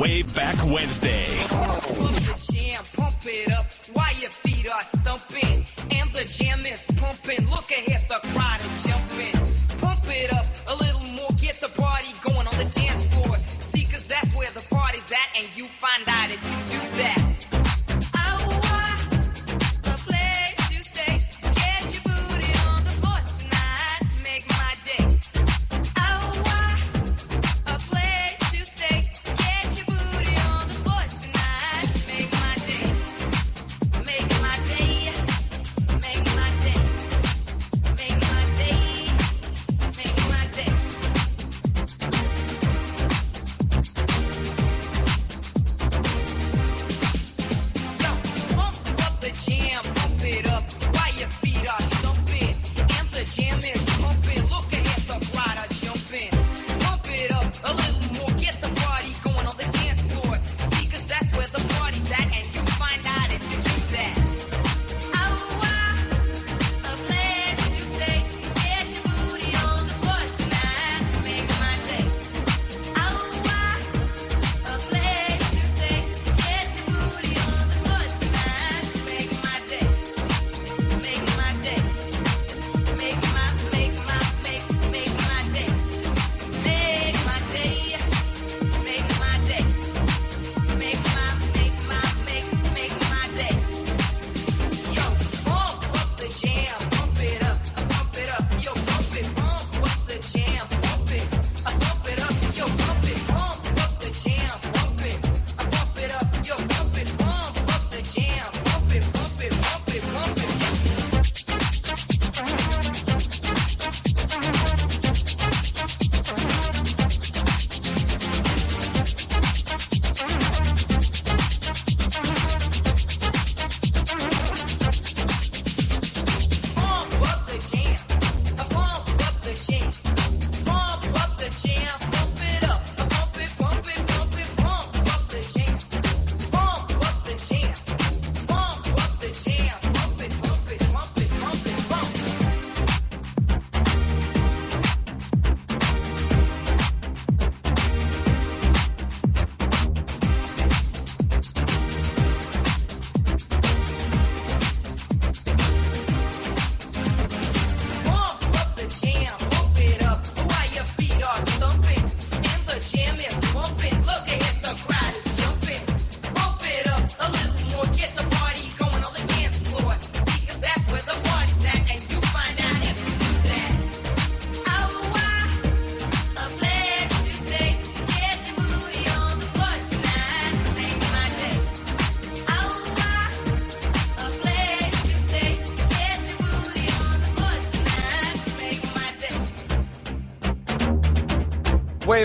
Wave Back Wednesday. Jam, pump it up while your feet are stumping. And the jam is pumping. Look ahead, the crowd is jumping. Pump it up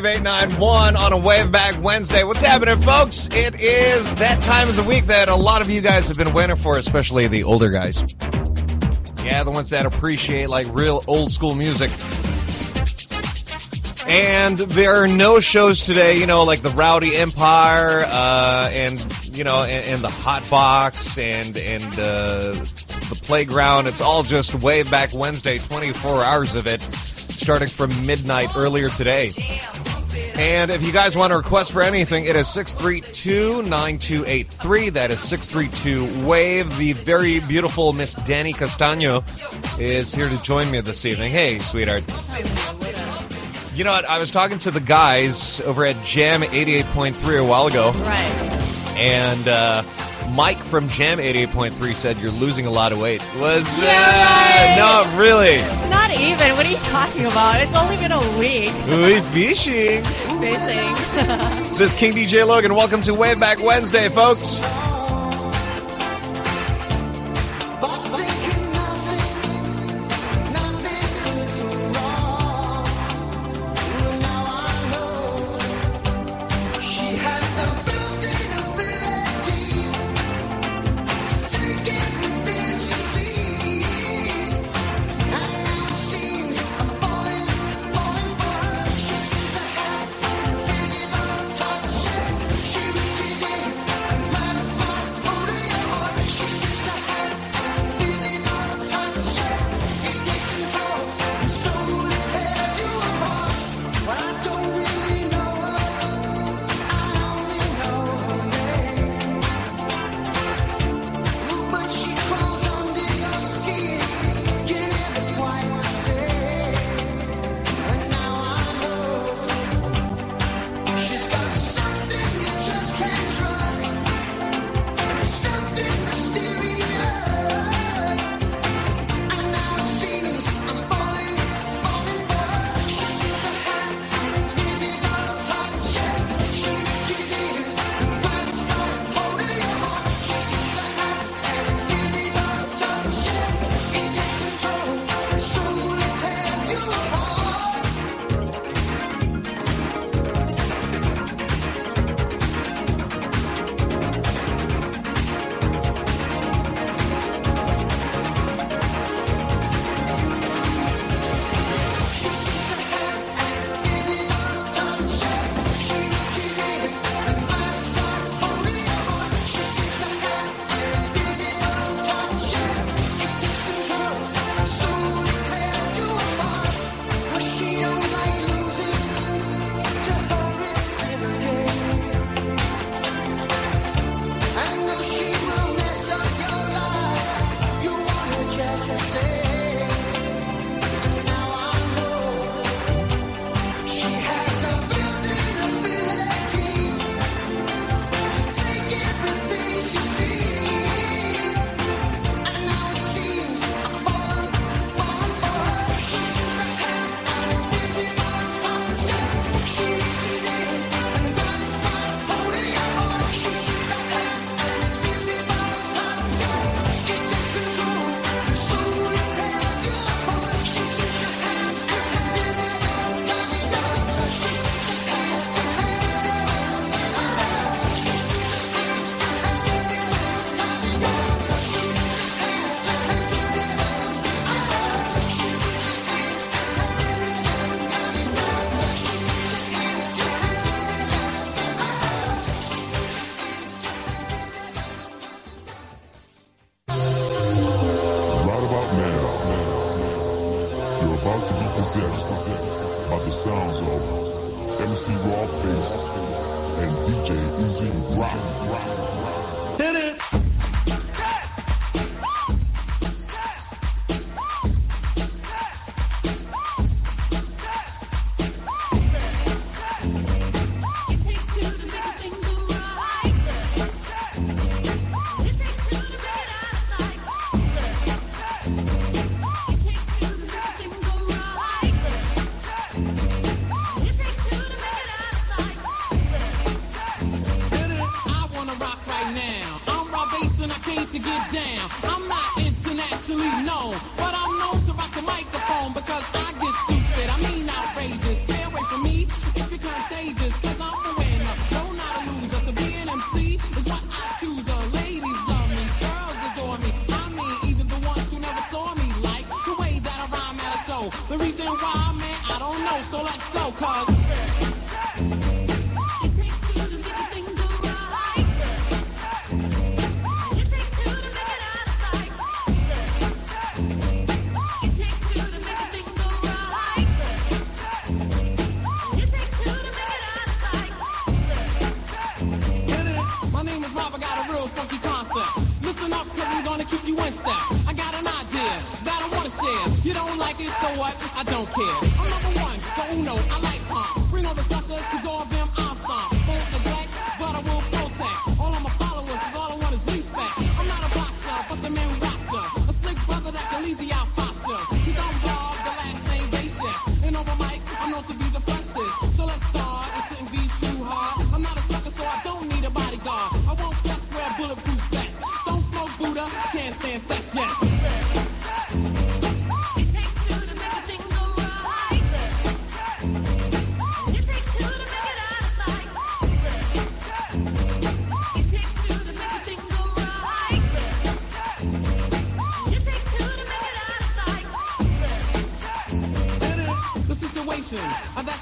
891 on a Wave Back Wednesday. What's happening, folks? It is that time of the week that a lot of you guys have been waiting for, especially the older guys. Yeah, the ones that appreciate like real old school music. And there are no shows today, you know, like the Rowdy Empire, uh, and, you know, and, and the Hot Box and, and, uh, the Playground. It's all just Wave Back Wednesday, 24 hours of it, starting from midnight earlier today. And if you guys want to request for anything, it is 632-9283. That is 632-WAVE. The very beautiful Miss Danny Castano is here to join me this evening. Hey, sweetheart. You know what? I was talking to the guys over at Jam 88.3 a while ago, Right. and uh, Mike from Jam 88.3 said you're losing a lot of weight. Was Yeah, right. no, really? Not even. What are you talking about? It's only been a week. Ooh, fishing. This is King DJ Logan. Welcome to Way Back Wednesday, folks.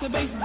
The bass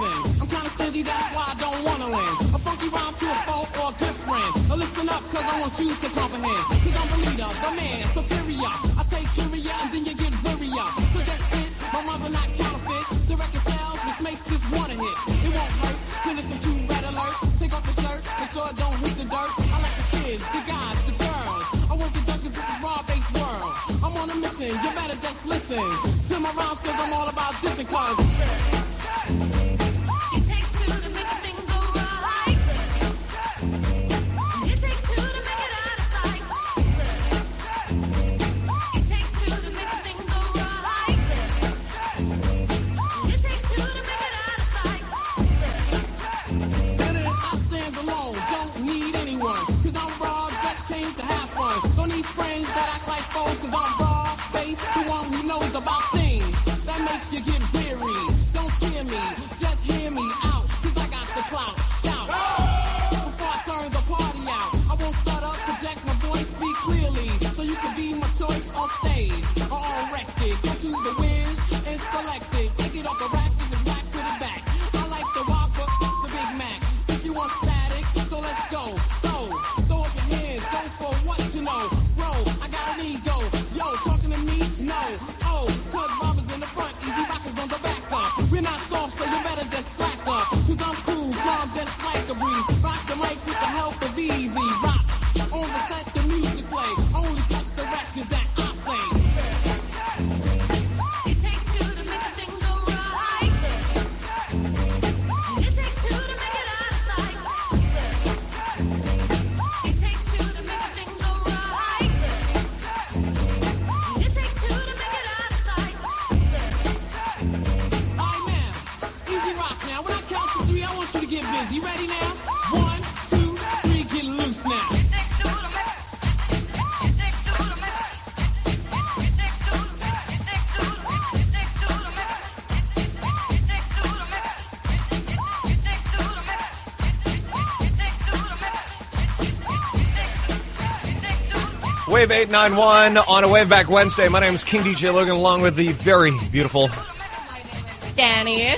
891 on a Wave Back Wednesday. My name is King DJ Logan along with the very beautiful. Danny.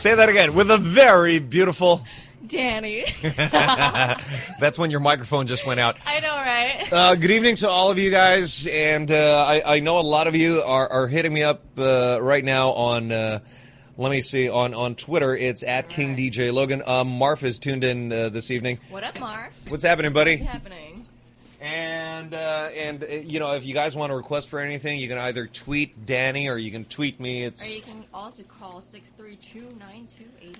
Say that again. With a very beautiful. Danny. That's when your microphone just went out. I know, right? Uh, good evening to all of you guys, and uh, I, I know a lot of you are, are hitting me up uh, right now on. Uh, let me see on on Twitter. It's at King DJ Logan. Um, Marv is tuned in uh, this evening. What up, Marv? What's happening, buddy? What's happening? And uh, and uh, you know, if you guys want to request for anything, you can either tweet Danny or you can tweet me. It's Or you can also call 632-9283.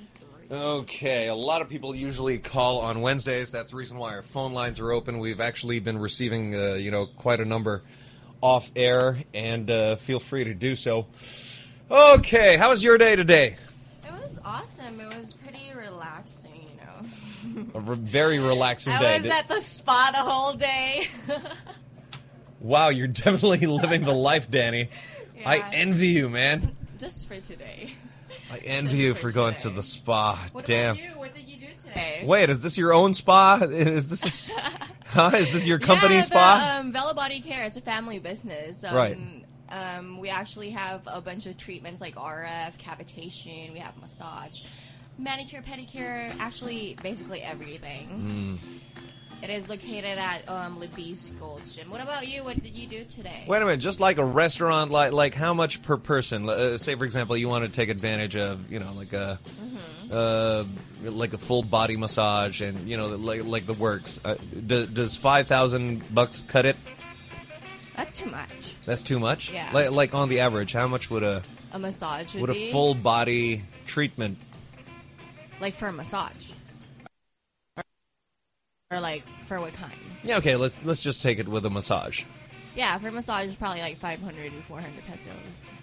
Okay, a lot of people usually call on Wednesdays. That's the reason why our phone lines are open. We've actually been receiving, uh, you know, quite a number off air, and uh, feel free to do so. Okay, how was your day today? It was awesome. It was pretty relaxing. A re- very relaxing I day. was at the spa the whole day. wow, you're definitely living the life, Danny. I envy you, man. Just for today. I envy Just you for for going to the spa. What Damn. you? What did you do today? Wait, is this your own spa? Is this a, huh? Is this your company yeah, spa? Um, Vela Body Care. It's a family business. Um, Right. Um, we actually have a bunch of treatments like RF, cavitation. We have massage, manicure, pedicure. Actually, basically everything. Hmm. It is located at um, Libis Gold's Gym. What about you? What did you do today? Wait a minute, just like a restaurant, like like how much per person? Uh, say, for example, you want to take advantage of, you know, like a Mm-hmm. uh, like a full body massage, and you know, like like the works. Uh, do, does five thousand bucks cut it? That's too much. That's too much. Yeah. Like, like on the average, how much would a A massage would, would a full body treatment? Like for a massage, or, like for what kind? Yeah, okay. Let's let's just take it with a massage. Yeah, for a massage, it's probably like 500 to 400 pesos.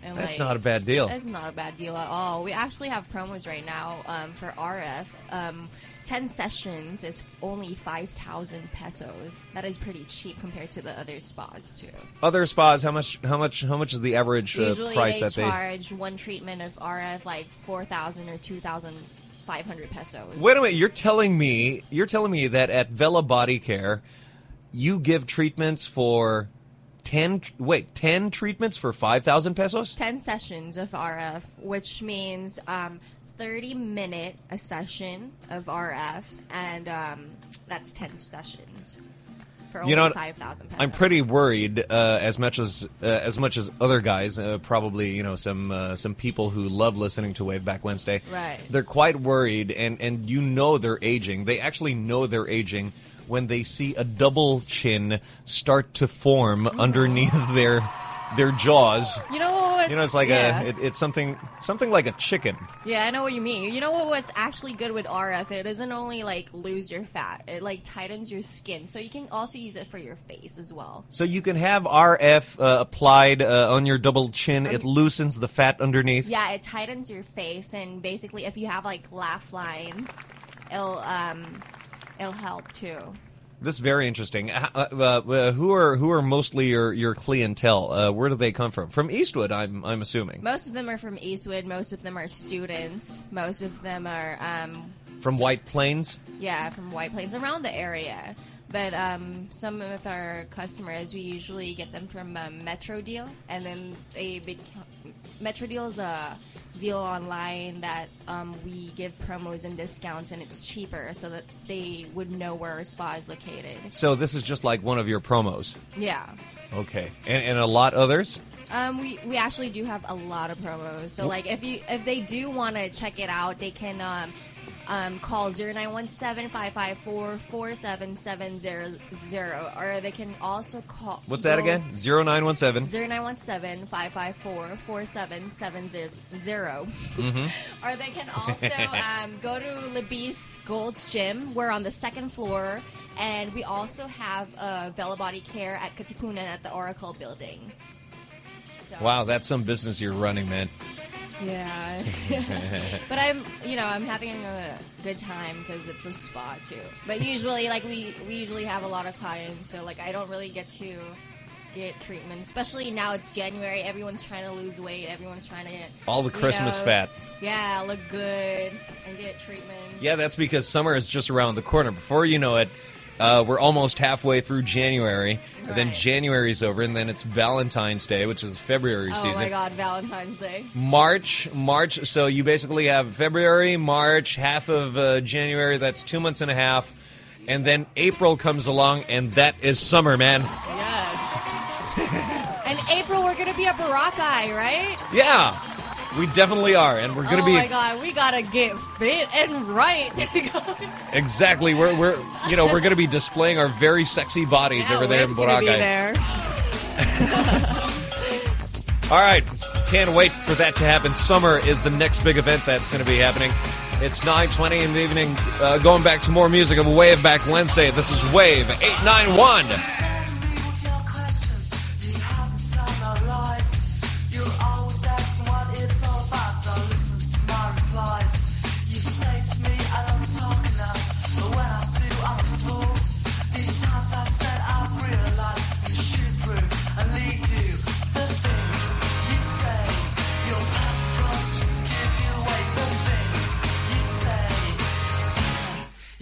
And That's like, not a bad deal. That's not a bad deal at all. We actually have promos right now um, for RF. Um, 10 sessions is only 5,000 pesos. That is pretty cheap compared to the other spas, too. Other spas, how much how much how much is the average uh, price they that they? charge one treatment of RF like 4,000 or 2,500 pesos. Wait a minute, you're telling me you're telling me that at Vela Body Care, you give treatments for ten wait ten treatments for five thousand pesos? 10 sessions of RF, which means um, 30 minute a session of RF, and um, that's 10 sessions for You know, 5,000. I'm pretty worried uh, as much as uh, as much as other guys, uh, probably you know some uh, some people who love listening to Wave Back Wednesday. Right. They're quite worried, and and you know they're aging. They actually know they're aging when they see a double chin start to form underneath their their jaws. You know what? You know, it's like yeah. a it, it's something something like a chicken. yeah, I know what you mean. You know what? What's actually good with RF? It doesn't only like lose your fat; it like tightens your skin. So you can also use it for your face as well. So you can have RF uh, applied uh, on your double chin. It loosens the fat underneath. Yeah, it tightens your face, and basically, if you have like laugh lines, it'll um, it'll help too. This is very interesting. Uh, uh, uh, who are who are mostly your your clientele? Uh, where do they come from? From Eastwood, I'm I'm assuming. Most of them are from Eastwood. Most of them are students. Most of them are, um, From White Plains. yeah, from White Plains around the area. But um, some of our customers, we usually get them from um, Metro Deal, and then they become Metro Deal is a deal online that um, we give promos and discounts, and it's cheaper, so that they would know where our spa is located. So this is just like one of your promos. Yeah. Okay, and, and a lot others. Um, we, we actually do have a lot of promos. So like if you if they do want to check it out, they can um, um, call 0917-554-47700 or they can also call What's that again? Zero nine one seven. 0917-554-47700 Mm-hmm. or they can also um, go to Libis Gold's Gym. We're on the second floor, and we also have uh, Vela Body Care at Katipunan at the Oracle Building. So, Wow, that's some business you're running, man. Yeah. but I'm, you know, I'm having a good time because it's a spa too. But usually, like we we usually have a lot of clients, so like I don't really get to get treatment. Especially now it's January, everyone's trying to lose weight, everyone's trying to get All the Christmas know, fat. Yeah, look good and get treatment. Yeah, that's because summer is just around the corner. Before you know it, uh, we're almost halfway through January. Right. And then January's over, and then it's Valentine's Day, which is February oh season. Oh my God, Valentine's Day. March, March. So you basically have February, March, half of uh, January. That's two months and a half, and then April comes along, and that is summer, man. Yes. and April, we're gonna be at Boracay, right? Yeah. We definitely are, and we're going to oh be. Oh my god, we gotta get fit and right. exactly, we're we're you know we're going to be displaying our very sexy bodies yeah, over there in Boracay. there. All right, can't wait for that to happen. Summer is the next big event that's going to be happening. It's 9.20 in the evening, uh, going back to more music of Wave Back Wednesday. This is Wave 891.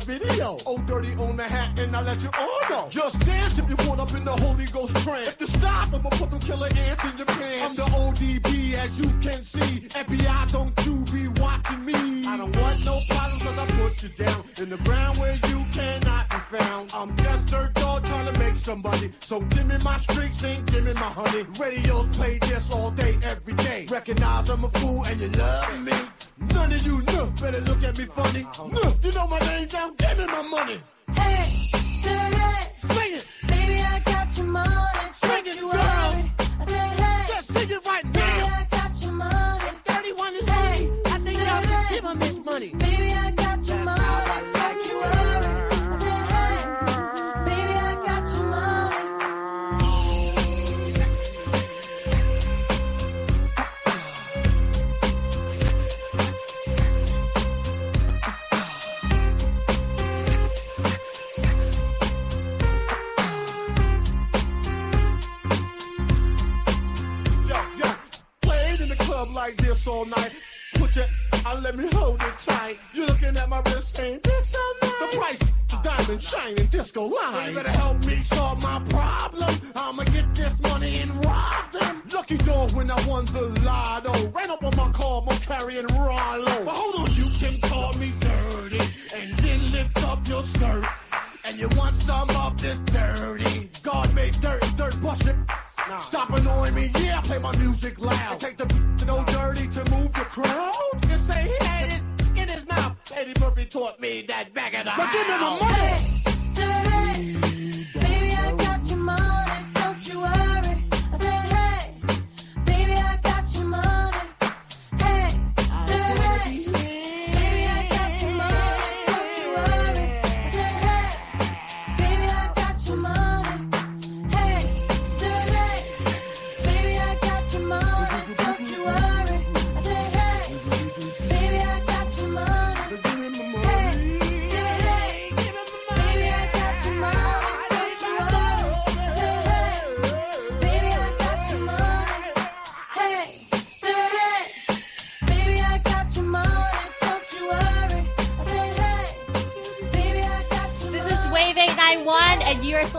My video. Oh, dirty on the hat, and I let you all know. Just dance if you're caught up in the Holy Ghost trance. If you stop, I'ma put them killer ants in your pants. I'm the ODB, as you can see. FBI, don't you be watching me. I don't want no problems, cause I put you down in the ground where you cannot be found. I'm just dirt dog trying to make somebody. So give me my streaks and give me my honey. Radios play this all day, every day. Recognize I'm a fool and you love me. None of you know better look at me funny. No, you know my name down, give me my money. Hey, dirty. Sing it, Baby, I got your money, all night. Put your, I let me hold it tight. You're looking at my wrist, ain't this so nice? The price, the diamond shining disco line. You better help me solve my problem. I'ma get this money and rob them. Lucky dog when I won the lotto. Ran up on my car, I'm carrying Rollo. But hold on, you can call me dirty and then lift up your skirt. And you want some of this dirty? God made dirt, dirt bust it. Stop annoying me, yeah, play my music loud. And take the to go dirty to move the crowd. And say he had it in his mouth. Eddie Murphy taught me that back of the But give me my house. money.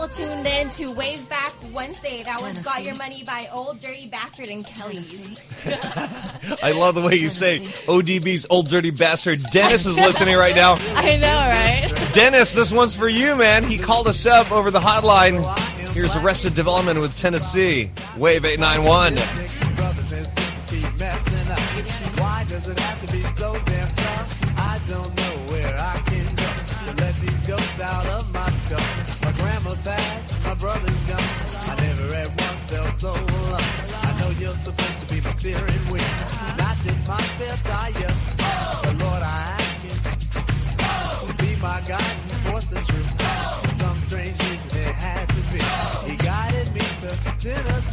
And still tuned in to Wave Back Wednesday. That was Got Your Money by Old Dirty Bastard and Kelis. I love the way you say ODB's old dirty bastard. Dennis is listening right now. I know, right? Dennis, this one's for you, man. He called us up over the hotline. Here's Arrested Development with Tennessee. Wave 891. Felt. I know you're supposed to be my steering wheel, not just my spare tire. But Lord, I ask you be my guiding force and truth. Some strange reason it had to be. He guided me to Tennessee.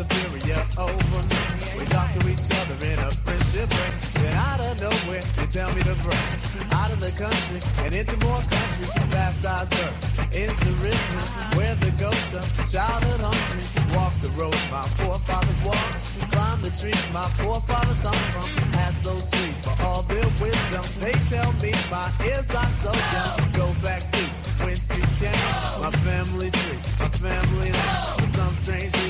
Superior over me, we talk to each other in a friendship way. Then out of nowhere, you tell me to break out of the country and into more countries. Past Iceberg, into rivers, where the ghost of childhood haunts me. Walk the road my forefathers walked, climb the trees my forefathers hung from. Ask those trees for all their wisdom. They tell me my ears are so young. Go back to whence we came, my family tree, my family name. Some strange reason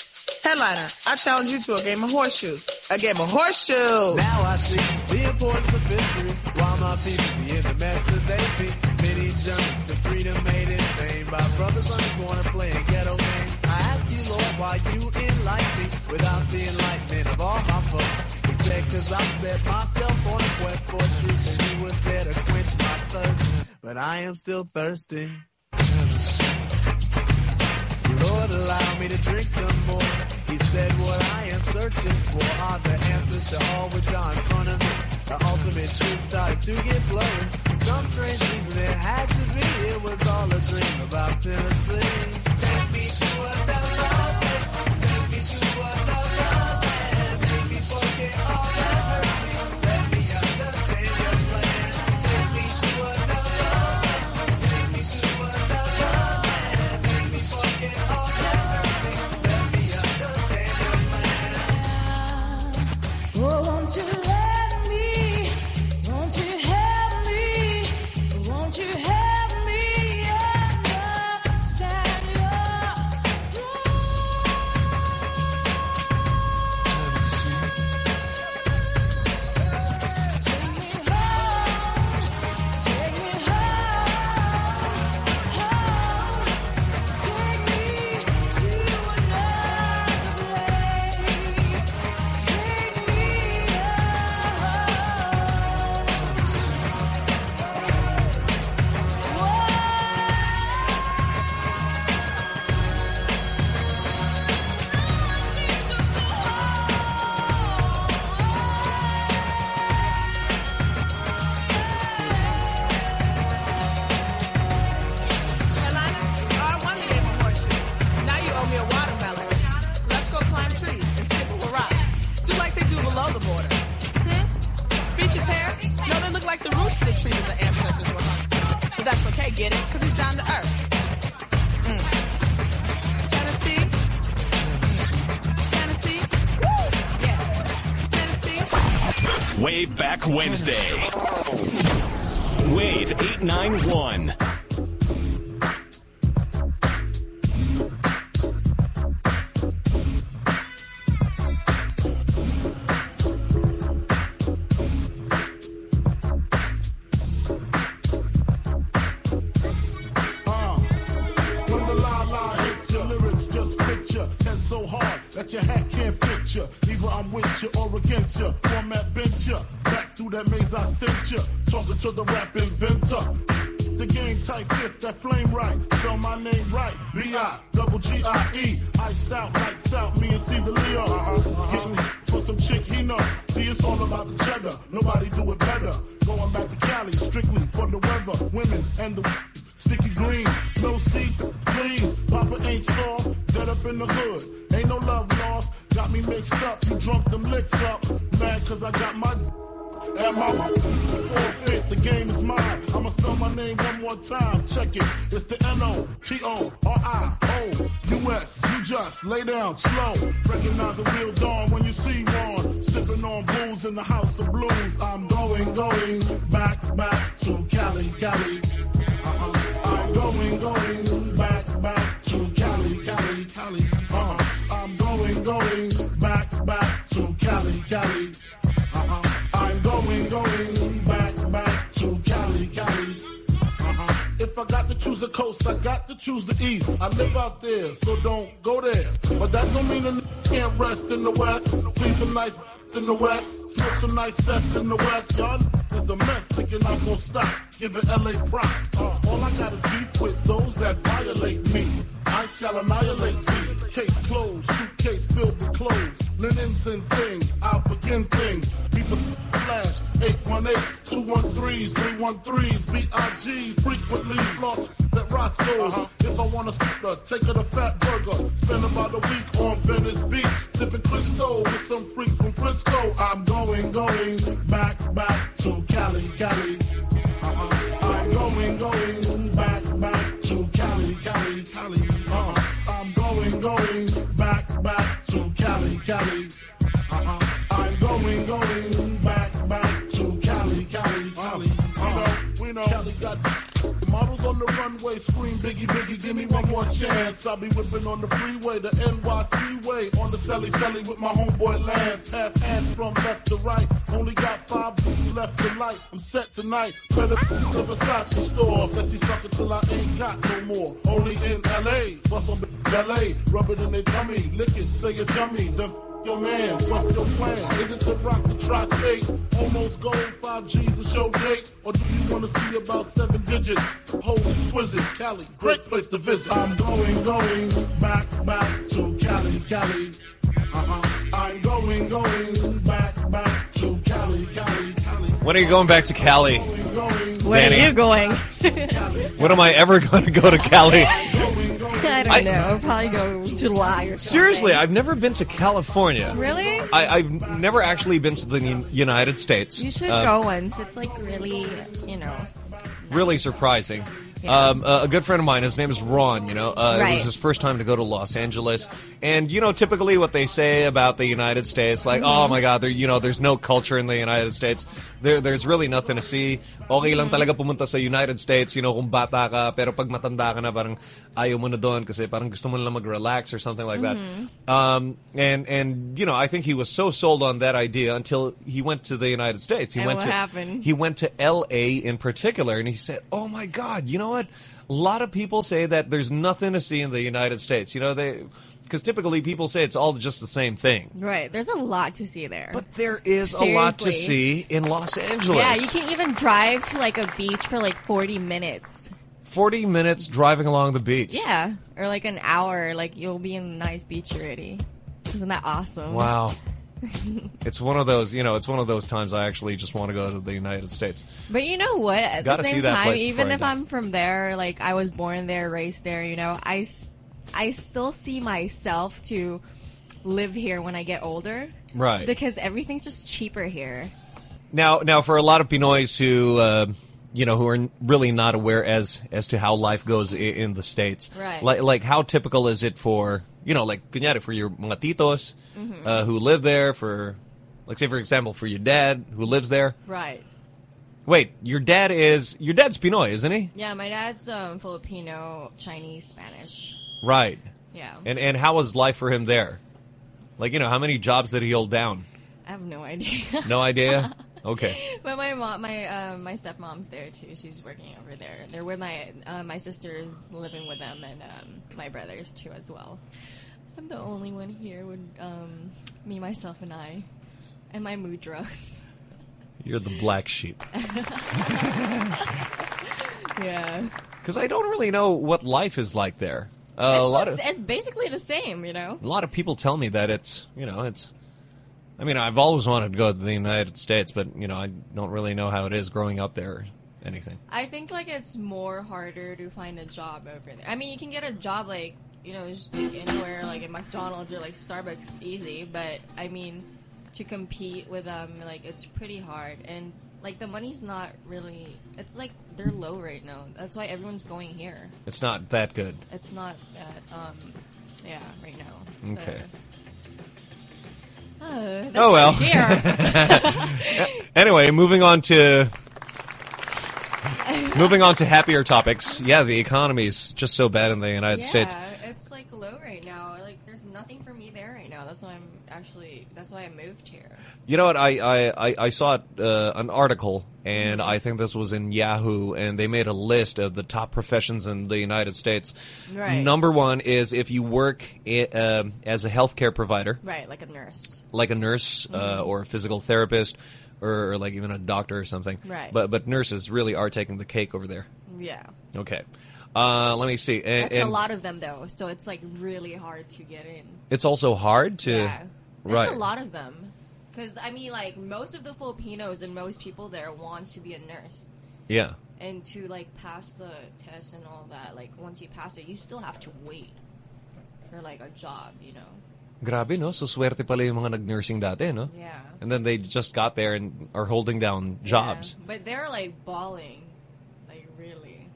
Headliner, I challenge you to a game of horseshoes. A game of horseshoes. Now I see the importance of history. Why my people be in the mess that they be. Many jumps to freedom made in vain by brothers on the corner playing ghetto games. I ask you, Lord, why you enlighten me without the enlightenment of all my folks. Cause I set myself on a quest for truth And you was there to quench my thirst But I am still thirsty Lord allow me to drink some more. He said, what I am searching for are the answers to all which are in front of me. The ultimate truth started to get blurry. For some strange reason it had to be. It was all a dream about Tennessee. Going back to Cali? Where Danny? are you going? When am I ever going to go to Cali? I don't I- know. I'll probably go July or something. Seriously, I've never been to California. Really? I, I've never actually been to the United States. You should Uh, go once. It's like really, you know. Really surprising. Yeah. Um, uh, a good friend of mine, his name is Ron, you know, uh, it was his first time to go to Los Angeles. And, you know, typically what they say about the United States, like, oh my God, there, you know, there's no culture in the United States. There, there's really nothing to see. Okay lang talaga pumunta sa United States, you know, kung bata ka, pero pag matanda ka na, parang ayaw mo na doon kasi parang gusto mo na lang mag-relax or something like that. Um, and, and, you know, I think he was so sold on that idea until he went to the United States. He And went what to, happened? he went to L.A. in particular, and he said, "Oh my God, you know what? A lot of people say that there's nothing to see in the United States. You know, they because typically people say it's all just the same thing, Right. There's a lot to see there. but there is a lot to see in Los Angeles. yeah, you can even drive to like a beach for like 40 minutes. Forty minutes driving along the beach. Yeah. Or like an hour. Like you'll be in a nice beach already. Isn't that awesome? Wow. it's one of those, you know, it's one of those times I actually just want to go to the United States. But you know what? At Gotta the same time, even if. I'm from there, like I was born there, raised there, you know, I, I still see myself to live here when I get older. Right. Because everything's just cheaper here. Now, now for a lot of Pinoys who, uh, you know, who are really not aware as as to how life goes i- in the states, Right. Like, like how typical is it for, you know, like kunyari for your mga titos Mhm. uh, who live there, for, like, say for example, for your dad who lives there. Right. Wait, your dad is your dad's Pinoy, isn't he? Yeah, my dad's um, Filipino, Chinese, Spanish. Right. Yeah. And and how was life for him there? Like, you know, how many jobs did he hold down? I have no idea. No idea. Okay. But my mom, my um, my stepmom's there too. She's working over there. They're with my uh, my sister's living with them, and um, my brothers too as well. I'm the only one here with um, me, myself, and I, and my mudra. You're the black sheep. yeah, Because I don't really know what life is like there. Uh, a it's, lot of it's basically the same, you know. a lot of people tell me that it's you know it's. I mean, I've always wanted to go to the United States, but you know, I don't really know how it is growing up there anything. I think like it's more harder to find a job over there. I mean, you can get a job like you know just like anywhere like at McDonald's or like Starbucks easy, but I mean to compete with them like it's pretty hard and like the money's not really it's like they're low right now. That's why everyone's going here. It's not that good. It's not that um yeah, right now. Okay. But, uh, that's oh well. Here. anyway, moving on to moving on to happier topics. Yeah, the economy is just so bad in the United yeah, States. it's like low right now. Like there's nothing for me there right now. That's why I'm actually that's why I moved here. You know what? I I, I, I saw uh, an article, and I think this was in Yahoo, and they made a list of the top professions in the United States. Right. Number one is if you work i- um as a healthcare provider, Right, like a nurse. like a nurse uh, Mhm. or a physical therapist, or, or like even a doctor or something. Right. But but nurses really are taking the cake over there. Yeah. Okay. Uh, let me see. And, That's a and lot of them though, so it's like really hard to get in. it's also hard to. yeah. Right. It's a lot of them. Because, I mean, like, most of the Filipinos and most people there want to be a nurse. Yeah. And to, like, pass the test and all that, like, once you pass it, you still have to wait for, like, a job, you know? Grabe, no? So, swerte pala yung mga nag-nursing dati, no? Yeah. And then they just got there and are holding down jobs. Yeah. But they're, like, bawling. Like, really.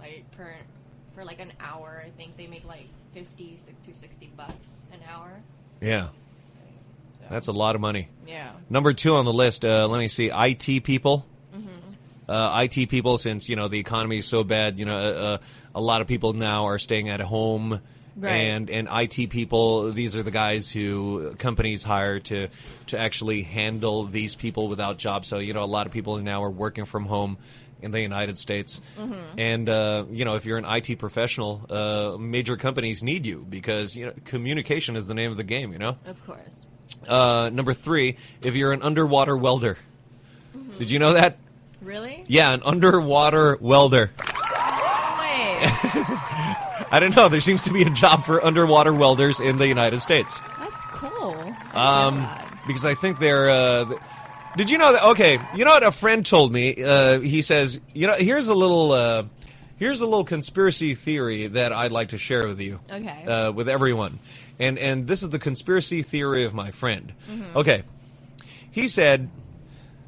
Like, per, for, like, an hour, I think they make, like, 50 to 60 bucks an hour. Yeah. That's a lot of money. Yeah. Number two on the list, uh, let me see, IT people. Mhm. uh, IT people since you know the economy is so bad. You know, uh, uh, a lot of people now are staying at home. Right. And and IT people, these are the guys who companies hire to to actually handle these people without jobs. So you know, a lot of people now are working from home in the United States. Mhm. And uh, you know, if you're an IT professional, uh, major companies need you because you know communication is the name of the game. You know. Of course. Uh, number three, if you're an underwater welder, did you know that? Really? Yeah, an underwater welder. Wait. I don't know. There seems to be a job for underwater welders in the United States. That's cool. Um, because I think they're. Uh, th- did you know that? Okay, you know what a friend told me. Uh, he says, you know, here's a little, uh, here's a little conspiracy theory that I'd like to share with you. Okay. Uh, with everyone, and and this is the conspiracy theory of my friend. Mhm. Okay, he said,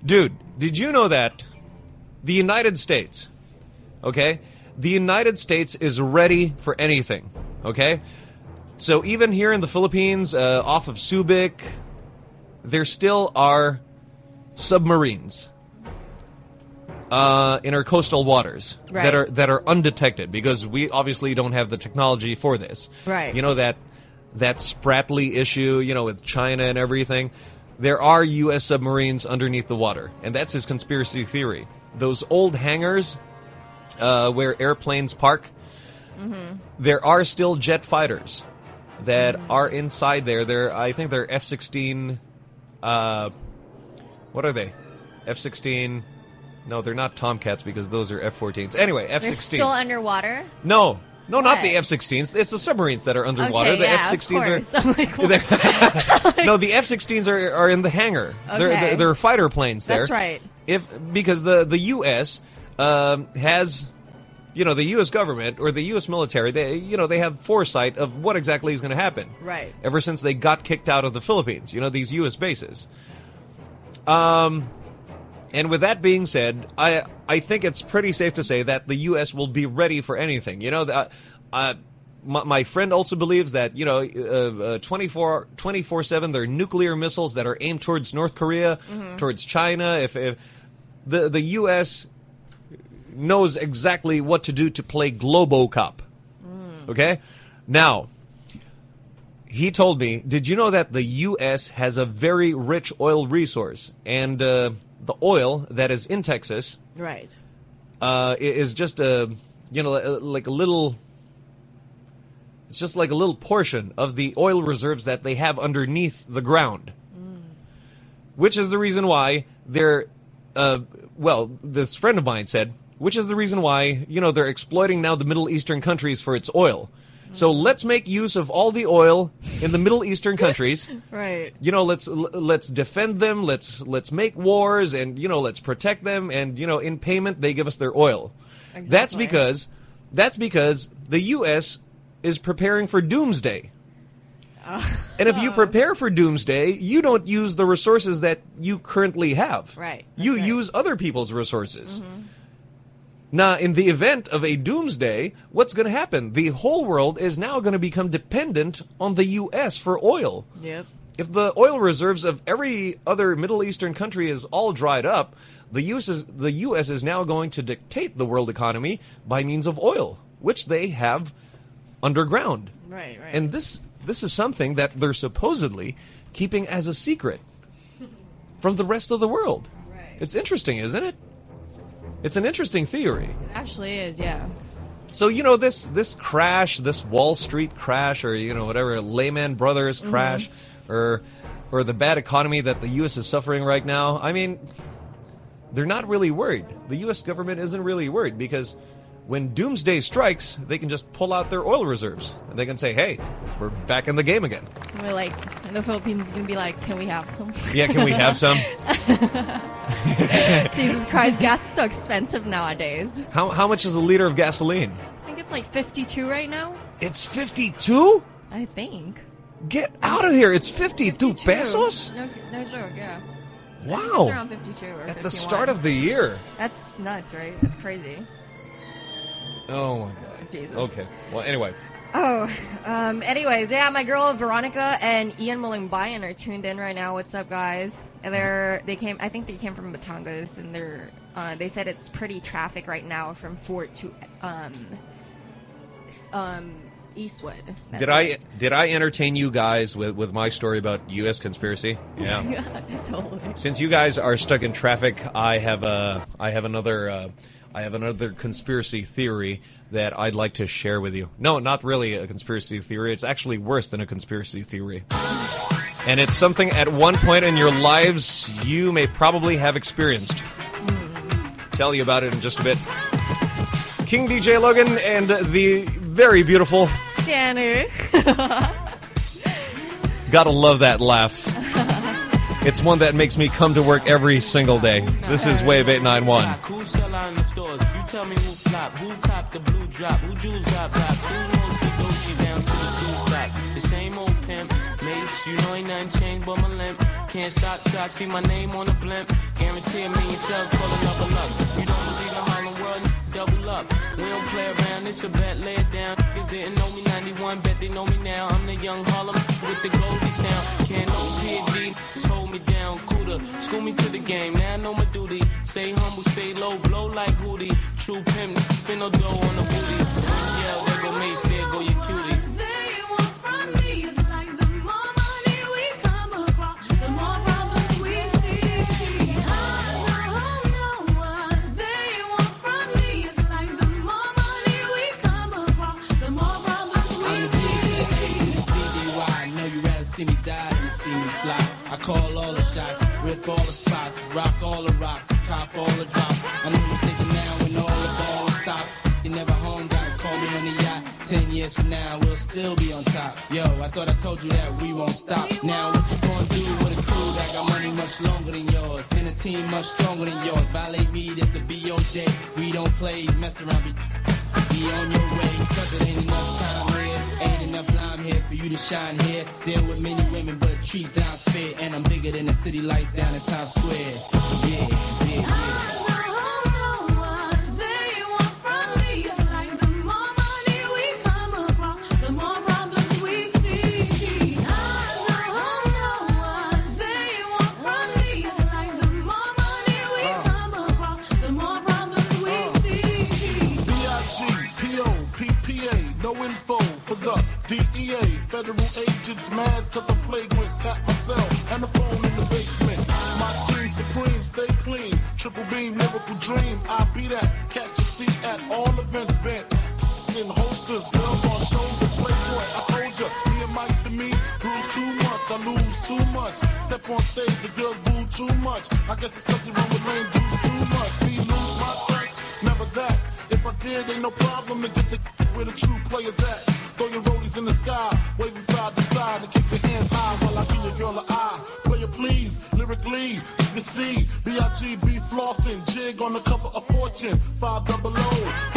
dude, did you know that the United States, okay, the United States is ready for anything. Okay, so even here in the Philippines, uh, off of Subic, there still are submarines uh, in our coastal waters Right. that are that are undetected because we obviously don't have the technology for this. Right. You know that that Spratly issue, you know, with China and everything. There are U.S. submarines underneath the water, and that's his conspiracy theory. Those old hangars uh, where airplanes park, Mm-hmm. there are still jet fighters that are inside there. They're I think they're F sixteen. Uh, what are they? F sixteen. No, they're not Tomcats because those are F fourteens. Anyway, F They're still underwater. No, no, not the F sixteens. It's the submarines that are underwater. Okay, the yeah, F-16s are. like, no, the F sixteens are are in the hangar. They're, Okay. they're they're fighter planes there. That's right. If because the the U.S. Um, has. You know the U.S. government or the U.S. military, they you know they have foresight of what exactly is going to happen Right. ever since they got kicked out of the Philippines. You know, these U.S. bases. Um, and with that being said, I I think it's pretty safe to say that the U.S. will be ready for anything. You know, that uh, my, my friend also believes that you know, uh, uh, 24 7 there are nuclear missiles that are aimed towards North Korea, Mhm. towards China. If, if the the U.S. knows exactly what to do to play Globocop. Okay? Now, he told me, did you know that the U.S. has a very rich oil resource? And uh, the oil that is in Texas Right. uh, is just a, you know, like a little, it's just like a little portion of the oil reserves that they have underneath the ground. Which is the reason why they're, uh, well, this friend of mine said, which is the reason why, you know, they're exploiting now the Middle Eastern countries for its oil. So let's make use of all the oil in the Middle Eastern countries. Right. You know, let's let's defend them. Let's let's make wars, and you know, let's protect them. And you know, in payment, they give us their oil. Exactly. That's because that's because the U.S. is preparing for doomsday. And if you prepare for doomsday, you don't use the resources that you currently have. Right. You use other people's resources. Mm-hmm. Now, in the event of a doomsday, what's going to happen? The whole world is now going to become dependent on the U.S. for oil. Yep. If the oil reserves of every other Middle Eastern country is all dried up, the US is, the U.S. is now going to dictate the world economy by means of oil, which they have underground. Right, right. And this this is something that they're supposedly keeping as a secret from the rest of the world. Right. It's interesting, isn't it? It's an interesting theory. It actually is, yeah. So you know this this crash, this Wall Street crash, or you know whatever Lehman Brothers Mhm. crash, or or the bad economy that the U.S. is suffering right now. I mean, they're not really worried. The U.S. government isn't really worried because when doomsday strikes, they can just pull out their oil reserves and they can say, "Hey, we're back in the game again." We're like, the Philippines is going to be like, can we have some? Yeah, can we have some? Jesus Christ, gas is so expensive nowadays. How how much is a liter of gasoline? I think it's like 52 right now. It's fifty-two. I think. Get out of here! It's fifty-two pesos. No, no joke, yeah. Wow. It's around 52 or At the start of the year. That's nuts, right? That's crazy. Oh my god. Jesus. Okay. Well, anyway. Oh, um, anyways, yeah, my girl Veronica and Ian Mulingbayan are tuned in right now. What's up, guys? And they're they came. I think they came from Batangas, and they're uh, they said it's pretty traffic right now from Fort to um, um, Eastwood. That's Did I did I entertain you guys with, with my story about U.S. conspiracy? Yeah. totally. Since you guys are stuck in traffic, I have a I have another uh, I have another conspiracy theory that I'd like to share with you. No, not really a conspiracy theory. It's actually worse than a conspiracy theory. And it's something at one point in your lives you may probably have experienced. Tell you about it in just a bit. King DJ Logan and the very beautiful Tanner. Gotta love that laugh. It's one that makes me come to work every single day. This is Wave 891. Who sell out in the stores? You tell me who flop, who cop the blue drop, who jewels got pop, who knows the Gucci down to the shoe top. The same old pimp, Mase, you know ain't nothing changed but my limp. Can't stop see my name on the blimp. Guarantee pulling up a luck. You don't believe World? Double up. We don't play around, it's a bet, lay it down. Niggas didn't know me 91, bet they know me now. I'm the young Harlem with the Goldie sound. Can't no PD, hold me down. Cooler, school me to the game, now I know my duty. Stay humble, stay low, blow like Hootie. True pimp, spin no dough on the booty. Yell, there go Mase, there go your years from now, we'll still be on top. Yo, I thought I told you that we won't stop. Now what you gonna do with a crew that got money much longer than yours? And a team much stronger than yours. Violate me, this'll be your day. We don't play, mess around, be, be on your way. Cause it ain't enough time here. Ain't enough lime here for you to shine here. Deal with many women, but trees down fair. And I'm bigger than the city lights down in Times Square. Yeah, yeah, yeah. For the DEA. Federal agents mad cause I'm flagrant. Tap myself and the phone in the basement. My team supreme, stay clean. Triple beam, lyrical dream. I be that. Catch a seat at all events bent. In holsters, girls on shoulders, playboy. I told ya, me and Mike to me, bruise too much, I lose too much. Step on stage, the girls boo too much. I guess it's you run with lame dudes too much. Me lose my touch, never that. If I did, ain't no problem to get the where the true players at. Five double O.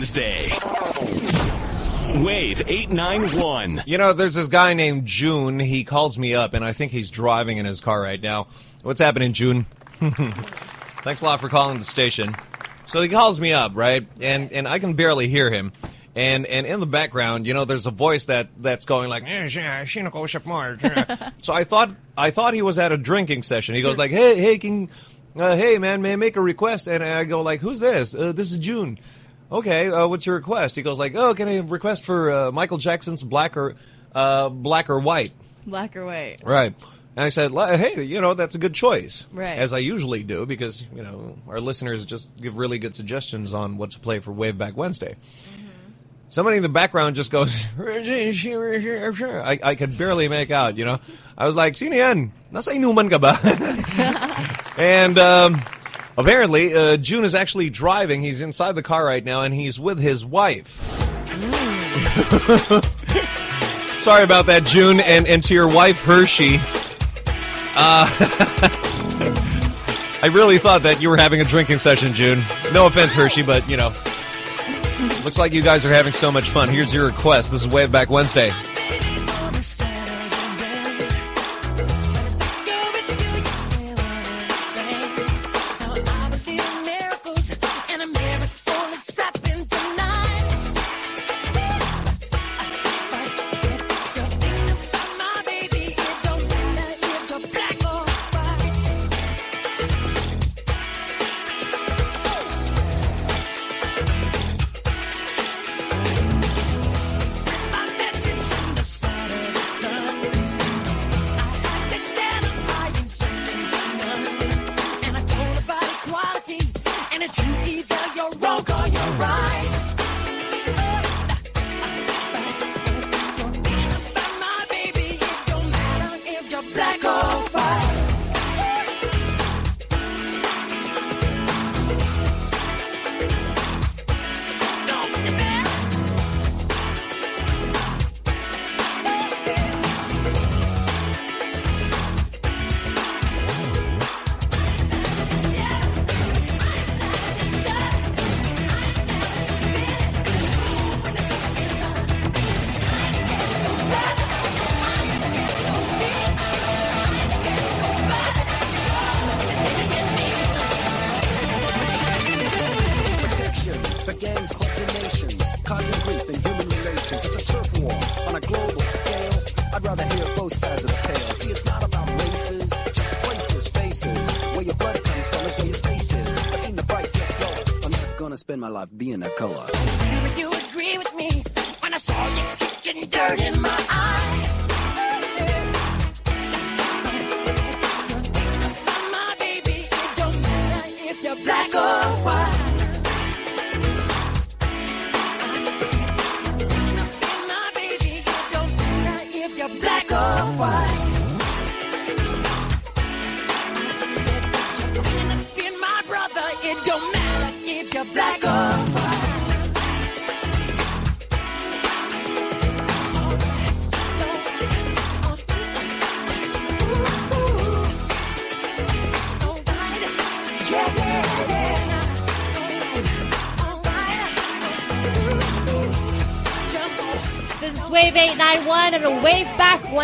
Wednesday. Wave 891. You know, there's this guy named June. He calls me up, and I think he's driving in his car right now. What's happening, June? Thanks a lot for calling the station. So he calls me up, right? And and I can barely hear him. And and in the background, you know, there's a voice that that's going like, "Eh, yeah." so I thought I thought he was at a drinking session. He goes like, "Hey, hey, can, uh, hey, man, may I make a request?" And I go like, "Who's this? Uh, this is June." Okay, uh, what's your request? He goes like, "Oh, can I request for uh, Michael Jackson's Black or uh, Black or White?" Black or white. Right. And I said, "Hey, you know, that's a good choice." Right. As I usually do because, you know, our listeners just give really good suggestions on what to play for Wave Back Wednesday. Somebody in the background just goes, I, I could barely make out, you know. I was like, sino? Nasa inuman ka ba? and um, apparently, uh, June is actually driving. He's inside the car right now, and he's with his wife. Sorry about that, June, and, and to your wife, Hershey. Uh, I really thought that you were having a drinking session, June. No offense, Hershey, but you know, looks like you guys are having so much fun. Here's your request. This is Wave Back Wednesday.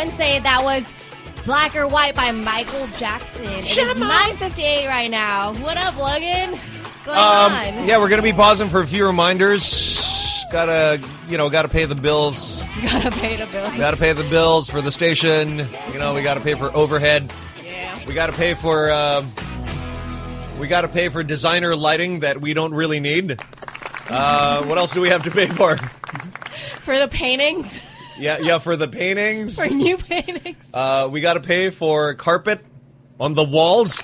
Wednesday. That was Black or White by Michael Jackson. It is 9.58 right now. What up, Logan? What's going Um, on? yeah, we're gonna be pausing for a few reminders. Gotta, you know, gotta pay the bills. Gotta pay the bills. Gotta pay the bills for the station. You know, we gotta pay for overhead. Yeah. We gotta pay for, um, we gotta pay for designer lighting that we don't really need. Uh, what else do we have to pay for? For the paintings. Yeah, yeah, for the paintings. For new paintings. Uh, we gotta pay for carpet on the walls.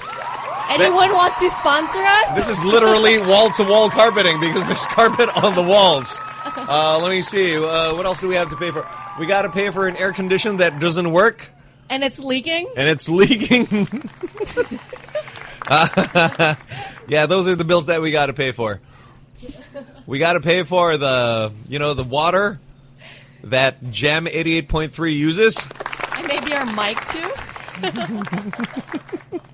Anyone want to sponsor us? This is literally wall-to-wall carpeting because there's carpet on the walls. Uh, let me see. Uh, what else do we have to pay for? We got to pay for an air condition that doesn't work and it's leaking. and it's leaking. Uh, yeah, those are the bills that we got to pay for. We got to pay for the, you know, the water that Jam 88.3 uses. And maybe our mic too.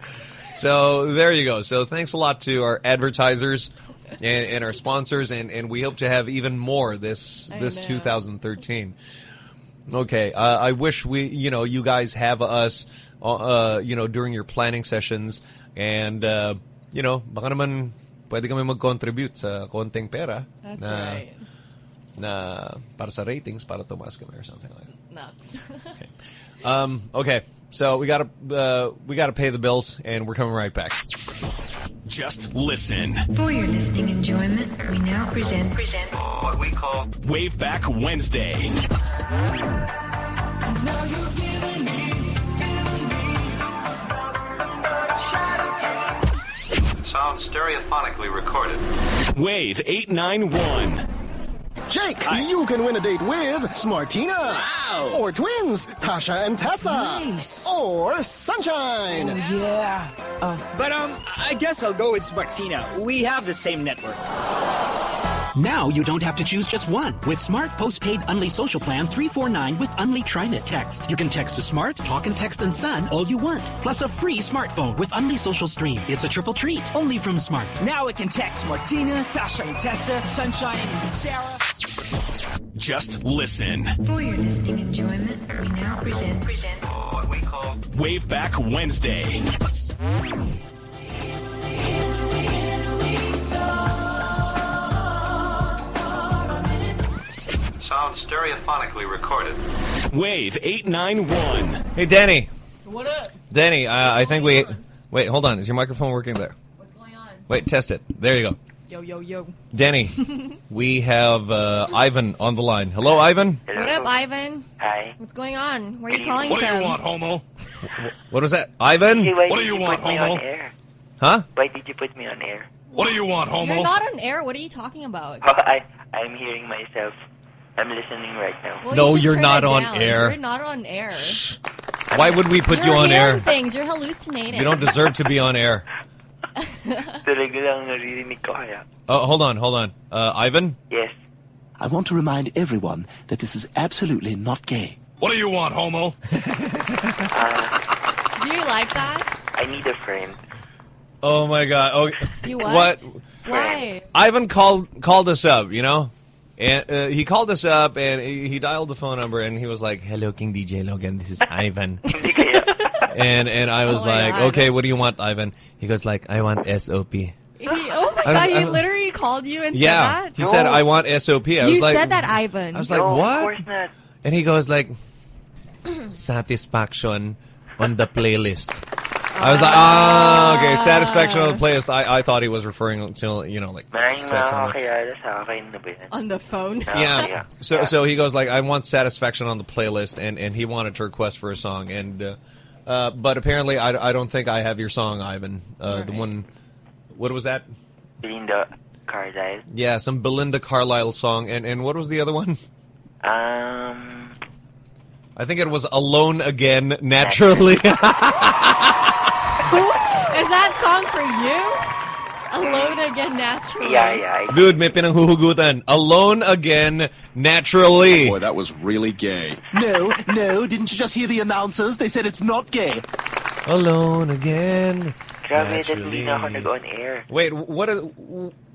So there you go. So thanks a lot to our advertisers and, and our sponsors, and, and we hope to have even more this I this know. 2013. Okay, uh, I wish we, you know, you guys have us, uh, uh, you know, during your planning sessions, and uh, you know, baka naman pwede kami mag-contribute sa konting pera That's na right. Na para sa ratings para tumaas kami or something like that. Nuts. Um, okay, so we gotta uh, we gotta pay the bills, and we're coming right back. Just listen. For your listening enjoyment, we now present present What we call Wave Back Wednesday. Sound stereophonically recorded. Wave 891. Jake, you can win a date with Smartina. Wow. Or twins, Tasha and Tessa. Nice. Or Sunshine. Oh, yeah. Uh, but um, I guess I'll go with Smartina. We have the same network. Now you don't have to choose just one. With Smart Postpaid Unli Social Plan 349 with Unli TriNet Text. You can text to Smart, talk and text and Sun all you want. Plus a free smartphone with Unli Social Stream. It's a triple treat. Only from Smart. Now it can text Martina, Tasha and Tessa, Sunshine and Sarah. Just listen. For your listening enjoyment, we now present present What we call Wave Back Wednesday. Sound stereophonically recorded. Wave 891. Hey, Danny. What up? Danny, uh, I think we... Wait, hold on. Is your microphone working there? What's going on? Wait, test it. There you go. Yo, yo, yo. Danny, we have uh, Ivan on the line. Hello, Ivan? What up, Ivan? Hi. What's going on? Where are you calling What do from? you want, homo? What was that? Ivan? Hey, What do you you want, homo? Huh? Why did you put me on air? What do you want, homo? You're not on air. What are you talking about? Oh, I, I'm hearing myself. I'm listening right now. Well, No, you you're not on down. air. You're not on air. Why would we put You're you on hearing air? things. You're hallucinating. You don't deserve to be on air. Talaga lang naririnig ko kaya. Oh, hold on, hold on. Uh, Ivan? Yes. I want to remind everyone that this is absolutely not gay. What do you want, homo? Do you like that? I need a friend. Oh my God! Oh, You what? What? Why? Ivan called called us up, you know, and uh, he called us up and he, he dialed the phone number and he was like, "Hello, King DJ Logan. This is Ivan." and and I was Oh like, God. "Okay, what do you want, Ivan?" He goes like, "I want SOP." He, oh my I- god, he I- literally called you and Yeah, said that? he said, "I want SOP." I you was like, said that, Ivan. I was like, no, "What?" of course not. And he goes like, "Satisfaction on the playlist." I was like, "Ah, okay, satisfaction on the playlist." I I thought he was referring to you know like sex on the? On the phone? yeah. So so he goes like, I want satisfaction on the playlist, and and he wanted to request for a song, and uh, uh, but apparently I, I don't think I have your song, Ivan. Uh, The one, what was that? Belinda Carlisle. Yeah, some Belinda Carlisle song, and and what was the other one? Um, I think it was Alone Again, Naturally. Is that song for you? Alone again, naturally. yeah, yeah. Dude, may pinanghuhugutan. Alone Again, Naturally. Oh, boy, that was really gay. No, no, didn't you just hear the announcers? They said it's not gay. Alone Again. Grabe, that hindi na ako Naturally. nag-on air. Wait, what is,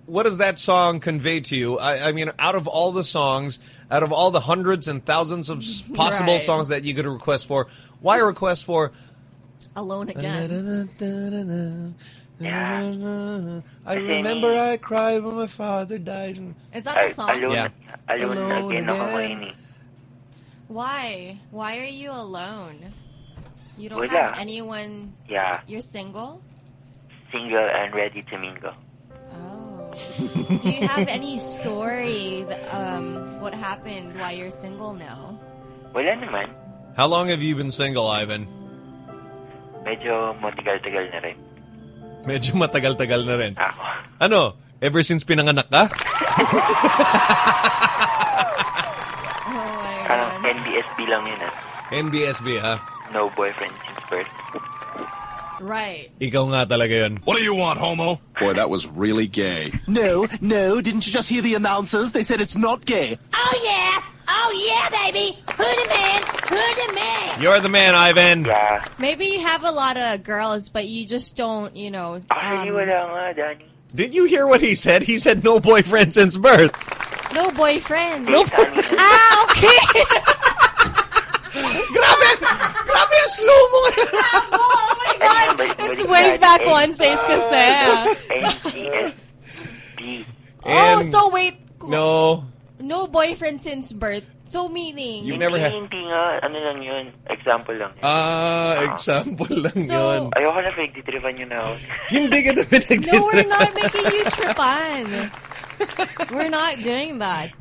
what does that song convey to you? I, I mean, out of all the songs, out of all the hundreds and thousands of possible Right. songs that you could request for, why a request for? Alone again. Yeah. I remember I cried when my father died. Is that the song? Alone, Yeah. alone, Alone again ako again. ngayon. Why? Why are you alone? You don't Wala. have anyone. Yeah, You're single? single and ready to mingle. Oh. Do you have any story, um, what happened why you're single now? Wala naman. How long have you been single, Ivan? Medyo matagal-tagal na rin. Medyo matagal-tagal na rin. Ako. Ano? Ever since pinanganak ka? Oh my Parang god. NBSB lang yun ah. NBSB, ha? No boyfriend since birth. Right. Ikaw nga talaga yun. What do you want, homo? Boy, that was really gay. No, no, didn't you just hear the announcers? They said it's not gay. Oh yeah! Oh yeah, baby! Who the man? Who the man? You're the man, Ivan. Yeah. Maybe you have a lot of girls, but you just don't, you know. Actually, um, wala nga, Danny. Did you hear what he said? He said no boyfriend since birth. no boyfriend. No Ah, okay. Grabe! Grabe ang slow mo oh my god. It's way back one face kasi. NCSB. Oh, so wait. No. No boyfriend since birth. So meaning. You've never had... Hindi nga, ano lang yun. Example lang. yun. Ah, example lang So- yun. Ayoko na pinagtitripan yun na ako. Hindi ka na pinagtitripan. No, we're not making you tripan. We're not doing that.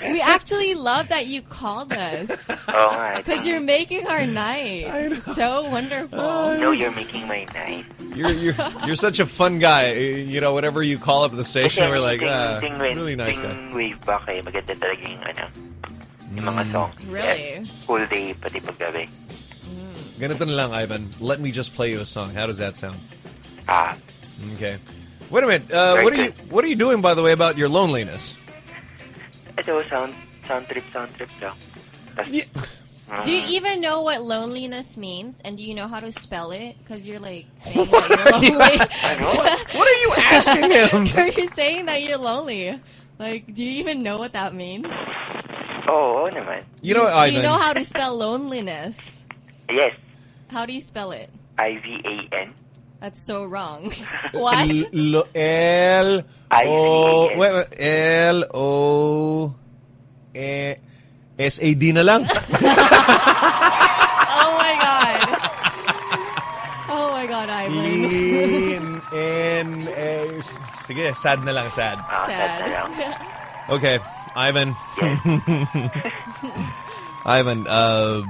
We actually love that you called us. Oo nga. Because you're making our night. So wonderful. No, you're making my night. You're, you're, you're such a fun guy. You know, whenever you call up the station, we're like, ah, ting, really nice guy. ting wave back eh. Maganda talaga yung ano. Yung mga Mm. songs. Really? Full day, pati paggabi. Ganito na lang, Ivan. Let me just play you a song. How does that sound? Ah. Okay. Wait a minute. Uh, what are you What are you doing, by the way, about your loneliness? Ito, sound, sound trip, sound trip lang. Tas, Do you even know what loneliness means? And do you know how to spell it? Because you're like saying that you're lonely. What are you asking him? Are you're saying that you're lonely. Like, do you even know what that means? Oo, oo naman. You know, Do Ivan. you know how to spell loneliness? Yes, How do you spell it? I-V-A-N. That's so wrong. what? L, lo, L O wait, wait, L O E S A D na lang. oh my god. Oh my god, Ivan. Lin N S Sige, sad na lang, sad. Ah, sad na lang. Okay, Ivan. Ivan, uh,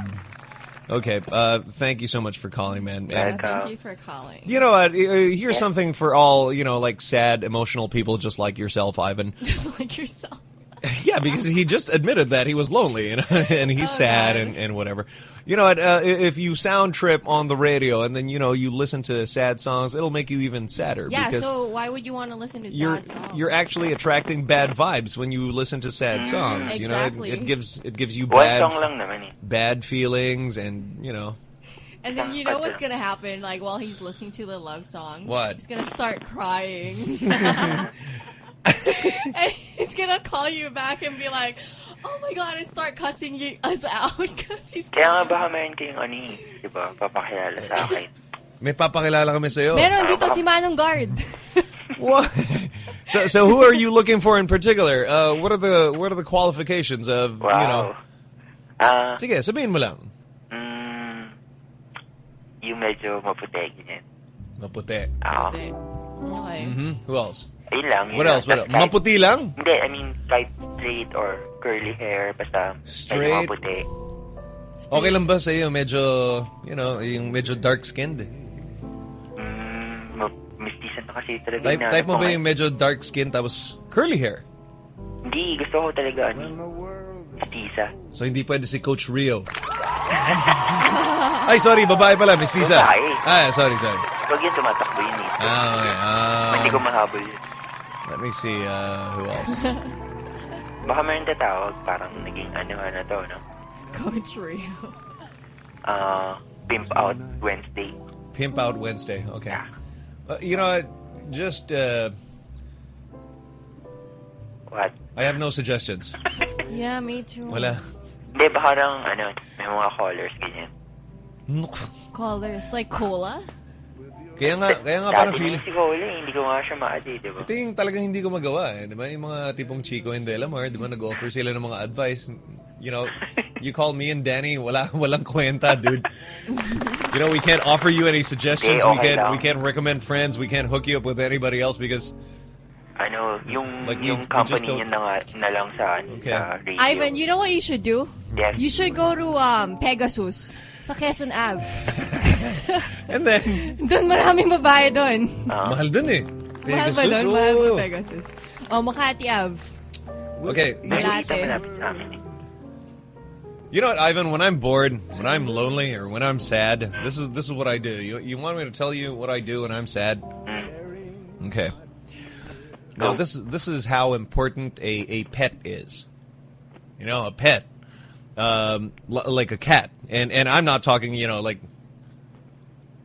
okay, uh, thank you so much for calling, man. Yeah, And- thank you for calling. You know what? Uh, here's something for all, you know, like sad, emotional people just like yourself, Ivan. Just like yourself. Yeah, because he just admitted that he was lonely and, and he's Oh, sad God. and, and whatever. You know? Uh, if you sound trip on the radio and then, you know, you listen to sad songs, it'll make you even sadder. Yeah, because so why would you want to listen to you're sad songs? you're actually attracting bad vibes when you listen to sad songs. You know, Exactly. it, it gives it gives you bad song lang naman eh. bad feelings and you know And then you know what's gonna happen, like while he's listening to the love song. What? He's gonna start crying. and he's gonna call you back and be like, "Oh my god!" and start cussing you, us out because he's. Kaya nga baka meron kayong ano eh, di ba, papakilala sa akin. may papakilala kami sa iyo. Meron dito si Manong Guard. What? So so who are you looking for in particular? Uh, what are the what are the qualifications of you know? Ah, Sige, sabihin mo lang. mm, yung medyo maputi, ganyan. Maputi. Oo. Okay. Mhm. Who else? Ayun lang. yun What lang. else? What else? Maputi lang? Hindi, I mean, kahit straight or curly hair, basta Straight? maputi. Okay lang ba sa iyo medyo, you know, yung medyo dark-skinned? Mm, mistisan na kasi talaga Type, na. type mo ba yung medyo dark-skinned tapos curly hair? Hindi, gusto ko talaga ano. Mistisa. So hindi pwede si Coach Rio. Ay, sorry, babae pala, Miss Tisa. Babae. Ah, sorry, sorry. Huwag yun tumatakbo yun eh. Ah, okay. Um, Hindi ko mahabol yun. Let me see, uh, who else? Baka meron tatawag, parang naging ano nga na to, no? Coach Rio. Ah, Pimp Out Wednesday. Pimp Out Wednesday. Okay. Uh, you know, what? just uh, What? I have no suggestions. Yeah, me too. Wala. Hindi, baka lang, ano, may mga callers, ganyan. Colors like cola. Kaya nga, kaya nga parang Dati feeling. si Cole, eh, hindi ko nga siya maadi, di ba? Ito yung talagang hindi ko magawa eh. Di ba? Yung mga tipong Chico and Delamar, di ba? Nag-offer sila ng mga advice. You know, you call me and Danny, wala, walang kwenta, dude. You know, we can't offer you any suggestions. We okay can't, lang. we can't recommend friends. We can't hook you up with anybody else because Ano, yung, Like, yung you just company don't- niya na, nga, na lang sa, Okay. sa radio. Ivan, you know what you should do? Yes. You should go to um Pegasus sa Quezon Ave. And then, doon maraming babae doon. Ah. mahal dun eh. Mahal ba Pegasus, doon? Mahal ba oo. Pegasus? Oh, Makati Ave. Okay. Malate. You know what, Ivan? When I'm bored, when I'm lonely, or when I'm sad, this is this is what I do. You you want me to tell you what I do when I'm sad? Okay. Now this is this is how important a, a pet is. You know, a pet, um, l- like a cat, and and I'm not talking. You know, like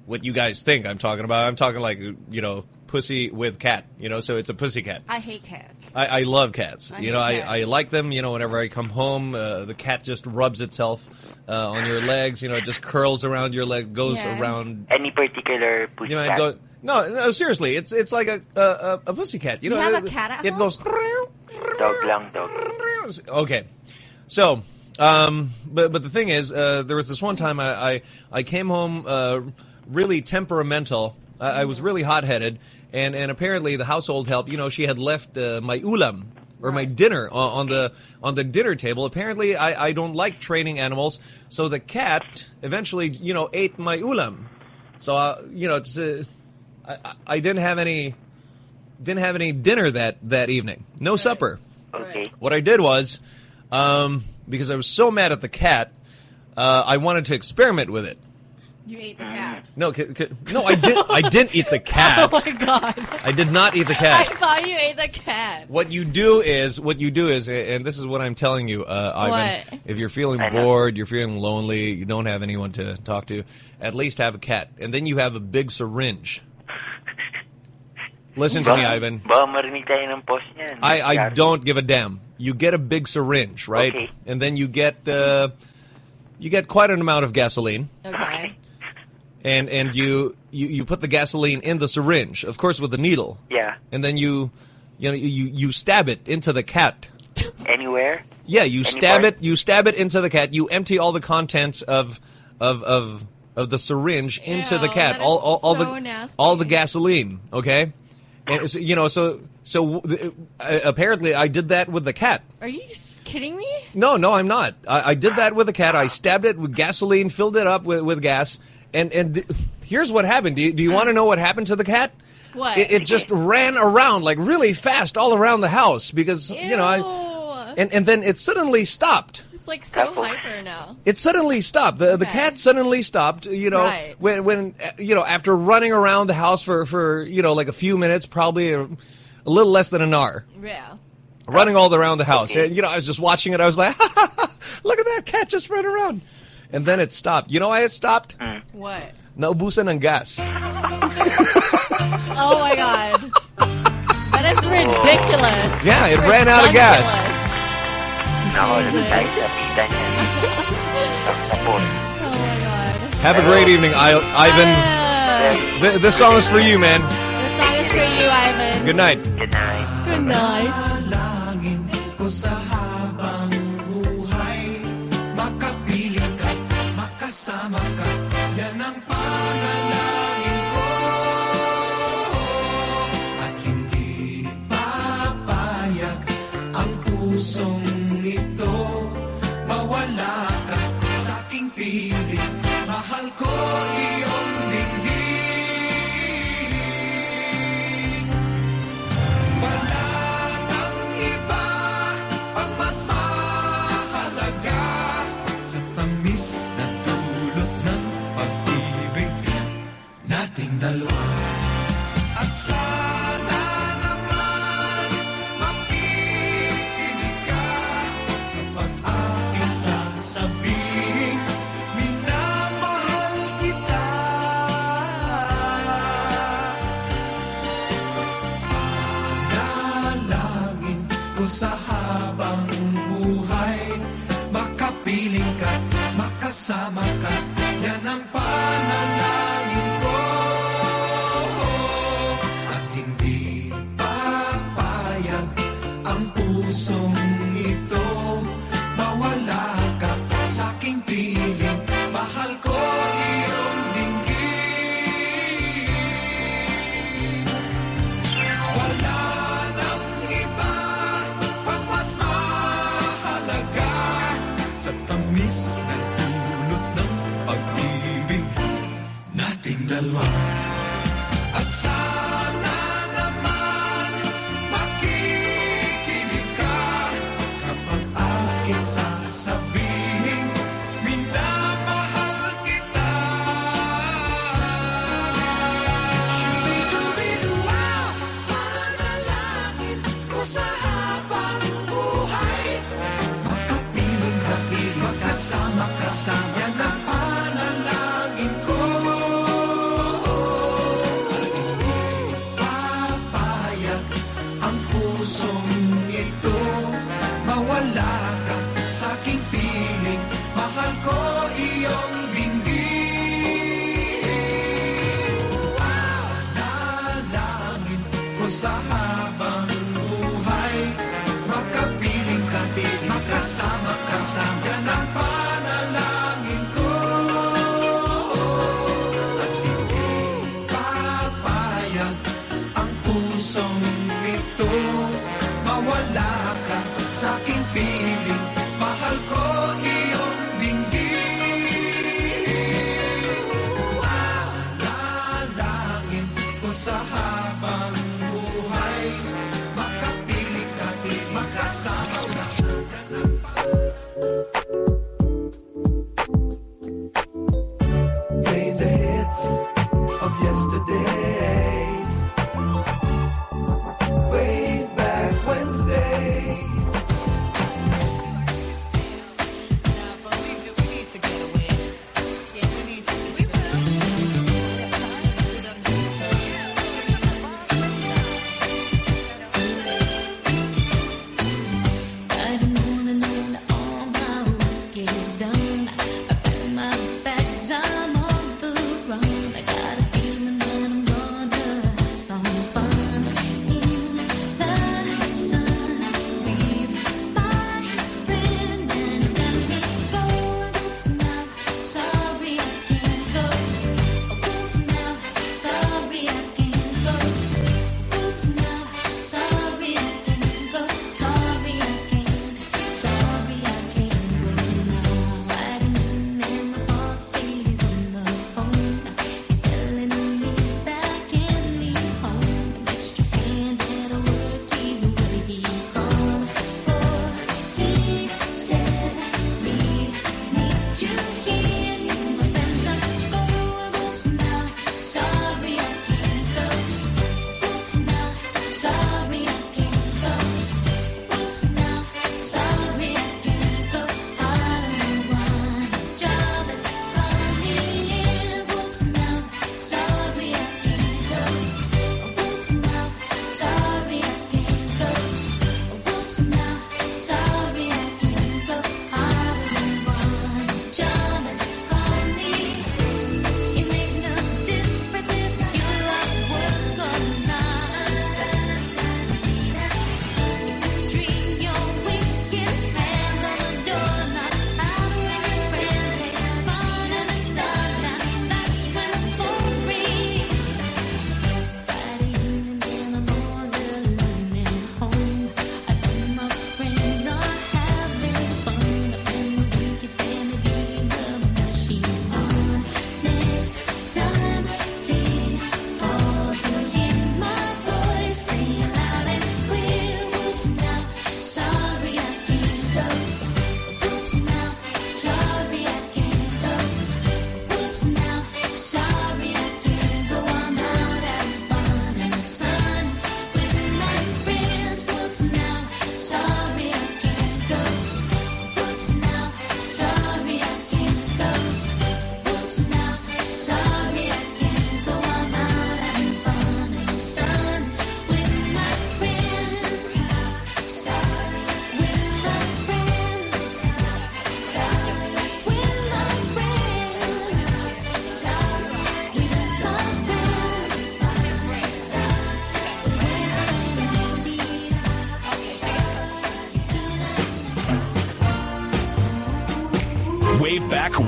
what you guys think I'm talking about. I'm talking like you know, pussy with cat. You know, so it's a pussy cat. I hate cats. I, I love cats. I you know, hate I, I like them. You know, whenever I come home, uh, the cat just rubs itself uh, on your legs. You know, it just curls around your leg, goes Yeah. around. Any particular pussy You know, cat? go, no, no, seriously, it's it's like a a, a, a pussy cat. You You know, have a it, cat at it home? goes. Dog lang, dog. Okay, so, um, but but the thing is, uh, there was this one time I I, I came home uh, really temperamental. I, I was really hot headed, and and apparently the household help, you know, she had left uh, my ulam or my dinner on, on the on the dinner table. Apparently, I I don't like training animals, so the cat eventually, you know, ate my ulam. So uh, you know, it's, uh, I I- I didn't have any didn't have any dinner that that evening. No supper. Okay. What I did was, um, because I was so mad at the cat, uh, I wanted to experiment with it. You ate the cat. No, c- c- no, I didn't. I didn't eat the cat. Oh my god. I did not eat the cat. I thought you ate the cat. What you do is, what you do is, and this is what I'm telling you, uh, Ivan. What? If you're feeling bored, you're feeling lonely, you don't have anyone to talk to, at least have a cat, and then you have a big syringe. Listen to me, Ivan. Baka marinig ng post. I, I don't give a damn. You get a big syringe, right? Okay. And then you get uh, you get quite an amount of gasoline, Okay. and and you, you you put the gasoline in the syringe, of course, with the needle, Yeah. and then you you know you you stab it into the cat. Anywhere? Yeah, you Any stab part? it. You stab it into the cat. You empty all the contents of of of of the syringe into the cat. that all is all, all so the nasty. all the gasoline. Okay, and it's, you know so so uh, apparently I did that with the cat. Are you kidding me? No, no, I'm not. I, I did that with the cat. I stabbed it with gasoline, filled it up with, with gas, and and th- here's what happened. Do you, do you want to know what happened to the cat? What? It, it just ran around like really fast all around the house because you know, I, and and then it suddenly stopped. It's like so hyper now. It suddenly stopped. The the cat suddenly stopped. You know, Right. when when uh, you know after running around the house for for you know like a few minutes, probably a, a little less than an hour, Yeah. running all around the house. And, you know, I was just watching it. I was like, look at that cat just running around. And then it stopped. You know why it stopped? Uh. What? Naubusan ng gas. Oh my god. That is ridiculous. Yeah, it That's ran out of gas. ridiculous. Nako, tayo sa pita niyan. Tapos. Oh my god. Have a great evening, I- Ivan. Yeah. Th- this song is for you, man. This song is for you, Ivan. Good night. Good night. Good night. Panalangin ko sa habang buhay Makapiling ka, makasama ka sa habang buhay. Makapiling ka, makasama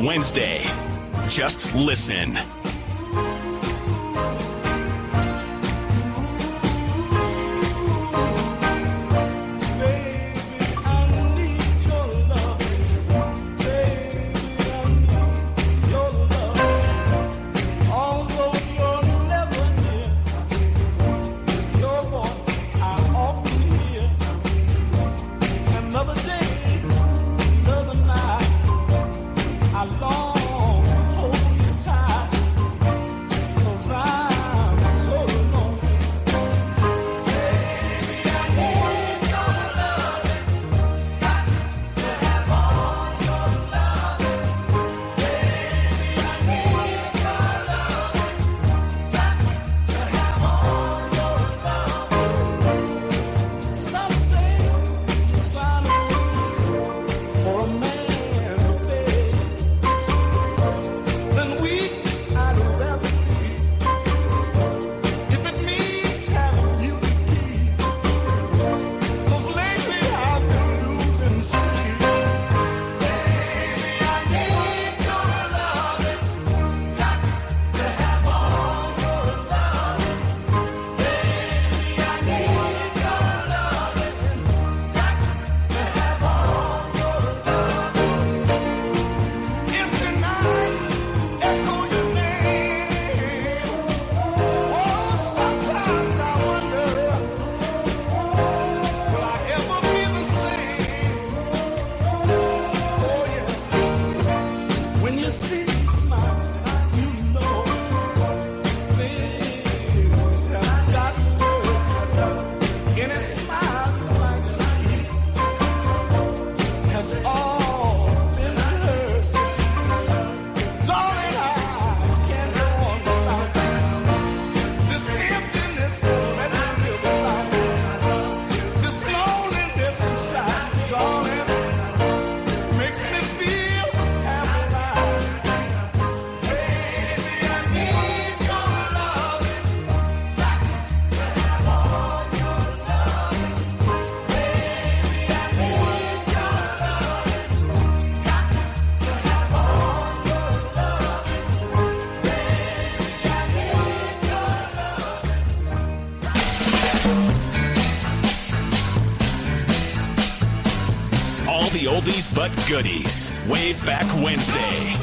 Wednesday. Just listen. But goodies. Wave Back Wednesday.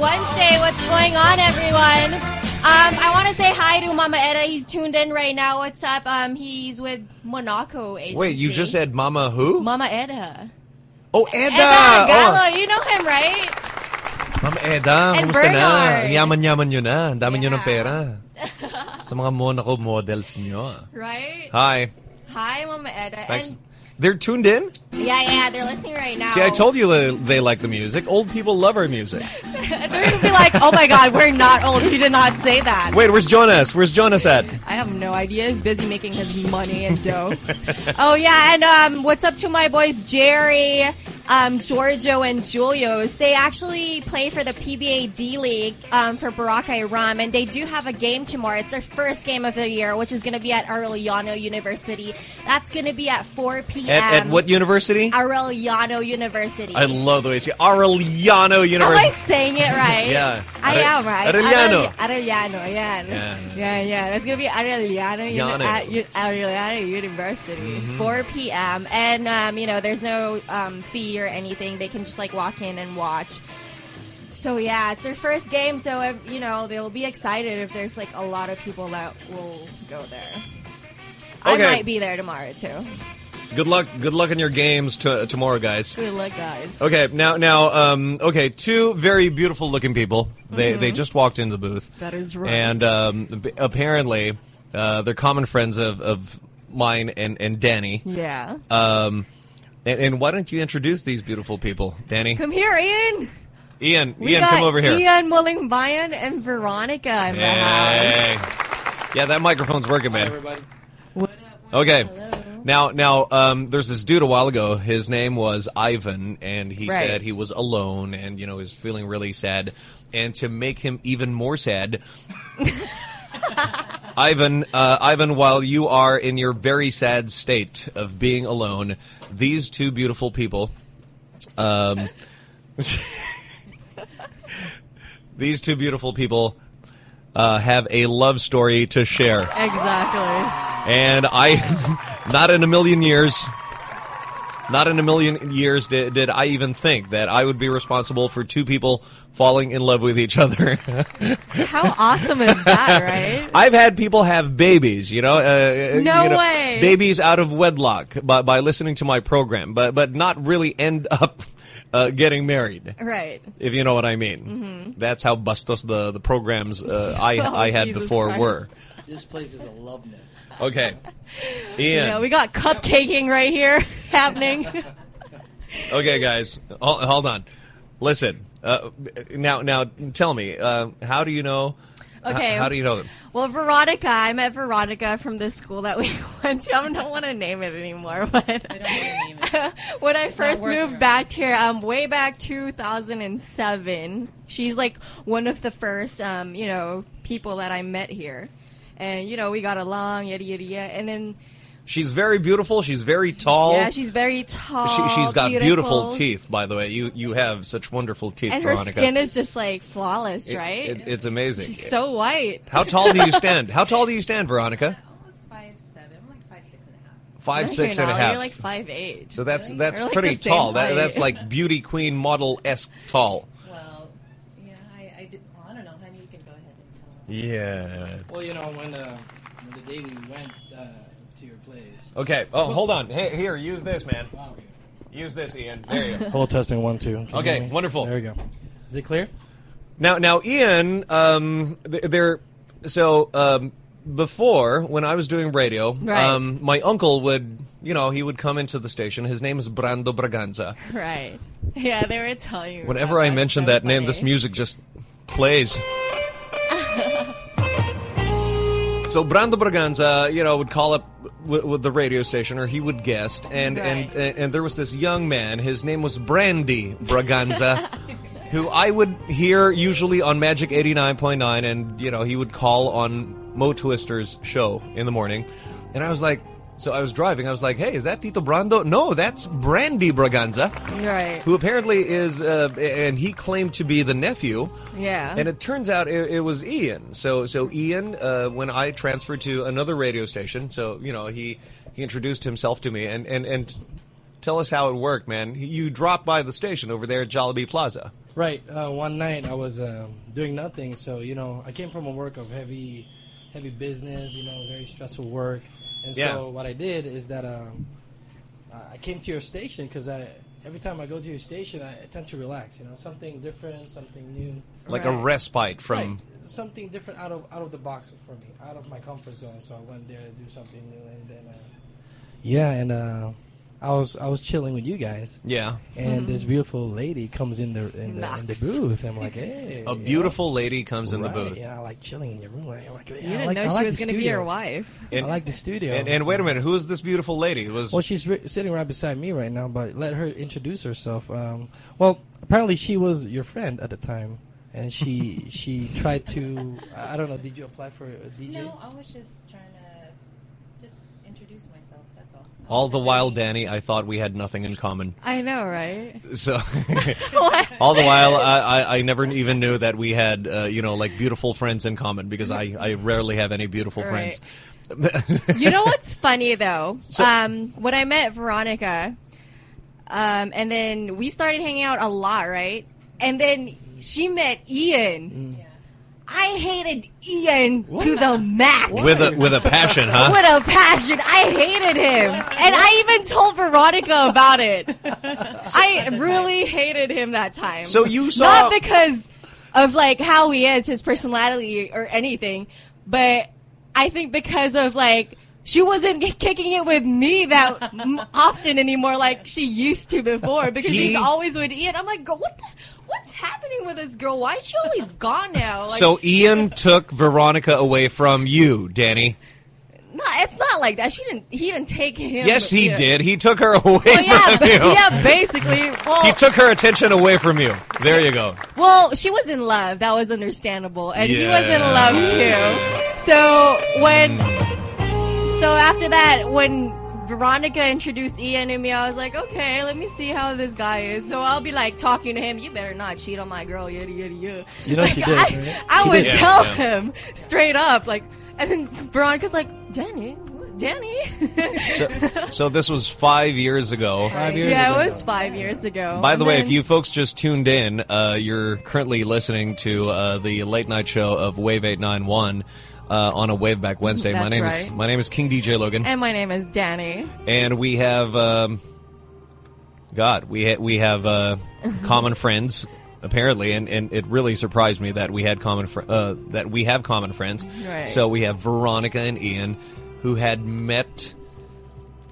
Wednesday. What's going on, everyone? Um, I want to say hi to Mama Eda. He's tuned in right now. What's up? Um, he's with Monaco Agency. Wait, you just said Mama who? Mama Eda. Oh, Eda! Eda Gallo, Oh, you know him, right? Mama Eda, And kumusta na? Bernard. Yaman-yaman nyo na. Ang dami nyo ng pera. Sa mga Monaco models nyo. Right? Hi. Hi, Mama Eda. Thanks. And They're tuned in? yeah, yeah, they're listening right now. See, I told you they, they like the music. Old people love our music. they're gonna be like, "Oh my God, we're not old. You did not say that." Wait, where's Jonas? Where's Jonas at? I have no idea. He's busy making his money and dough. oh yeah, and um, what's up to my boys Jerry, um, Giorgio, and Julius? They actually play for the PBA D League um, for Boracay Rum, and they do have a game tomorrow. It's their first game of the year, which is going to be at Arellano University. That's going to be at 4 p.m. At, at what university? Arellano University. I love the way you say Arellano University. Am I saying it right? Yeah. I Are- am right. Arellano. Arell- Arellano, yeah. Yeah. Yeah, yeah. That's gonna be Arellano, Uni- at Arellano University, Mhm. 4 p.m. And um, you know, there's no um, fee or anything. They can just like walk in and watch. So yeah, it's their first game. So you know, they'll be excited if there's like a lot of people that will go there. I might be there tomorrow too. Good luck. Good luck in your games to, tomorrow, guys. Good luck, guys. Okay, now, now, um, okay, two very beautiful looking people. They Mhm. they just walked into the booth. That is right. And um, apparently, uh, they're common friends of, of mine and, and Danny. Yeah. Um, and, and why don't you introduce these beautiful people, Danny? Come here, Ian. Ian, We Ian, got come over here. Ian Mulingbayan and Veronica in the house. Yeah, that microphone's working, man. everybody. Okay. Now, now, um, there's this dude a while ago. His name was Ivan, and he Right. said he was alone, and you know, he was feeling really sad. And to make him even more sad, Ivan, uh, Ivan, while you are in your very sad state of being alone, these two beautiful people, um, these two beautiful people, uh, have a love story to share. Exactly. And I, not in a million years, not in a million years did, did I even think that I would be responsible for two people falling in love with each other. How awesome is that, right? I've had people have babies, you know, uh, No you know, way. babies out of wedlock by, by listening to my program, but but not really end up uh, getting married. Right. If you know what I mean. Mhm. That's how bustos the the programs uh, I Oh, I had Jesus before Christ. were. This place is a love nest. Okay. You Ian. know, we got cupcaking right here happening. Okay, guys, hold, hold on. Listen, uh, now, now, tell me, uh, how do you know? Okay. how do you know them? Well, Veronica, I met Veronica from the school that we went to. I don't want to name it anymore, but when I first working moved back here, um, way back 2007, she's like one of the first, um, you know, people that I met here, and you know, we got along, yada yada yada, and then She's very beautiful. She's very tall. yeah, she's very tall. She, she's got beautiful. beautiful teeth, by the way. You you have such wonderful teeth, and her Veronica. skin is just like flawless, It- right? it- it's amazing. She's so white. How tall do you stand? How tall do you stand, Veronica? Five seven, like five six and a half. Five No, six you're a half. You're like five eight. so that's that's We're like pretty the tall. That, that's like beauty queen model esque tall. Well, yeah, I, I did. Well, I don't know, honey. You can go ahead and tell. Yeah. Well, you know when uh, when the day we went uh, to your place. Okay. Oh, hold on. Hey, here, use this, man. Use this, Ian. There you go. Hello, testing one two. Can you Okay, me? wonderful. There we go. Is it clear? Now, now, Ian, um, th- there. So um, before, when I was doing radio, Right. um, my uncle would, you know, he would come into the station. His name is Brando Braganza. Right. Yeah, they were telling you. Whenever I mention that name, this music just plays. So Brando Braganza, you know, would call up with the radio station, or he would guest, and and and and there was this young man. His name was Brandy Braganza, who I would hear usually on Magic eighty nine point nine, and you know he would call on Mo Twister's show in the morning, and I was like, so I was driving, I was like, hey, is that Tito Brando? No, that's Brandy Braganza Right. who apparently is, uh, and he claimed to be the nephew. Yeah. And it turns out it, it was Ian. So, so Ian, uh, when I transferred to another radio station, so you know he he introduced himself to me, and and and tell us how it worked, man. You dropped by the station over there at Jollibee Plaza. Right. Uh, one night I was um, doing nothing, so you know I came from a work of heavy, heavy business. You know, very stressful work, and Yeah. so what I did is that um, I came to your station because I every time I go to your station I tend to relax. You know, something different, something new, Like a respite from. Right. something different out of out of the box for me, out of my comfort zone. So I went there to do something new, and then uh, yeah, and uh, I was I was chilling with you guys. Yeah. and this beautiful lady comes in the in the, in the booth. I'm like, hey, A you know? beautiful lady comes in the booth. Yeah, I like chilling in your room. I like, yeah, You I didn't like, know I she like was gonna be your wife. I like the studio. And, and wait a minute, who is this beautiful lady? Was Well, she's ri- sitting right beside me right now, but let her introduce herself. Um, well, apparently she was your friend at the time, and she she tried to. I don't know. Did you apply for a DJ? No, I was just trying to just introduce myself. That's all. the while, Danny. I thought we had nothing in common. I know, right? So, all the while, I, I, I never even knew that we had, uh, you know, like beautiful friends in common because I, I rarely have any beautiful Right. friends. you know what's funny though? So- um, when I met Veronica, um, and then we started hanging out a lot, right? And then she met Ian. I hated Ian to the max. with a with a passion, huh? With a passion. I hated him. And I even told Veronica about it. I really hated him that time. So you saw- Not because of like how he is, his personality or anything, but I think because of like she wasn't kicking it with me that m- often anymore like she used to before because He- she's always with Ian. I'm like, what the, what's happening with this girl? Why is she always gone now? Like, so Ian took Veronica away from you, Danny. no, it's not like that. She didn't. He didn't take him. Yes, he yeah. did. He took her away Well, yeah, from you. yeah, basically. Well, He took her attention away from you. There you go. Well, she was in love. That was understandable, and he was in love too. So when, so after that, when Veronica introduced Ian to me, I was like, okay, let me see how this guy is. So I'll be like talking to him. You better not cheat on my girl, yada yada yada. You know like, she did, I, right? I would did. tell Yeah, him straight up, like, and then Veronica's like, Jenny, Jenny. So, so this was five years ago. Five yeah, it was five years ago. By the And way, then- if you folks just tuned in, uh, you're currently listening to uh, the late night show of Wave 891 uh, on a Wave Back Wednesday. my name right. is my name is King DJ Logan, and my name is Danny. and we have um, God, we ha- we have uh, common friends apparently, and, and it really surprised me that we had common fr- uh, that we have common friends. Right. So we have Veronica and Ian, who had met.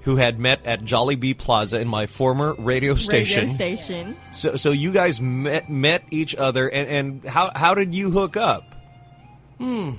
Who had met at Jollibee Plaza in my former radio station? Radio station. So, so you guys met met each other, and, and how how did you hook up? Hmm.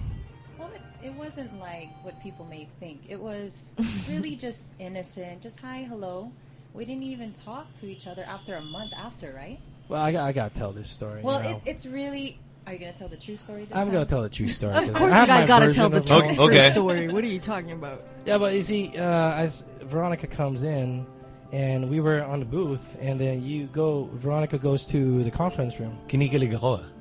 Well, it, it wasn't like what people may think. It was really just innocent. Just hi, hello. We didn't even talk to each other after a month after, right? Well, I, got- I gotta tell this story. Well, you know. it, it's really. Are you gonna tell the true story this I'm time? gonna tell the true story. Of 'cause course, I have you gotta tell the true. Okay, okay. story. What are you talking about? Yeah, but you see, uh, as Veronica comes in, and we were on the booth, and then you go. Veronica goes to the conference room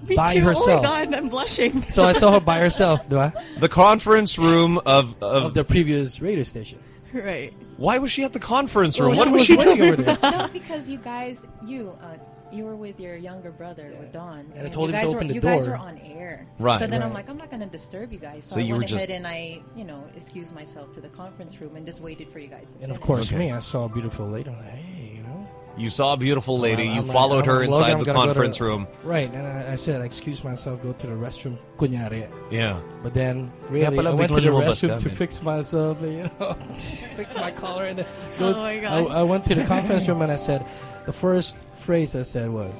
Me by too. herself. Oh my god, I'm blushing. So I saw her by herself. Do I? The conference room of of, Of the previous radio station. right. Why was she at the conference Well, room? what she was was she doing? over there. no, because you guys, you, uh, you were with your younger brother, with Don, And I told you him to guys open were, the you guys were on air. Right. So then I'm like, I'm not gonna disturb you guys. So, So I you went were just- ahead and I, you know, excused myself to the conference room and just waited for you guys. To And of course, Okay. me, I saw a beautiful lady. I'm like, hey, you know. You saw a beautiful lady. I'm You like, followed I'm her inside I'm the gonna conference room. Right, and I, I said, excuse myself, go to the restroom, kunyari. Yeah. But then, really, Kaya pala I went to the restroom to fix myself, you know, fix my collar, and then Oh goes- my I, God. I went to the conference room and I said, the first phrase I said was,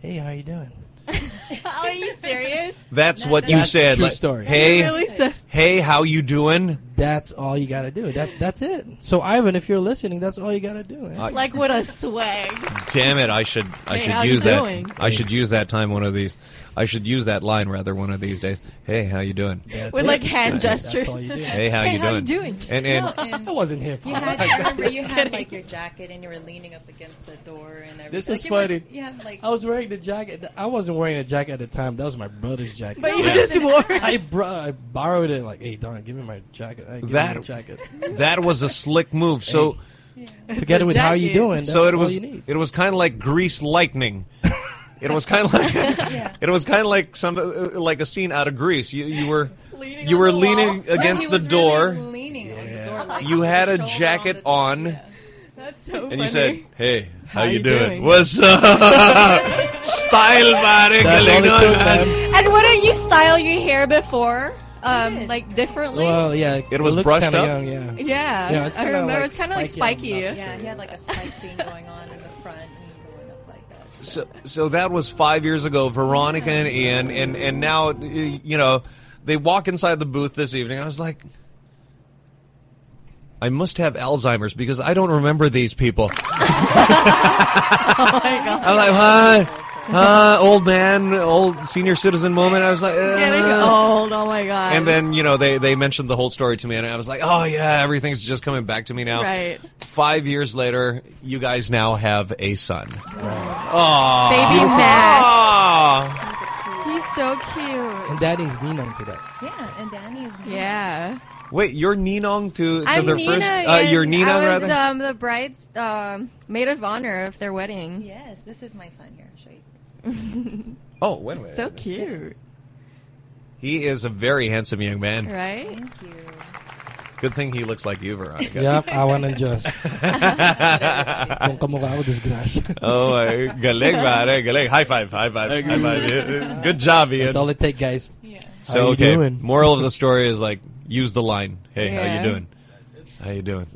"Hey, how you doing?" Oh, are you serious? That's what you That's said. true like, story. Hey, Really said- hey, how you doing? That's all you gotta do. That that's it. So Ivan, if you're listening, that's all you gotta do. man. Uh, Like with a swag. Damn it! I should I Hey, should how you use that. doing? I should use that time one of these. I should use that line rather one of these days. Hey, how you doing? That's With it. like hand That's- gestures. That's all you. Hey, how Hey, you how you doing? doing? And and No, and I wasn't hip. You had, I remember you had like your jacket and you were leaning up against the door and everything. This Like, was you were- funny. You had like I was wearing the jacket. I wasn't wearing a jacket at the time. That was my brother's jacket. But you Yeah. just wore it. I, bro- I borrowed it. Like, hey, Don, give me my jacket. Hey, give That- me my jacket. that was a slick move. So Together with how you doing. That's so it all was you need. it was kind of like grease lightning. It was kind of like Yeah. it was kind of like some uh, like a scene out of Grease. You you were Leaning you were leaning wall. against He the door. really leaning on the door, like, You had a jacket the- on. That's so And you said, "Hey, how, you, you doing? doing?" What's up? Style, buddy. That's all it Galing took, on, man. And wouldn't you style your hair before, um, like differently? Well, yeah, It was looks brushed kinda up? Young, yeah. Yeah. yeah. It's I kinda remember like it's kinda like spiky on the spiky. top. Yeah, he had like a spike thing going on in the front and going up like that. So, so that was five years ago. Veronica and Ian, and and now, you know, they walk inside the booth this evening. I was like, I must have Alzheimer's because I don't remember these people. oh my god. I'm like, huh, huh, old man, old senior citizen moment. I was like, uh. Getting old. Oh my god. And then you know they they mentioned the whole story to me, and I was like, oh yeah, everything's just coming back to me now. Right. Five years later, you guys now have a son. Aww. Baby Max. Aww. He's so cute. And Daddy's Ninong today. Yeah, and Danny is. Yeah. Wait, you're Ninong to, to I'm their Nina. first. Uh, and you're Ninong I was rather. um, the bride's um, maid of honor of their wedding. Yes, this is my son here. I'll show you. Oh, wait a minute. So cute, He is a very handsome young man. right? Thank you. Good thing he looks like you, Veronica. Yep, awan ng Diyos. Kung kamukha ko, disgrasya. oh, my, galing, pare, galing. High five, high five, high five. Good job, Ian. That's all it takes, guys. Yeah. How So you okay, doing? moral of the story is like use the line. Hey, how you doing? How you doing?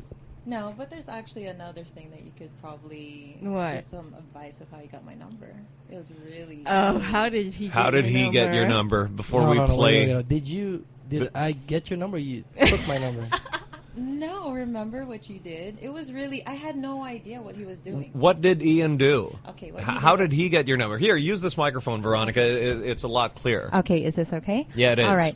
No, but there's actually another thing that you could probably What? get some advice of how you got my number. It was really Oh, sweet. how did he? How get did your he get your number? number before No, we no, no, play? wait. Did you? Did But- I get your number? You took my number. No, remember what you did? It was really I had no idea what he was doing. What did Ian do? Okay, what H- how did did he get your number? Here, use this microphone, Veronica. It, it's a lot clearer. Okay, is this okay? Yeah, it is. All right.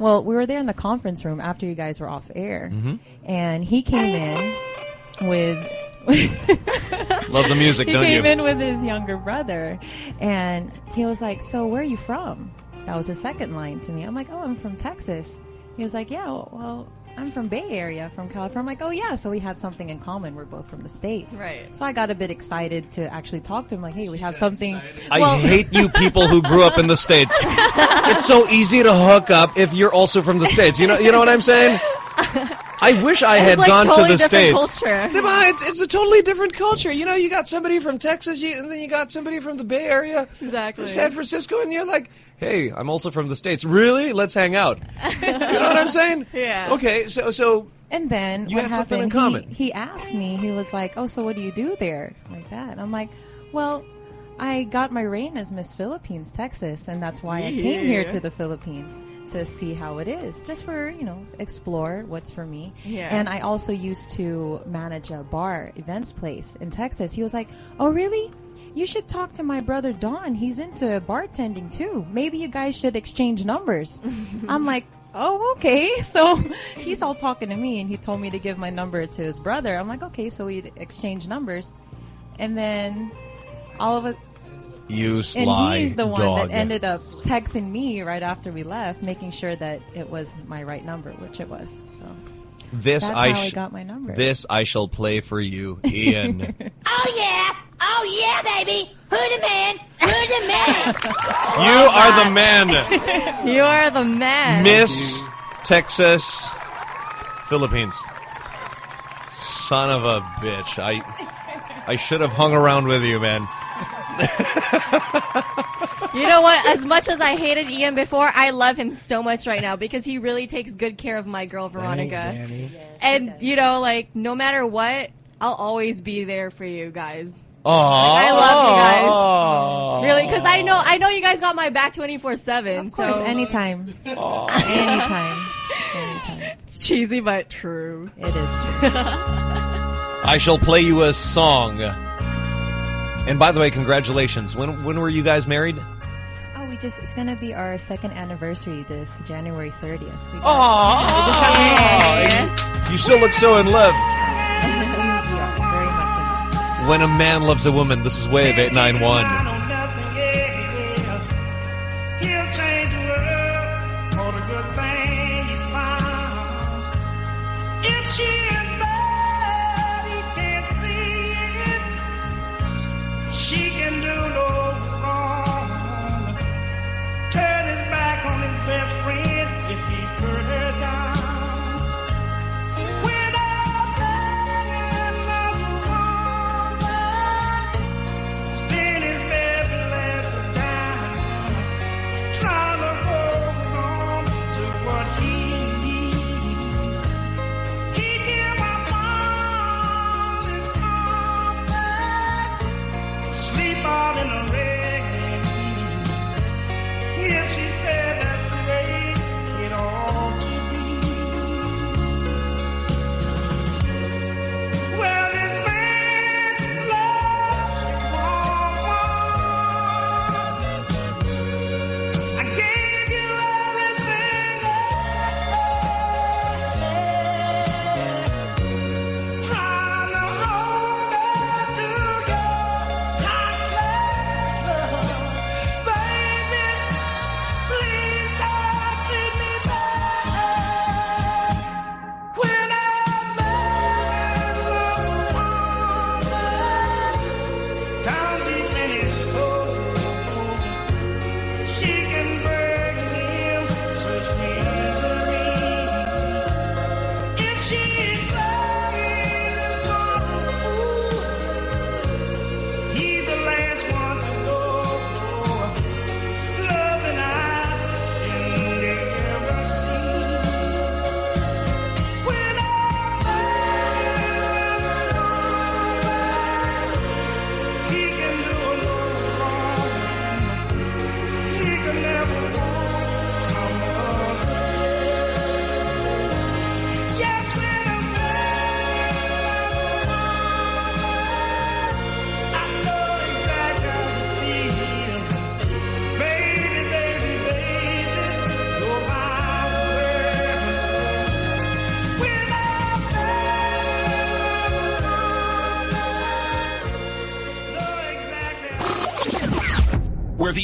Well, we were there in the conference room after you guys were off air, Mhm. and he came in with. Love the music, he don't you? came in with his younger brother, and he was like, "So where are you from?" That was his second line to me. I'm like, "Oh, I'm from Texas." He was like, "Yeah, well, I'm from Bay Area, from California." I'm like, "Oh yeah, so we had something in common. We're both from the states." Right. So I got a bit excited to actually talk to him. Like, "Hey, we have something." I Well- hate you people who grew up in the states. it's so easy to hook up if you're also from the states. You know, you know what I'm saying? I wish I It's had like gone totally to the different states. culture. It's, it's a totally different culture. You know, you got somebody from Texas, you, and then you got somebody from the Bay Area, Exactly. from San Francisco, and you're like, "Hey, I'm also from the states. Really? Let's hang out." you know what I'm saying? Yeah. Okay, so so And then You what had something in common. He, he asked me. He was like, "Oh, so what do you do there?" Like that. I'm like, "Well, I got my reign as Miss Philippines, Texas, and that's why I came here to the Philippines to see how it is, just for you know, explore what's for me." Yeah. And I also used to manage a bar events place in Texas. He was like, "Oh, really?" You should talk to my brother Don. He's into bartending too. Maybe you guys should exchange numbers. I'm like, oh, okay. So he's all talking to me, and he told me to give my number to his brother. I'm like, okay. So we'd exchange numbers, and then all of it, you and he's the one dog. that ended up texting me right after we left, making sure that it was my right number, which it was. So This that's I how I got my number. This I shall play for you, Ian. Oh yeah! Oh yeah, baby! Who the man? Who the man? you are the man, you are the man. Miss Texas, Philippines. Son of a bitch! I I should have hung around with you, man. You know what? As much as I hated Ian before, I love him so much right now because he really takes good care of my girl Veronica. Thanks, Danny. and you know, like no matter what, I'll always be there for you guys. Aww. I love you guys. Really, because I know I know you guys got my back twenty four seven. of course, so anytime, anytime, anytime. It's cheesy but true. It is true. I shall play you a song. And by the way, congratulations. When when were you guys married? Oh, we just, it's going to be our second anniversary this January 30th. We Aww. got- we just got married. You still look so in love. We are very much in love. When a man loves a woman, this is Wave 891.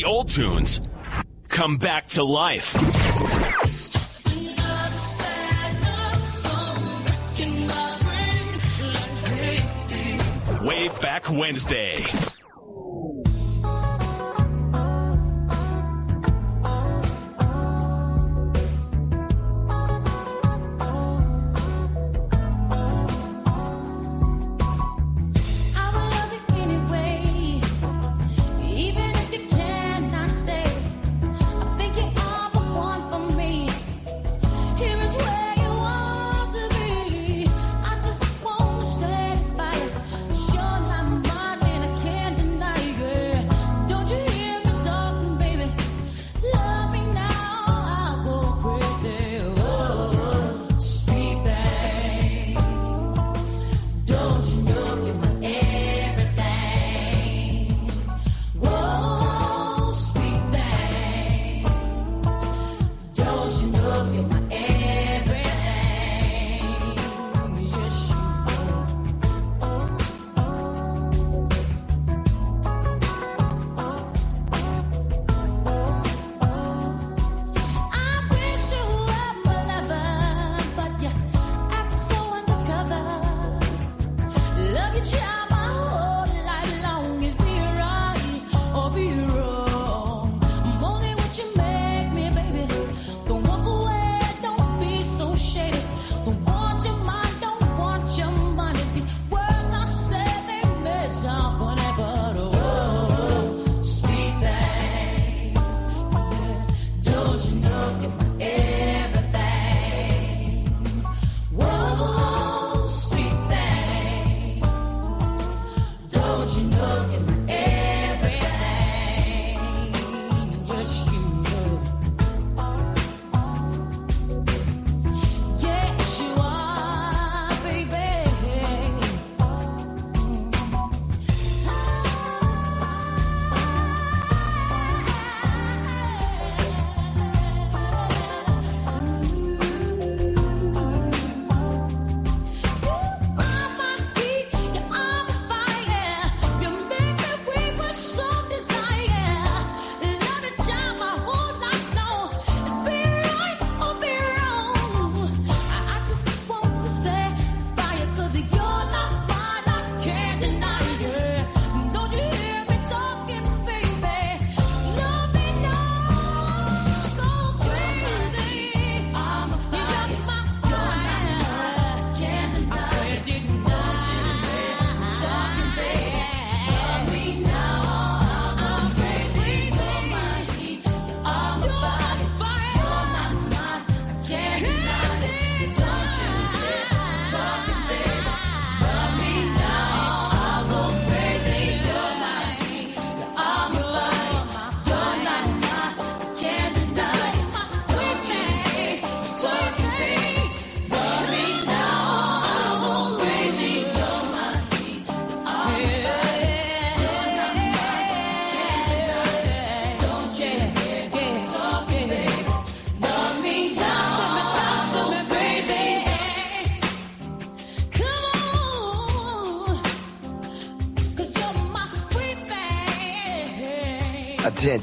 Old tunes come back to life. Way back Wednesday.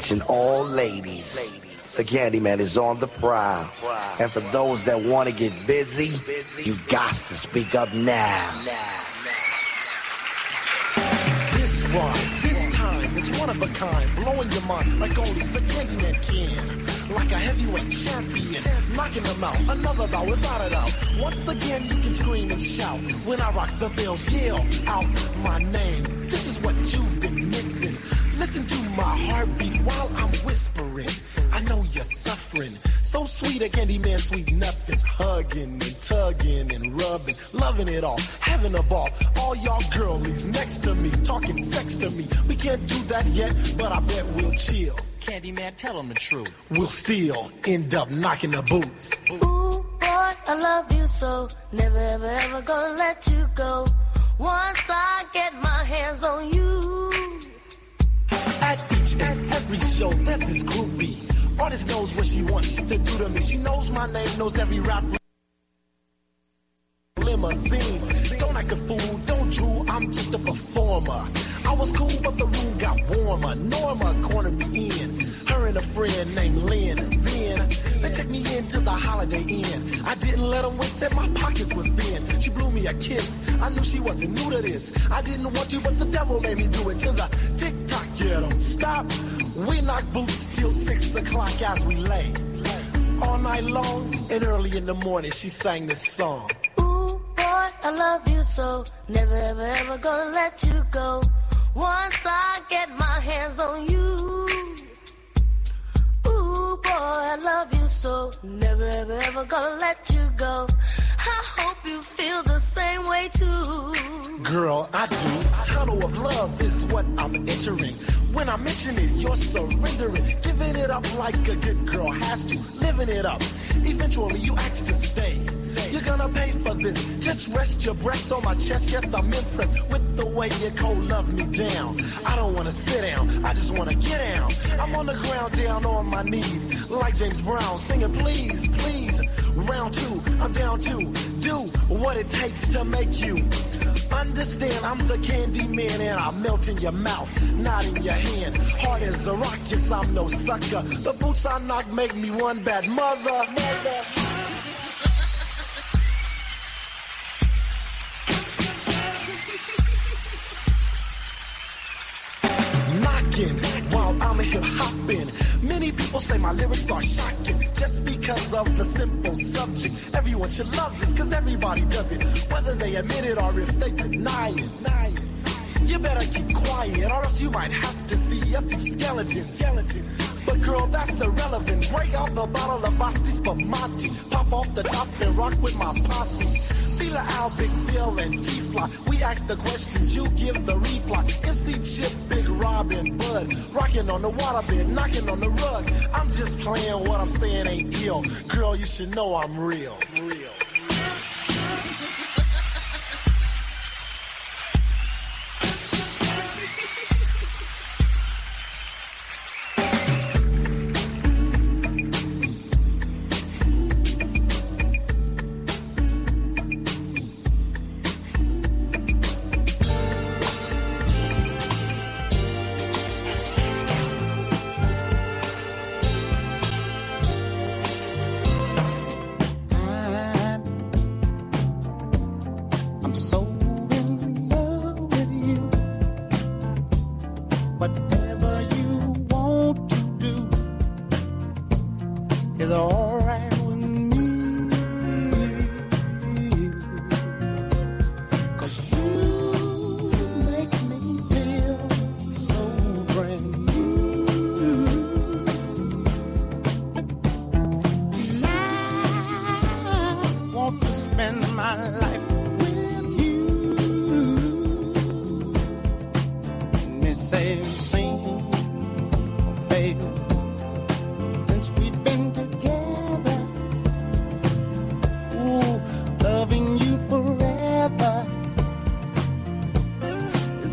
Attention, all ladies. The Candyman is on the prowl. And for those that want to get busy, you got to speak up now. This rhyme, this time is one of a kind, blowing your mind like only the Candyman can. Like a heavyweight champion, knocking them out, another bout without a doubt. Once again, you can scream and shout when I rock the bells, yell out my name. This is what you've my heartbeat while I'm whispering. I know you're suffering. So sweet, a candy man, sweet nothings. Hugging and tugging and rubbing, loving it all, having a ball. All y'all girlies next to me, talking sex to me. We can't do that yet, but I bet we'll chill. Candyman, tell him the truth. We'll still end up knocking the boots. Ooh, boy, I love you so. Never, ever, ever gonna let you go. Once I get my hands on you. At each and every show, there's this groupie. Artist knows what she wants to do to me. She knows my name, knows every rap. Limousine. Don't act a fool, don't drool, I'm just a performer. I was cool, but the room got warmer. Norma cornered me in. Her and a friend named Lynn. Then they checked me into the Holiday Inn. I didn't let them wait, said my pockets was thin. She blew me a kiss. I knew she wasn't new to this. I didn't want to, but the devil made me do it. To the tick tock, yeah, don't stop. We knock boots till six o'clock as we lay. All night long and early in the morning, she sang this song. Boy, I love you so. Never, ever, ever gonna let you go. Once I get my hands on you. Ooh, boy, I love you so. Never, ever, ever gonna let you go. I hope you feel the same way too. Girl, I do. Tunnel of love is what I'm entering. When I mention it, you're surrendering. Giving it up like a good girl has to. Living it up. Eventually, you ask to stay. You're gonna pay for this. Just rest your breath on my chest. Yes, I'm impressed with the way you cold love me down. I don't wanna sit down. I just wanna get down. I'm on the ground down on my knees. Like James Brown singing, please, please. Round two, I'm down to do what it takes to make you understand. I'm the candy man and I melt in your mouth, not in your hand. Hard as a rock, yes, I'm no sucker. The boots I knock make me one bad mother. mother. Knocking while I'm hip hopping. Many people say my lyrics are shocking just because of the simple subject. Everyone should love this because everybody does it, whether they admit it or if they deny it. You better keep quiet or else you might have to see a few skeletons. skeletons. But girl, that's irrelevant. Break out the bottle of Asti Spumante. Pop off the top and rock with my posse. Feel Al, Big Deal, and T-Fly. We ask the questions, you give the reply. MC Chip, Big Robin, Bud. Rocking on the waterbed, knocking on the rug. I'm just playing what I'm saying ain't ill. Girl, you should know I'm real. Real.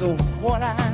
Is what I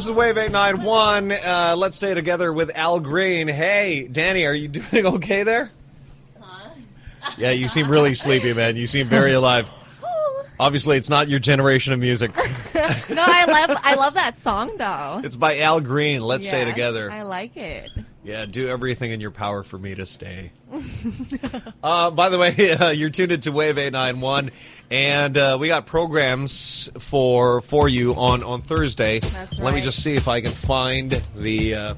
This is Wave 891. Uh, let's stay together with Al Green. Hey, Danny, are you doing okay there? Yeah, you seem really sleepy, man. You seem very alive. Obviously, it's not your generation of music. no, I love I love that song though. It's by Al Green. Let's stay together. I like it. Yeah, do everything in your power for me to stay. Uh, by the way, uh, you're tuned into Wave 891, and uh, we got programs for for you on, on Thursday. That's Let me just see if I can find the... Uh,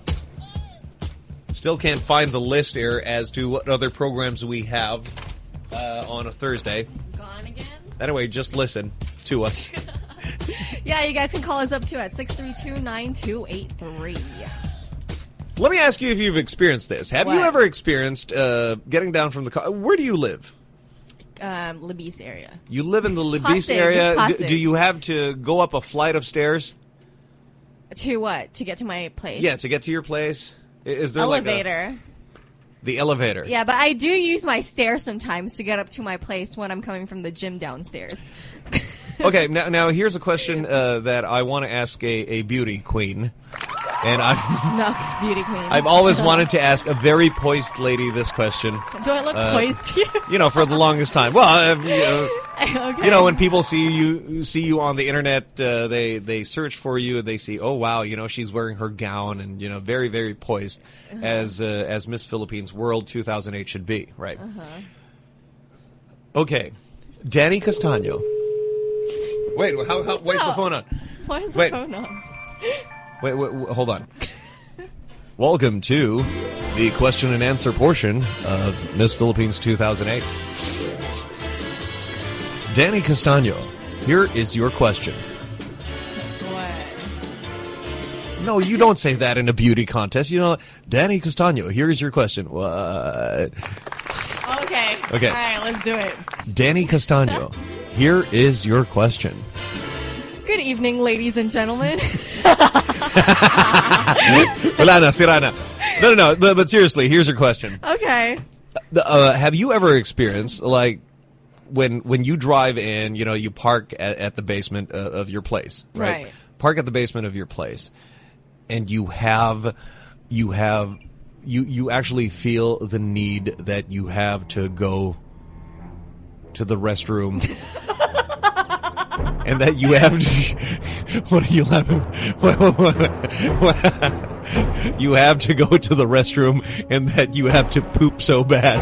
still can't find the list here as to what other programs we have uh, on a Thursday. Gone again? Anyway, just listen to us. Yeah, you guys can call us up too at 632-9283. Let me ask you if you've experienced this. Have you ever experienced uh, getting down from the car? Where do you live? Um, Libis area. You live in the Libis Pasig, area. Pasig. do you have to go up a flight of stairs? To what? To get to my place? Yeah, to get to your place. Is there like a- Elevator. the elevator? Yeah, but I do use my stairs sometimes to get up to my place when I'm coming from the gym downstairs. okay, now, now here's a question uh, that I want to ask a, a beauty queen, and I've Nux Beauty Queen. I've always wanted to ask a very poised lady this question. Do I look Uh, poised to you? You know, for the longest time. Well, uh, you know, okay. You know, when people see you see you on the internet, uh, they they search for you and they see, oh wow, you know, she's wearing her gown and you know, very very poised, Uh-huh. as uh, as Miss Philippines World 2008 should be, right? Uh-huh. Okay, Danny Castano. Wait, how, how, where's the phone on? Why is Wait. the phone on? Wait, wait, wait, hold on. Welcome to the question and answer portion of Miss Philippines 2008. Danny Castano, here is your question. What? No, you don't say that in a beauty contest. You know, Danny Castano, here is your question. What? Okay. Okay. All right, let's do it. Danny Castano, here is your question. Good evening, ladies and gentlemen. Wala na, sira na. No, no, no, but, but seriously, here's your question. okay. Uh, have you ever experienced, like, when when you drive in, you know, you park at, at the basement uh, of your place, right? Right. Park at the basement of your place, and you have, you have, you you actually feel the need that you have to go to the restroom, and that you have. To, what are you laughing? What, what, what, what- you have to go to the restroom, and that you have to poop so bad.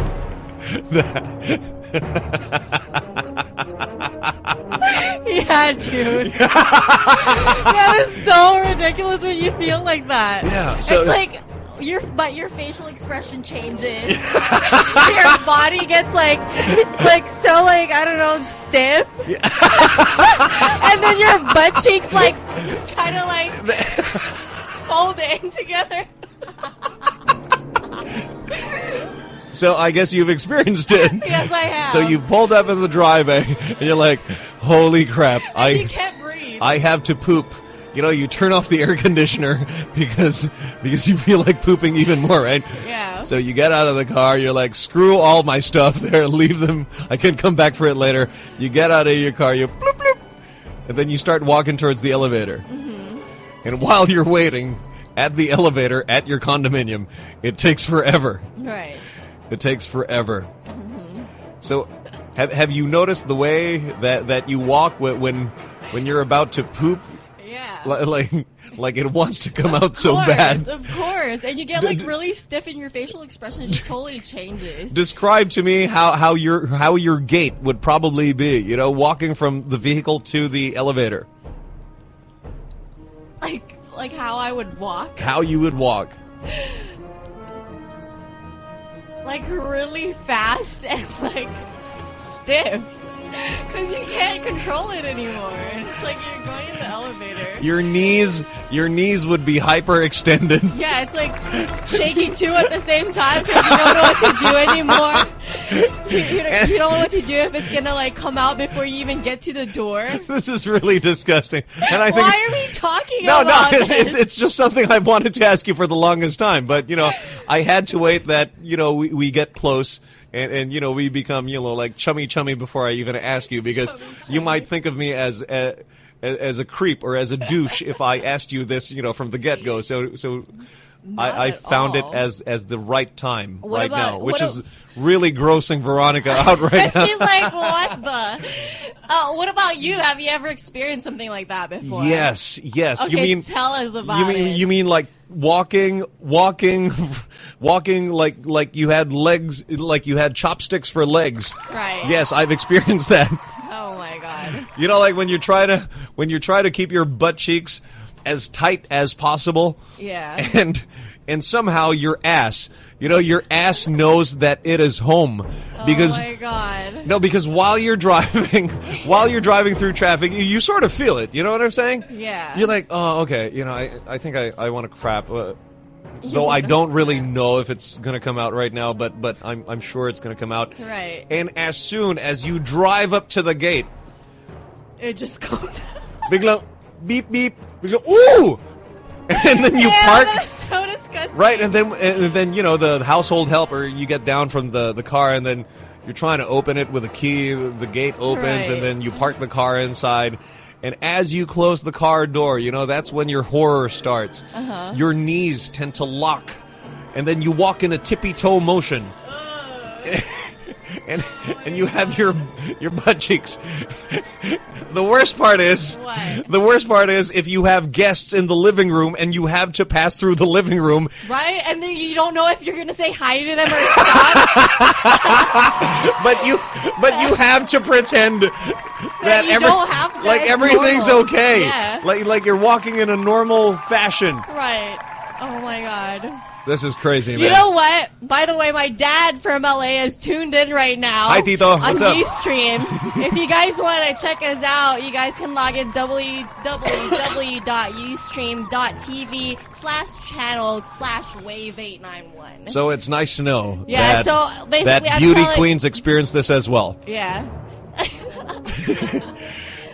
yeah, dude. that is so ridiculous when you feel like that. Yeah, so- it's like your but your facial expression changes. your body gets like like so like I don't know stiff, and then your butt cheeks like kind of like folding together. So I guess you've experienced it. Yes, I have. So you pulled up in the driveway, and you're like, "Holy crap! I you can't breathe. I have to poop." You know, you turn off the air conditioner because because you feel like pooping even more, right? Yeah. So you get out of the car, you're like, "Screw all my stuff there, leave them. I can come back for it later." You get out of your car, you bloop bloop, and then you start walking towards the elevator. Mm-hmm. And while you're waiting at the elevator at your condominium, it takes forever. Right. It takes forever. Mm-hmm. So, have have you noticed the way that, that you walk when when you're about to poop? Yeah. Li- Like like it wants to come out so Of course, bad. Of course. And you get like really stiff and your facial expression just totally changes. Describe to me how, how your how your gait would probably be. You know, walking from the vehicle to the elevator. Like like how I would walk. How you would walk. Like really fast and like stiff. Because you can't control it anymore. It's like you're going in the elevator. Your knees your knees would be hyperextended. Yeah, it's like shaking too at the same time because you don't know what to do anymore. You, you, don't, you don't know what to do if it's gonna like come out before you even get to the door. This is really disgusting. And I think Why are we talking No, no, it's, this? it's, it's just something I wanted to ask you for the longest time. But, you know, I had to wait that, you know, we, we get close and, and, you know, we become, you know, like chummy chummy before I even ask you because you might think of me as, uh, as, a creep or as a douche if I asked you this, you know, from the get go. So so. Not I, I found all. it as as the right time What right about- now, which a- is really grossing Veronica out right now. She's like, what the? Uh, what about you? Have you ever experienced something like that before? Yes, yes. Okay, you mean tell us about you mean it. you mean like walking, walking, walking like like you had legs, like you had chopsticks for legs. Right. Yes, I've experienced that. Oh my god. You know, like when you're trying to when you're trying to keep your butt cheeks as tight as possible. Yeah. And and somehow your ass, you know, your ass knows that it is home because oh my god. no, because while you're driving, while you're driving through traffic, you, you sort of feel it. You know what I'm saying? Yeah. You're like, oh, okay. You know, I I think I I want to crap. Uh, though I don't really know if it's gonna come out right now, but but I'm I'm sure it's gonna come out. Right. And as soon as you drive up to the gate, It just comes. biglang beep beep, biglang, ooh, and then you Ew, park. That's so disgusting. Right, and then and then you know the household helper. You get down from the the car, and then you're trying to open it with a key. The gate opens, Right. and then you park the car inside. And as you close the car door, you know that's when your horror starts. Uh-huh. Your knees tend to lock, and then you walk in a tippy toe motion. and and you have your your butt cheeks. the worst part is What? the worst part is if you have guests in the living room and you have to pass through the living room Right? And then you don't know if you're gonna say hi to them or stop. but you but you have to pretend that you every- don't have to, like everything's normal. okay. Yeah. Like like you're walking in a normal fashion. right. Oh my god. This is crazy, man. You know what? By the way, my dad from LA is tuned in right now. Hi, Tito. What's on up? Ustream. if you guys want to check us out, you guys can log in www.ustream.tv slash channel slash wave 891. so it's nice to know Yeah, that, so basically that I'm beauty telling- queens experience this as well. Yeah.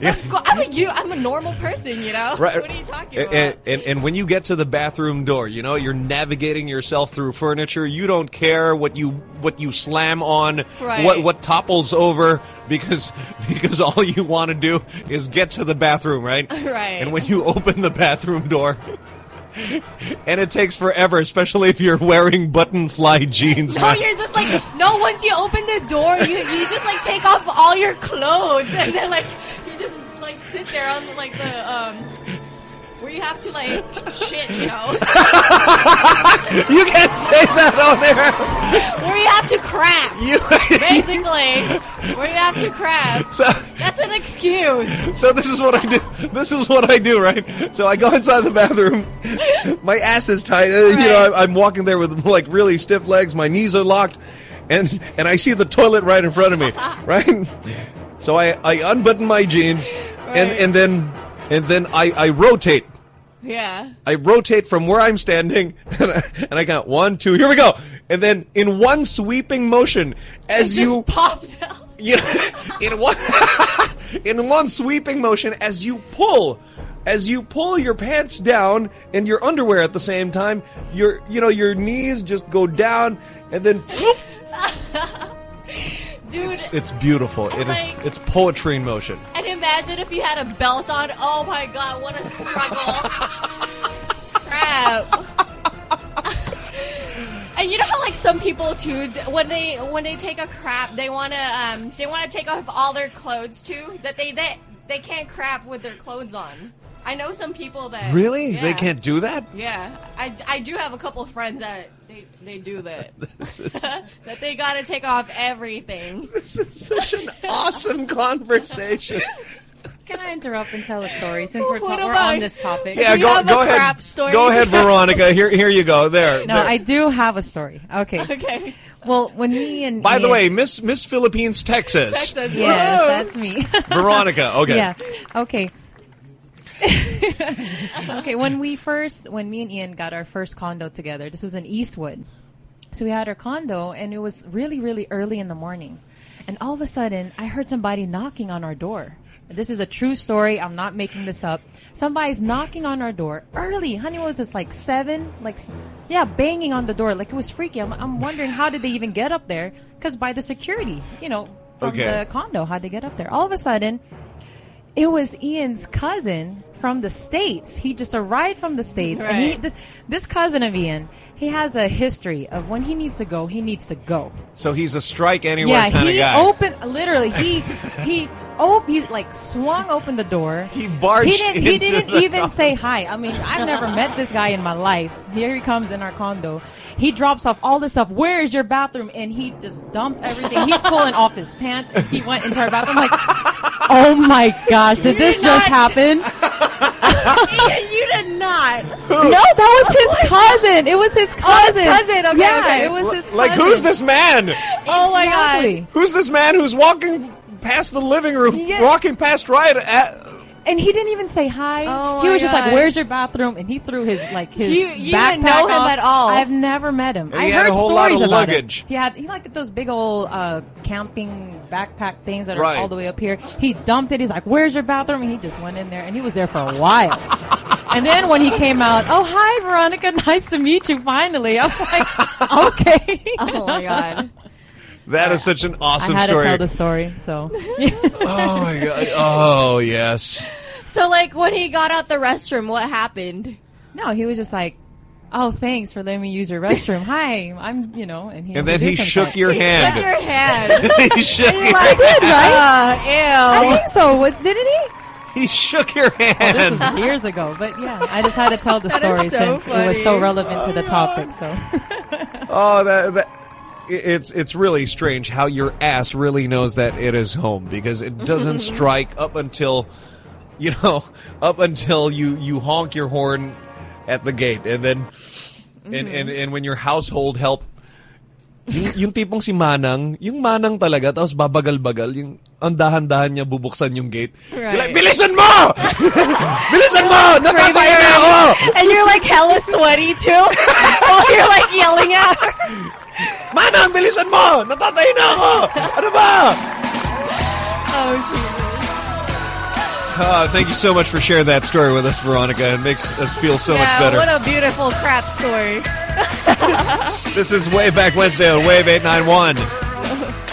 I'm a, you, I'm a normal person, you know? Right. What are you talking And, about? and, and, and when you get to the bathroom door, you know, you're navigating yourself through furniture. You don't care what you what you slam on, Right. what what topples over, because because all you want to do is get to the bathroom, right? Right. And when you open the bathroom door, and it takes forever, especially if you're wearing button fly jeans. No, man. you're just like no. Once you open the door, you you just like take off all your clothes, and then like like sit there on like the um where you have to like shit, you know, you can't say that on there. where you have to crap. You basically where you have to crap. So, That's an excuse. So this is what I do. This is what I do, right? So I go inside the bathroom. My ass is tight. uh, You know, I, I'm walking there with like really stiff legs. My knees are locked, and and I see the toilet right in front of me, right? So I, I unbutton my jeans, Right. and then and then I, I rotate. Yeah. I rotate from where I'm standing, and I, and I count one, two. Here we go. And then in one sweeping motion, as it you just pops out. you in one in one sweeping motion as you pull as you pull your pants down and your underwear at the same time your you know your knees just go down and then Dude, it's, it's beautiful it is Like- it's poetry in motion and imagine if you had a belt on. Oh my god, what a struggle. Crap. And you know how like some people too, when they when they take a crap, they wanna um they wanna take off all their clothes too. That they they they can't crap with their clothes on. I know some people that really they can't do that Yeah, I, I do have a couple of friends that they, they do that. that they gotta take off everything. This is such an awesome conversation. Can I interrupt and tell a story since we're, ta- we're on this topic? yeah you go have go a ahead crap story? go ahead veronica here here you go there No, there. I do have a story. Okay. Okay. Well, when me and by the Ian- way miss miss philippines texas Texas. yes, woo! that's me. veronica okay Yeah. Okay. okay. When we first, when me and Ian got our first condo together, this was in Eastwood. So we had our condo, and it was really, really early in the morning. And all of a sudden, I heard somebody knocking on our door. This is a true story. I'm not making this up. Somebody's knocking on our door early. Honey was just like seven, like yeah, banging on the door. Like it was freaky. I'm, I'm wondering how did they even get up there? Because by the security, you know, from Okay. the condo, how'd they get up there? All of a sudden, it was Ian's cousin from the states. He just arrived from the states, and he, Right. this, this cousin of Ian, he has a history of when he needs to go, he needs to go. So he's a strike anywhere yeah, kind of he guy. opened literally. He he oh he like swung open the door. He barged He didn't. He didn't even house. say hi. I mean, I've never met this guy in my life. Here he comes in our condo. He drops off all this stuff. Where is your bathroom? And he just dumped everything. He's pulling off his pants. And he went into our bathroom. I'm like, oh my gosh, did this just happen? Ian, you did not. No, that was his oh cousin. It was oh, his cousin. cousin. Okay, yeah, okay. it was his cousin. Like, who's this man? Oh my Exactly. god. Who's this man who's walking past the living room, Yeah. walking past right at... And he didn't even say hi. Oh he my was just like, "Where's your bathroom?" And he threw his like his You- you backpack didn't know him off. at all. I've never met him. And I he had heard a whole lot stories of about luggage. him. He had he like those big old uh, camping backpack things that are Right. all the way up here. He dumped it. He's like, "Where's your bathroom?" And he just went in there, and he was there for a while. and then when he came out, "Oh hi, Veronica, nice to meet you." Finally, I'm like, "Okay." Oh my god. That is such an awesome story. I had story. to tell the story, so. oh my god! Oh yes. So like when he got out the restroom, what happened? No, he was just like, "Oh, thanks for letting me use your restroom. Hi, I'm, you know." And he And then he introduced shook himself. your hand. Shook your hand. he shook. And you're like, did, right? Uh, I think so. Was, didn't he? He shook your Oh, hand. this was years ago, but yeah, I just had to tell the story so since it was so funny. relevant to the topic. So Oh, that, that it's it's really strange how your ass really knows that it is home because it doesn't strike up until you know up until you you honk your horn at the gate and then and and mm-hmm. and when your household help yung, yung tipong si Manang, yung Manang talaga, tapos babagal-bagal, yung ang dahan-dahan niya bubuksan yung gate. You're like, bilisan mo! bilisan mo! Natatay na ako! And you're like hella sweaty too. While you're like yelling at her. Manang, bilisan mo! Natatay na ako! Ano ba? Oh Jesus. Uh, thank you so much for sharing that story with us, Veronica. It makes us feel so yeah, much better. what a beautiful crap story. this is Way Back Wednesday on Wave 891.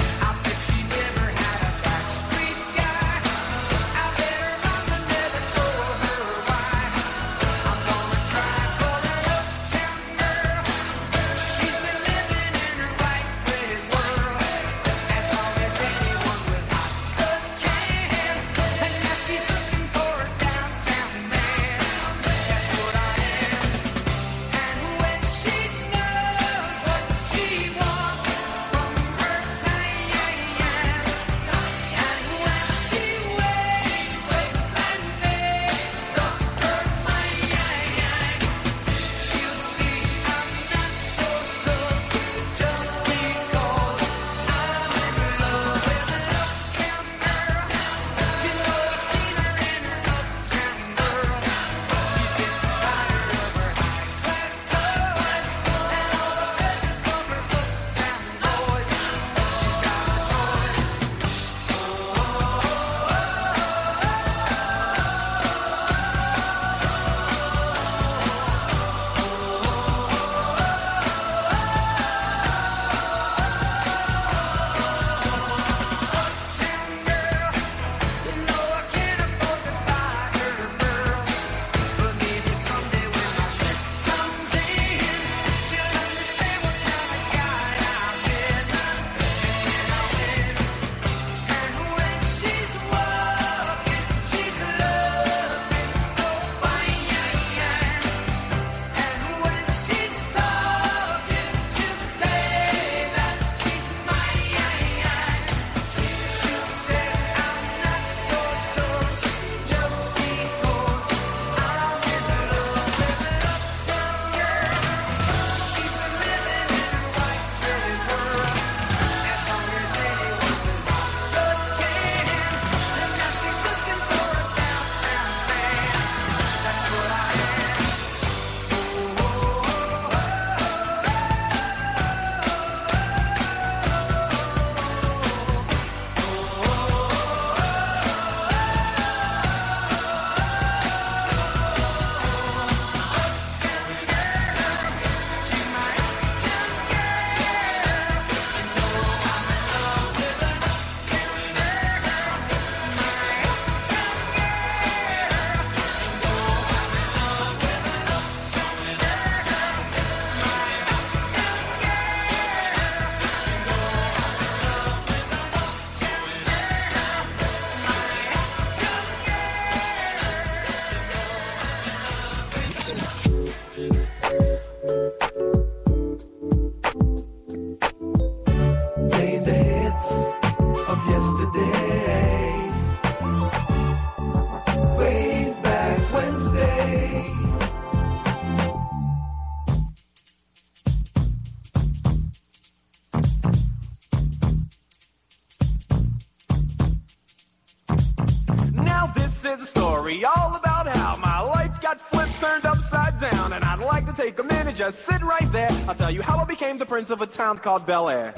Prince of a town called Bel Air.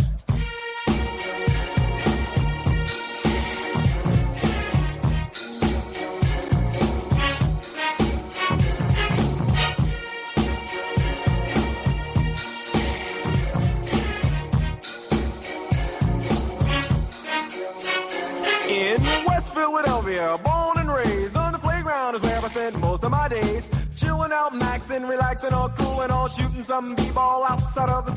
In West Philadelphia, born and raised on the playground is where I spent most of my days. Chilling out, maxing, relaxing, all cool and all shooting some b-ball outside of the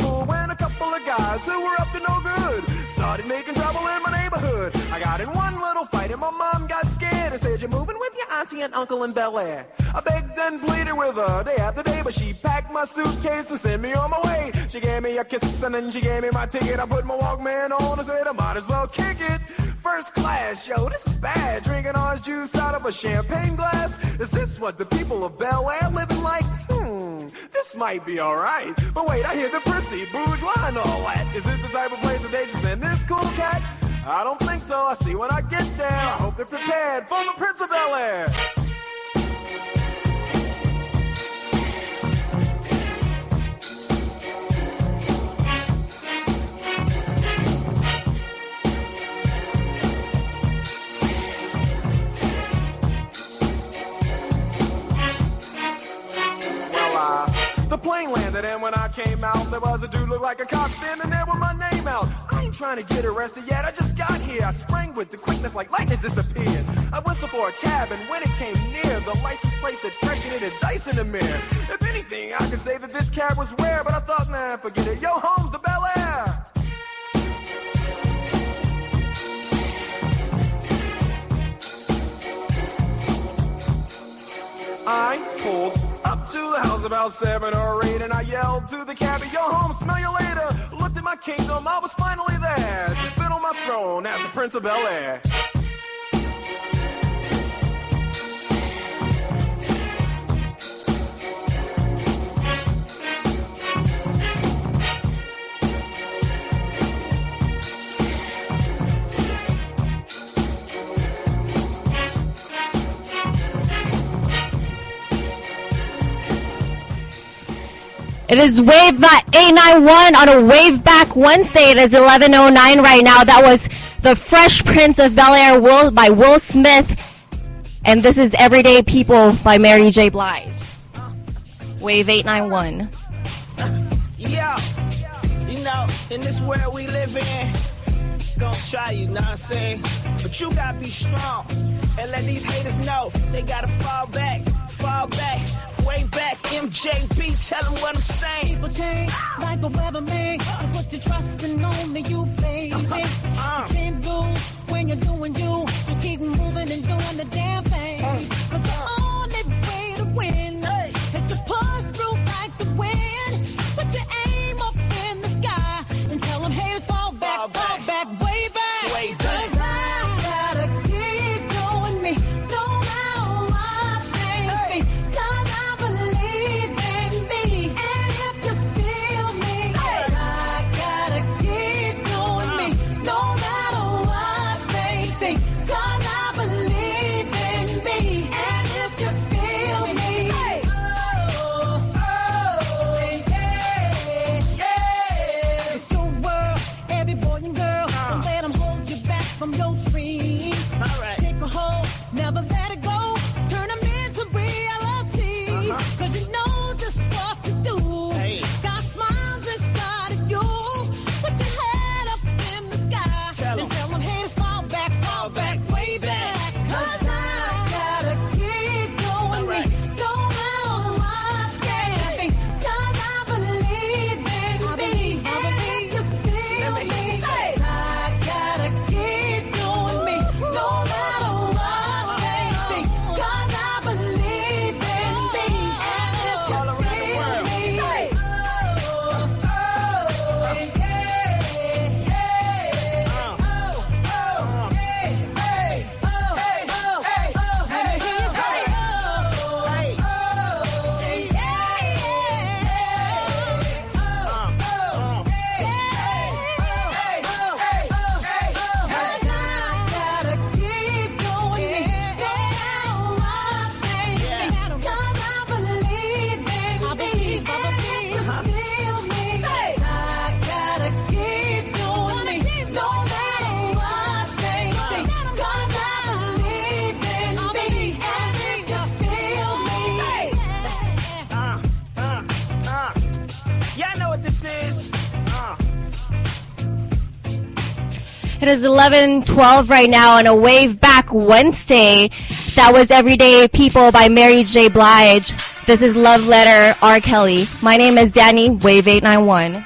guys who were up to no good started making trouble in my neighborhood. I got in one little fight and my mom got scared and said, "You're moving with your auntie and uncle in Bel Air." I begged and pleaded with her day after day, but she packed my suitcase and sent me on my way. She gave me a kiss and then she gave me my ticket. I put my Walkman on and said, "I might as well kick it." First class, yo, this is bad. Drinking orange juice out of a champagne glass. Is this what the people of Bel Air living like? This might be alright. But wait, I hear the prissy, bourgeois and all that. Is this the type of place that they just send this cool cat? I don't think so. I see when I get there. I hope they're prepared for the Prince of Bel Air. The plane landed, and when I came out, there was a dude look like a cop standing there with my name out. I ain't trying to get arrested yet, I just got here. I sprang with the quickness like lightning disappeared. I whistled for a cab, and when it came near, the license plate said fresh and it had dice in the mirror. If anything, I could say that this cab was rare, but I thought, nah, forget it. Yo, home's the Bel Air. I pulled up to the house about seven or eight, and I yelled to the cabbie, "Yo, home, smell you later." Looked at my kingdom, I was finally there to sit on my throne as the Prince of Bel Air. It is Wave Back 891 on a Wave Back Wednesday. It is 11.09 right now. That was The Fresh Prince of Bel Air Will, by Will Smith. And this is Everyday People by Mary J. Blige. Wave 891. Yeah, you know, in this world we live in, gonna try you, know what I'm saying? But you gotta be strong and let these haters know they gotta fall back, fall back, way back. MJB, tell them what I'm saying. People change like the weather man. Put your trust in only you, baby. Uh. You can't lose when you're doing you. So keep moving and doing the damn thing. Cause the only way to win is to push through like the wind. It is 11:12 right now on a Wave Back Wednesday. That was Everyday People by Mary J. Blige. This is Love Letter R. Kelly. My name is Danny Wave 891.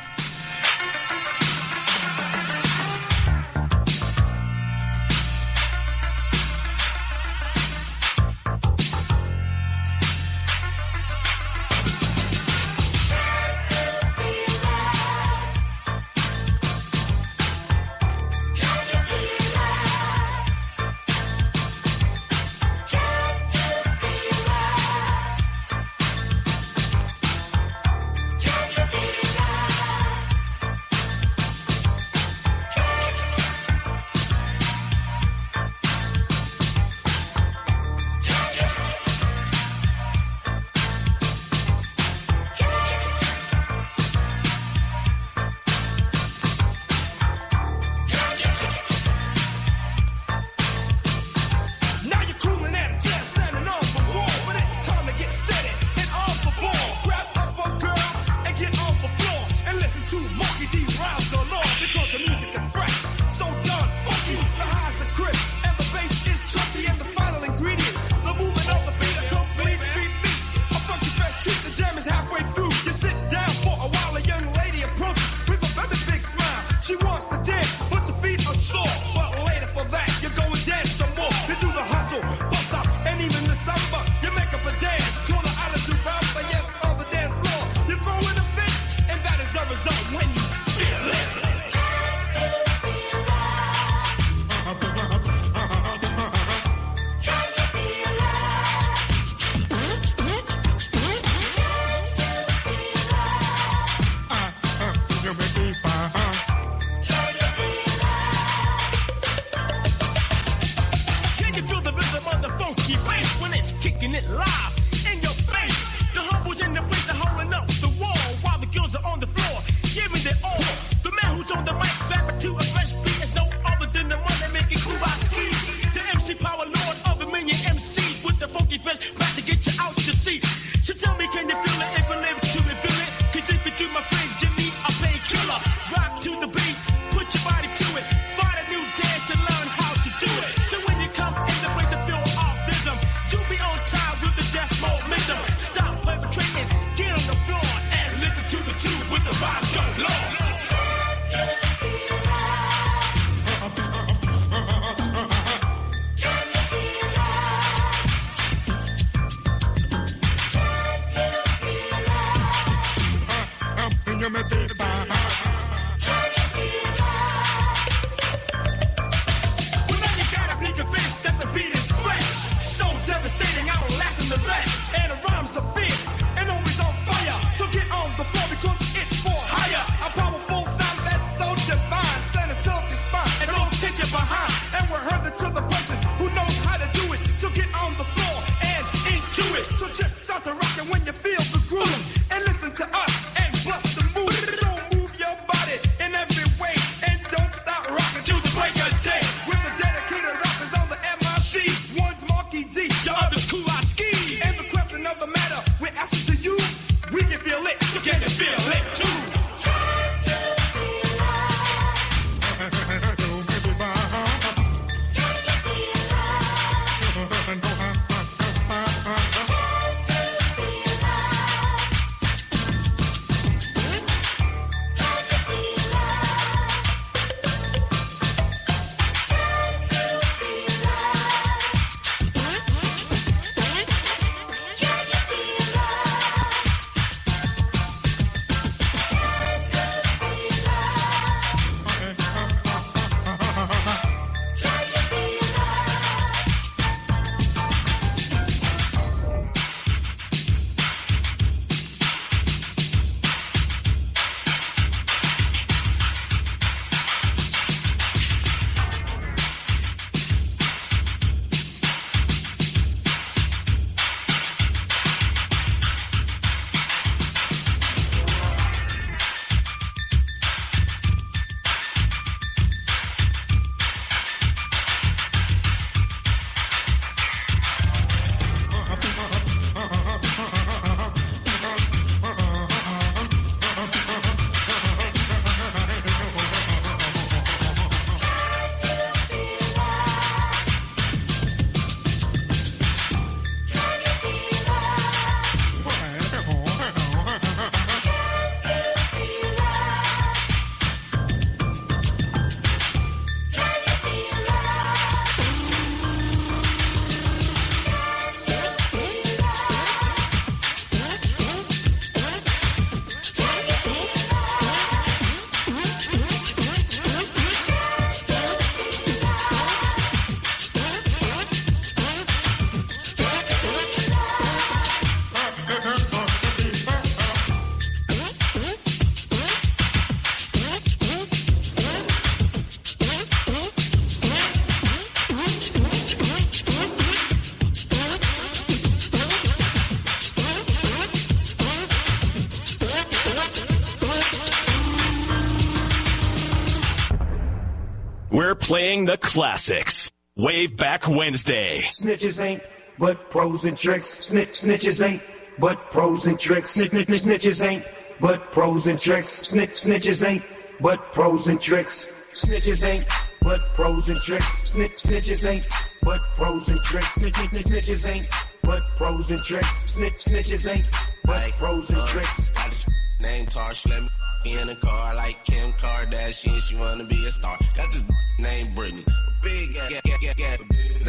Playing the classics. Wave Back Wednesday. Snitches ain't but pros and tricks. Snitch snitches ain't but pros and tricks. Snitch, snitch, snitches ain't but pros and tricks. Snitch snitches ain't but pros and tricks. Snitches ain't but pros and tricks. Snitch snitches ain't but pros and tricks. Snitch, snitch, snitches ain't but pros and tricks. Snitch snitches ain't but pros and tricks. Got name Tarsh, let in a car like Kim Kardashian. She wanna be a star. Got this name Brittany, big ass, yeah, yeah, yeah,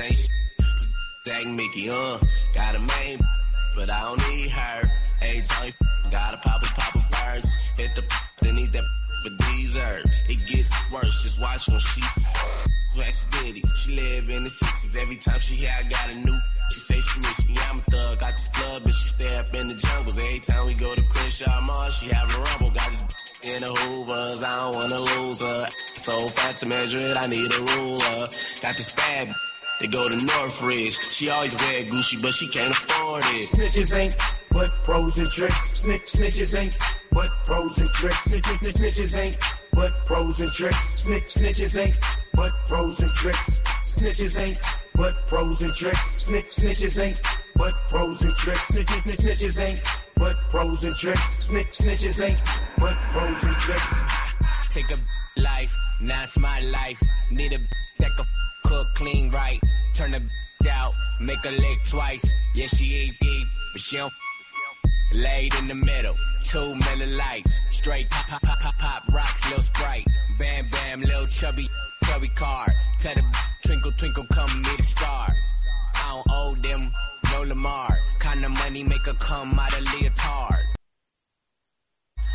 ain't Zach Mickey, uh. Got a main, but I don't need her. Every time you gotta pop a pop a first. Hit the then eat that for dessert. It gets worse, just watch when she Wax Diddy. She live in the sixties. Every time she here, I got a new. She say she miss me, I'm a thug. Got this blood, but she stay up in the jungles. Every time we go to Crenshaw Mall, she have a rumble. Got this in the Hoovers, I don't wanna lose her. So fat to measure it, I need a ruler. Got this bad. They go to Northridge. She always wear Gucci, but she can't afford it. Snitches ain't but pros and tricks. Snitch snitches ain't but pros and tricks. Snitch, snitch, snitches ain't but pros and tricks. Snitch snitches ain't but pros and tricks. Snitches ain't but pros and tricks. Snitch snitches ain't but pros and tricks. Snitch, snitch, snitches ain't but pros and tricks. Snitch snitches ain't but pros and tricks. Take a life, now it's my life. Need a that can cook clean right. Turn the out, make a lick twice. Yeah, she eat deep, but she don't Laid in the middle, two lights. Straight pop, pop, pop, pop, pop, rocks, little sprite. Bam, bam, little chubby, chubby car. Tell the twinkle, twinkle, come meet a star. I don't owe them no Lamar. Kinda money make her come out of leotard.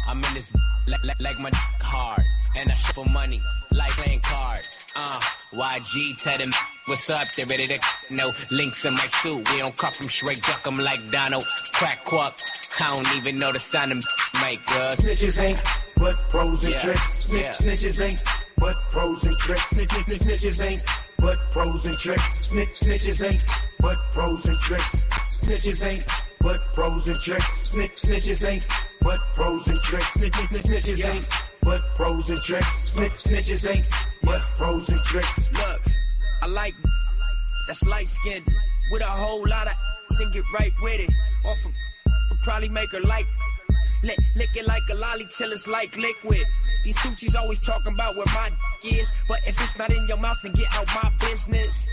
I'm in this like, like, like my hard. And I sh- for money, like playing cards. Uh, YG tell them what's up, they ready to no links in my suit. We don't cut from straight duck 'em like Donald. Crack quack, I don't even know the sound of make, uh. Snitches ain't but pros and Yeah, tricks. Snitch, yeah. Snitches ain't but pros and tricks. Snitch, snitch, snitches ain't but pros and tricks. Snitch snitches ain't but pros and tricks. Snitches ain't but pros and tricks. Snitch snitches ain't but pros and tricks. Snitch, snitch, snitches ain't but pros and tricks. Snitch snitches ain't but pros and tricks. Look, I like that's light skinned with a whole lot of and get right with it. Off of will probably make her like lick, lick it like a lolly till it's like liquid. These coochies always talking about where my is, but if it's not in your mouth, then get out my business.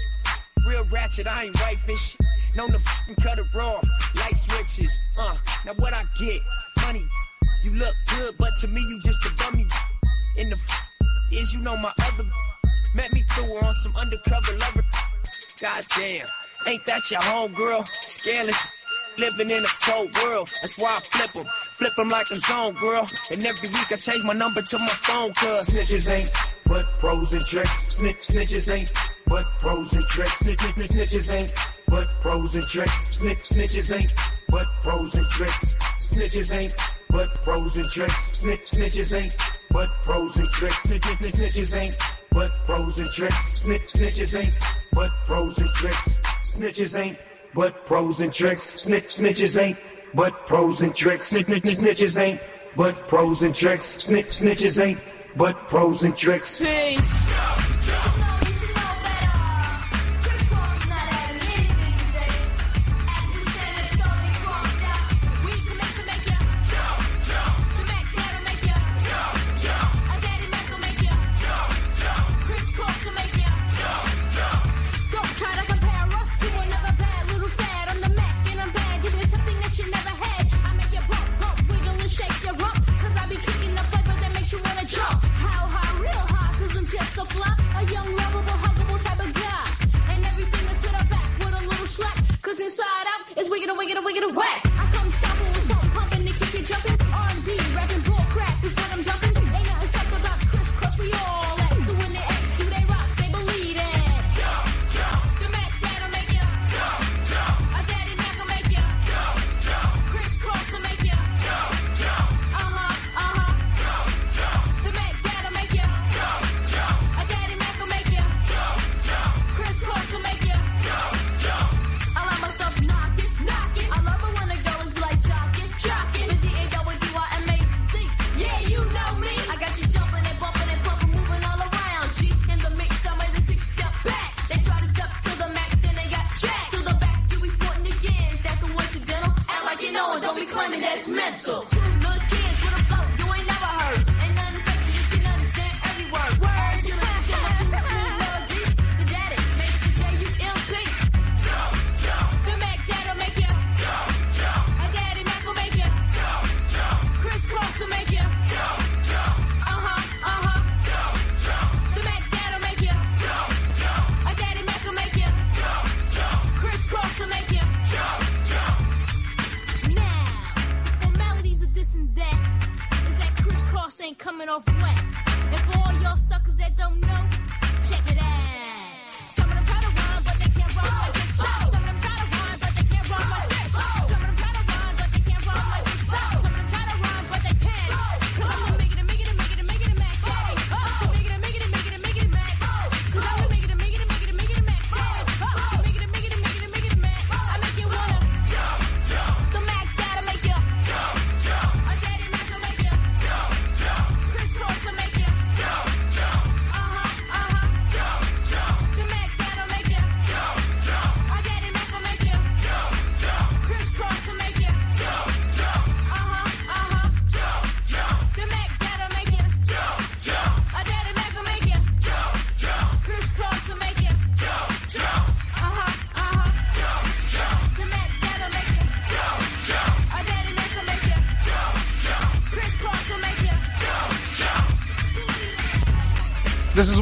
Real ratchet, I ain't wifing shit. Known to fucking cut it raw, light switches. Uh, now what I get, money. You look good, but to me you just a dummy. In the f- is you know my other met me through her on some undercover lover. Goddamn, ain't that your homegirl? Scandalous. Living in a cold world, that's why I flip 'em. Flip 'em like a zone, girl. And every week I change my number to my phone, cuz. Snitches ain't but pros and tricks. Snitch snitches ain't but pros and tricks. Snitch, snitch, snitches ain't but pros and tricks. Snitch snitches ain't but pros and tricks. Snitches ain't but pros and tricks. Snitch snitches ain't but pros and tricks. Snitch, snitch, snitches ain't but pros and tricks. Snitch snitches ain't but pros and tricks. Snitches ain't but pros and tricks. Snitch snitches ain't but pros and tricks. Snitch, snitch, snitches ain't but pros and tricks. Snitch snitches ain't but pros and tricks. Don't and wicked and whack.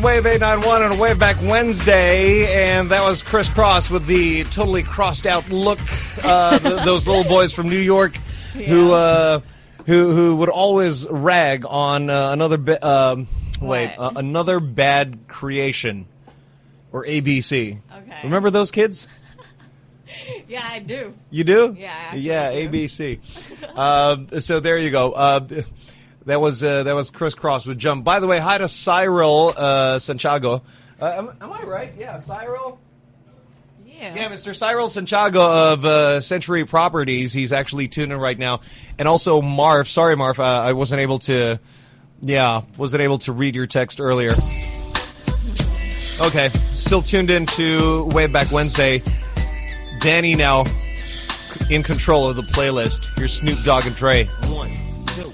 Wave 891 on a Wave Back Wednesday, and that was Kris Kross with the totally crossed out look. Uh, th- those little boys from New York who uh, who who would always rag on uh, another um, wait uh, another bad creation or ABC. Okay. Remember those kids? Yeah, I do. You do? Yeah, I Yeah, do. ABC. um, so there you go. That was uh, that was Kris Kross with Jump. By the way, hi to Cyril uh, Santiago. Uh, am, am I right? Yeah, Cyril. Yeah. Yeah, Mr. Cyril Santiago of uh, Century Properties. He's actually tuning right now, and also Marv. Sorry, Marv, uh, I wasn't able to. Yeah, wasn't able to read your text earlier. Okay, still tuned in to Way Back Wednesday. Danny now in control of the playlist. Here's Snoop Dogg and Dre. One, two,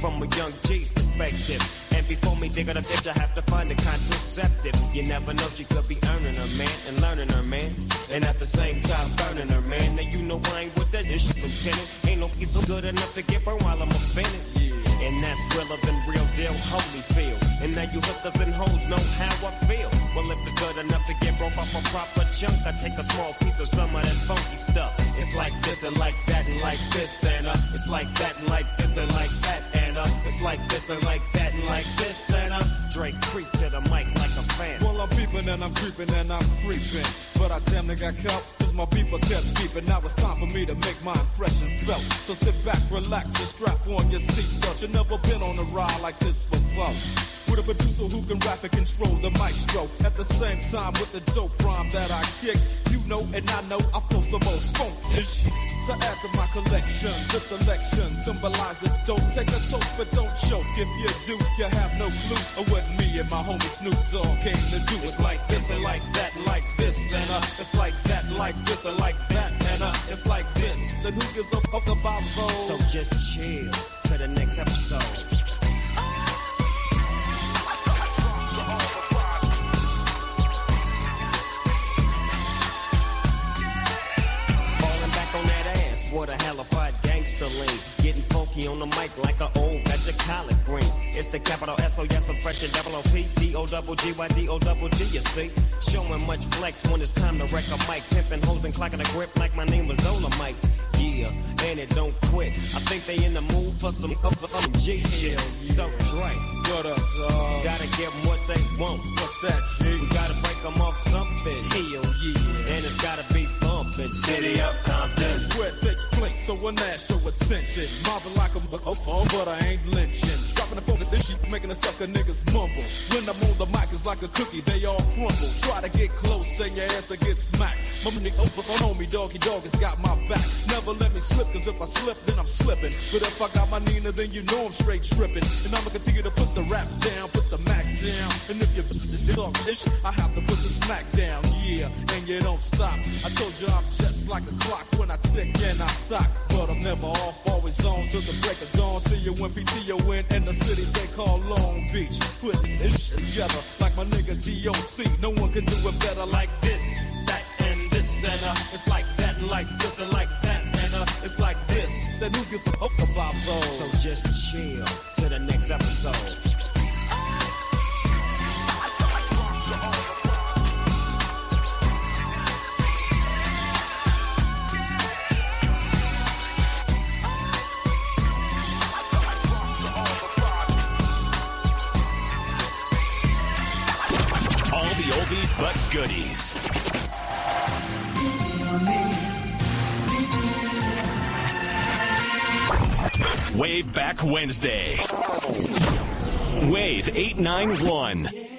From a young G's perspective. And before me dig a bitch, I have to find a contraceptive. You never know, she could be earning her man and learning her man. And at the same time, burning her man. Now you know I ain't with that ish, Lieutenant. Ain't no piece so good enough to get burned while I'm offended. And that's realer than real deal, holy feel. And now you hookers and hoes know how I feel. Well, if it's good enough to get broke off a proper chunk, I take a small piece of some of that funky stuff. It's like this and like that and like this and uh, it's like that and like this and like that and uh, it's like this and like that and like this and uh, Dre creep to the mic like a fan. Well, I'm peeping and I'm creeping and I'm creeping. But I damn near got caught cause my beeper kept beeping. Now it's time for me to make my impression felt. So sit back, relax, and strap on your seatbelt. You've never been on a ride like this before. With a producer who can rap and control the maestro. At the same time, with the dope rhyme that I kick, you know and I know I flow some most funky shit. To add to my collection, this selection symbolizes dope. Take a toke, but don't choke. If you do, you have no clue of what me and my homie Snoop Dogg came to do. It's like this and like that, like this and uh, it's like that, like this and like that, and uh, it's like this. And who gives a fuck about those? So just chill to the next episode. Falling back on that ass, what a hellified gangster lean. Getting funky on the mic like an old of collard greens. It's the capital S O yes, I'm fresh and double O P D O double G Y D O double G. You see, showing much flex when it's time to wreck a mic, pimping hoes and clocking a grip like my name was Dolomite. Yeah, and it don't quit. I think they in the mood for some um, G shit. So Dre, what up, dog? Gotta give 'em what they want. What's that, G? We gotta break 'em off something. Hell yeah, and it's gotta be bumping. City of Compton. Where it takes place, so when that show attention. Mobbing like a oh, but I ain't lynching. The phone making sucker niggas mumble. When I'm on the mic, it's like a cookie, they all crumble. Try to get close, say your ass will get smacked. My nigga over on me, doggy dog has got my back. Never let me slip, cause if I slip, then I'm slipping. But if I got my Nina, then you know I'm straight tripping. And I'ma continue to put the rap down, put the Mac down. And if you bitches talk shit, I have to put the smack down, yeah. And you don't stop. I told you I'm just like a clock when I tick and I talk. But I'm never off, always on till the break of dawn. See you when PTO in, in the city they call Long Beach. put this together like my nigga DOC. No one can do it better like this, that, and this, and uh. It's like that, and like this, and like that, and uh. It's like this. Then who gives a hook about those? So just chill to the next episode. goodies. Wave Back Wednesday. Wave 891.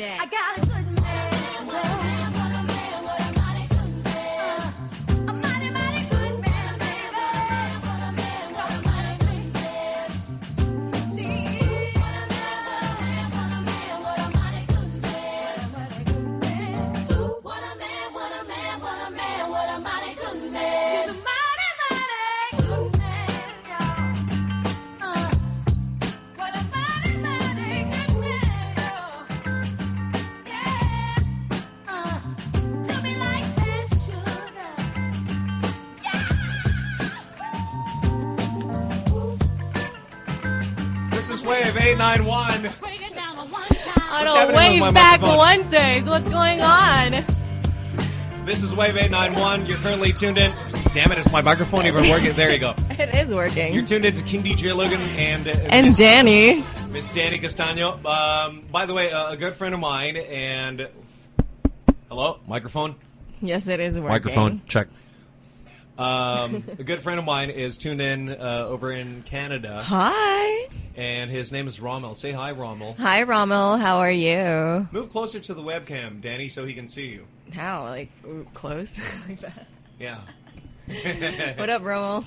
next. I guess is Wave 891. On a Wave Back? Wednesdays. What's going on? This is Wave 891. You're currently tuned in. Damn it, is my microphone even working? There you go. It is working. You're tuned into King DJ Logan and uh, and Miss- Danny. Miss Danny Castano. Um, by the way, uh, a good friend of mine and hello, microphone. Yes, it is working. Microphone check. Um, a good friend of mine is tuned in uh, over in Canada. Hi. And his name is Rommel. Say hi, Rommel. Hi, Rommel. How are you? Move closer to the webcam, Danny, so he can see you. How? Like, ooh, close? like that. Yeah. What up, Rommel?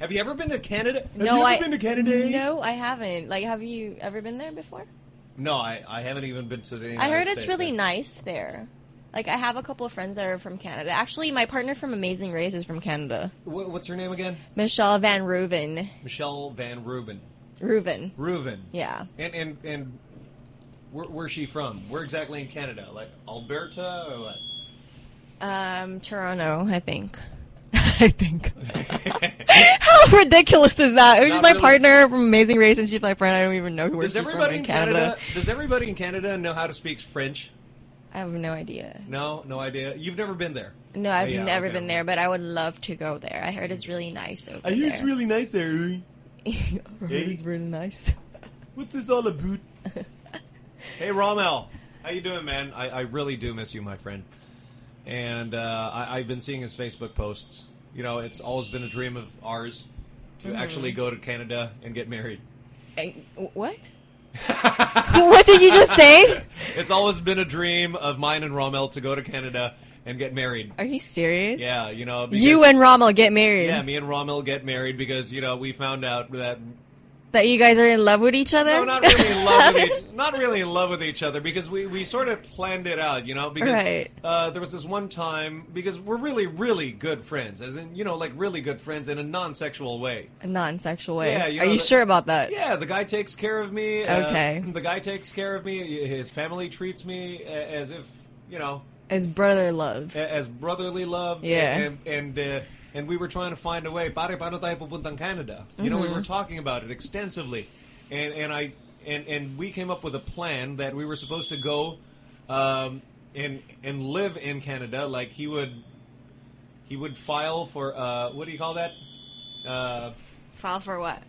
Have you ever been to Canada? Have no, I been to Canada? No, I haven't. Like, have you ever been there before? No, I, I haven't even been to the. I United heard it's really yet. nice there. Like, I have a couple of friends that are from Canada. Actually, my partner from Amazing Race is from Canada. What, what's her name again? Michelle Van Reuven. Michelle Van Ruben. Reuven. Reuven. Yeah. And and and where, where's she from? Where exactly in Canada? Like Alberta or what? Um, Toronto, I think. I think. How ridiculous is that? It was Not just my really. partner from Amazing Race, and she's my friend. I don't even know who Does she's everybody in in Canada. Canada? Does everybody in Canada know how to speak French? I have no idea. No, no idea. You've never been there. No, I've Yeah, never okay. been there, but I would love to go there. I heard it's really nice over I hear there. it's really nice there. Heard it's really nice. What's this all about? hey, Rommel. How you doing, man? I, I really do miss you, my friend. And uh, I, I've been seeing his Facebook posts. You know, it's always been a dream of ours to Mhm. actually go to Canada and get married. Eh, what? what did you just say? It's always been a dream of mine and Rommel to go to Canada and get married. Are you serious? Yeah, you know, because, You and Rommel get married. yeah, me and Rommel get married because you know we found out that That you guys are in love with each other? no, not really in love with each, not really in love with each other because we, we sort of planned it out, you know, because Right. uh, there was this one time because we're really really good friends, as in you know like really good friends in a non-sexual way. A non-sexual way. Yeah, you are you the- sure about that? Yeah, the guy takes care of me. uh, Okay. the guy takes care of me. His family treats me as if you know As brother love. as brotherly love. Yeah. And and uh, and we were trying to find a way. Pare, paano tayo pupuntang Canada? You know, we Mhm. were talking about it extensively, and and I and and we came up with a plan that we were supposed to go, um, and and live in Canada. Like he would, he would file for uh, what do you call that? Uh, File for what?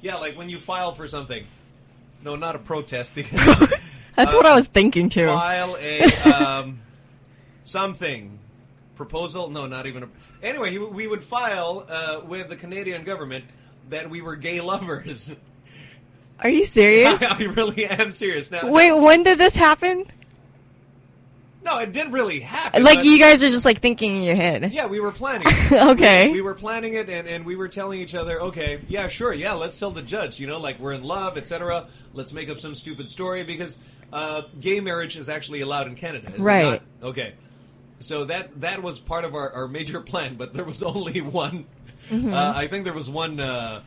yeah, like when you file for something. No, not a protest because That's uh, what I was thinking too. File a um, something proposal. No, not even a. Anyway, he, we would file uh, with the Canadian government that we were gay lovers. Are you serious? I really am serious. Now, Wait, when did this happen? no, it didn't really happen. Like you guys are just like thinking in your head. Yeah, we were planning. it. Okay. We, we were planning it, and, and we were telling each other, okay, yeah, sure, yeah, let's tell the judge, you know, like we're in love, etc. Let's make up some stupid story because uh, gay marriage is actually allowed in Canada, Right. not? Okay. So that that was part of our, our major plan, but there was only one. Mhm. Uh, I think there was one. Uh,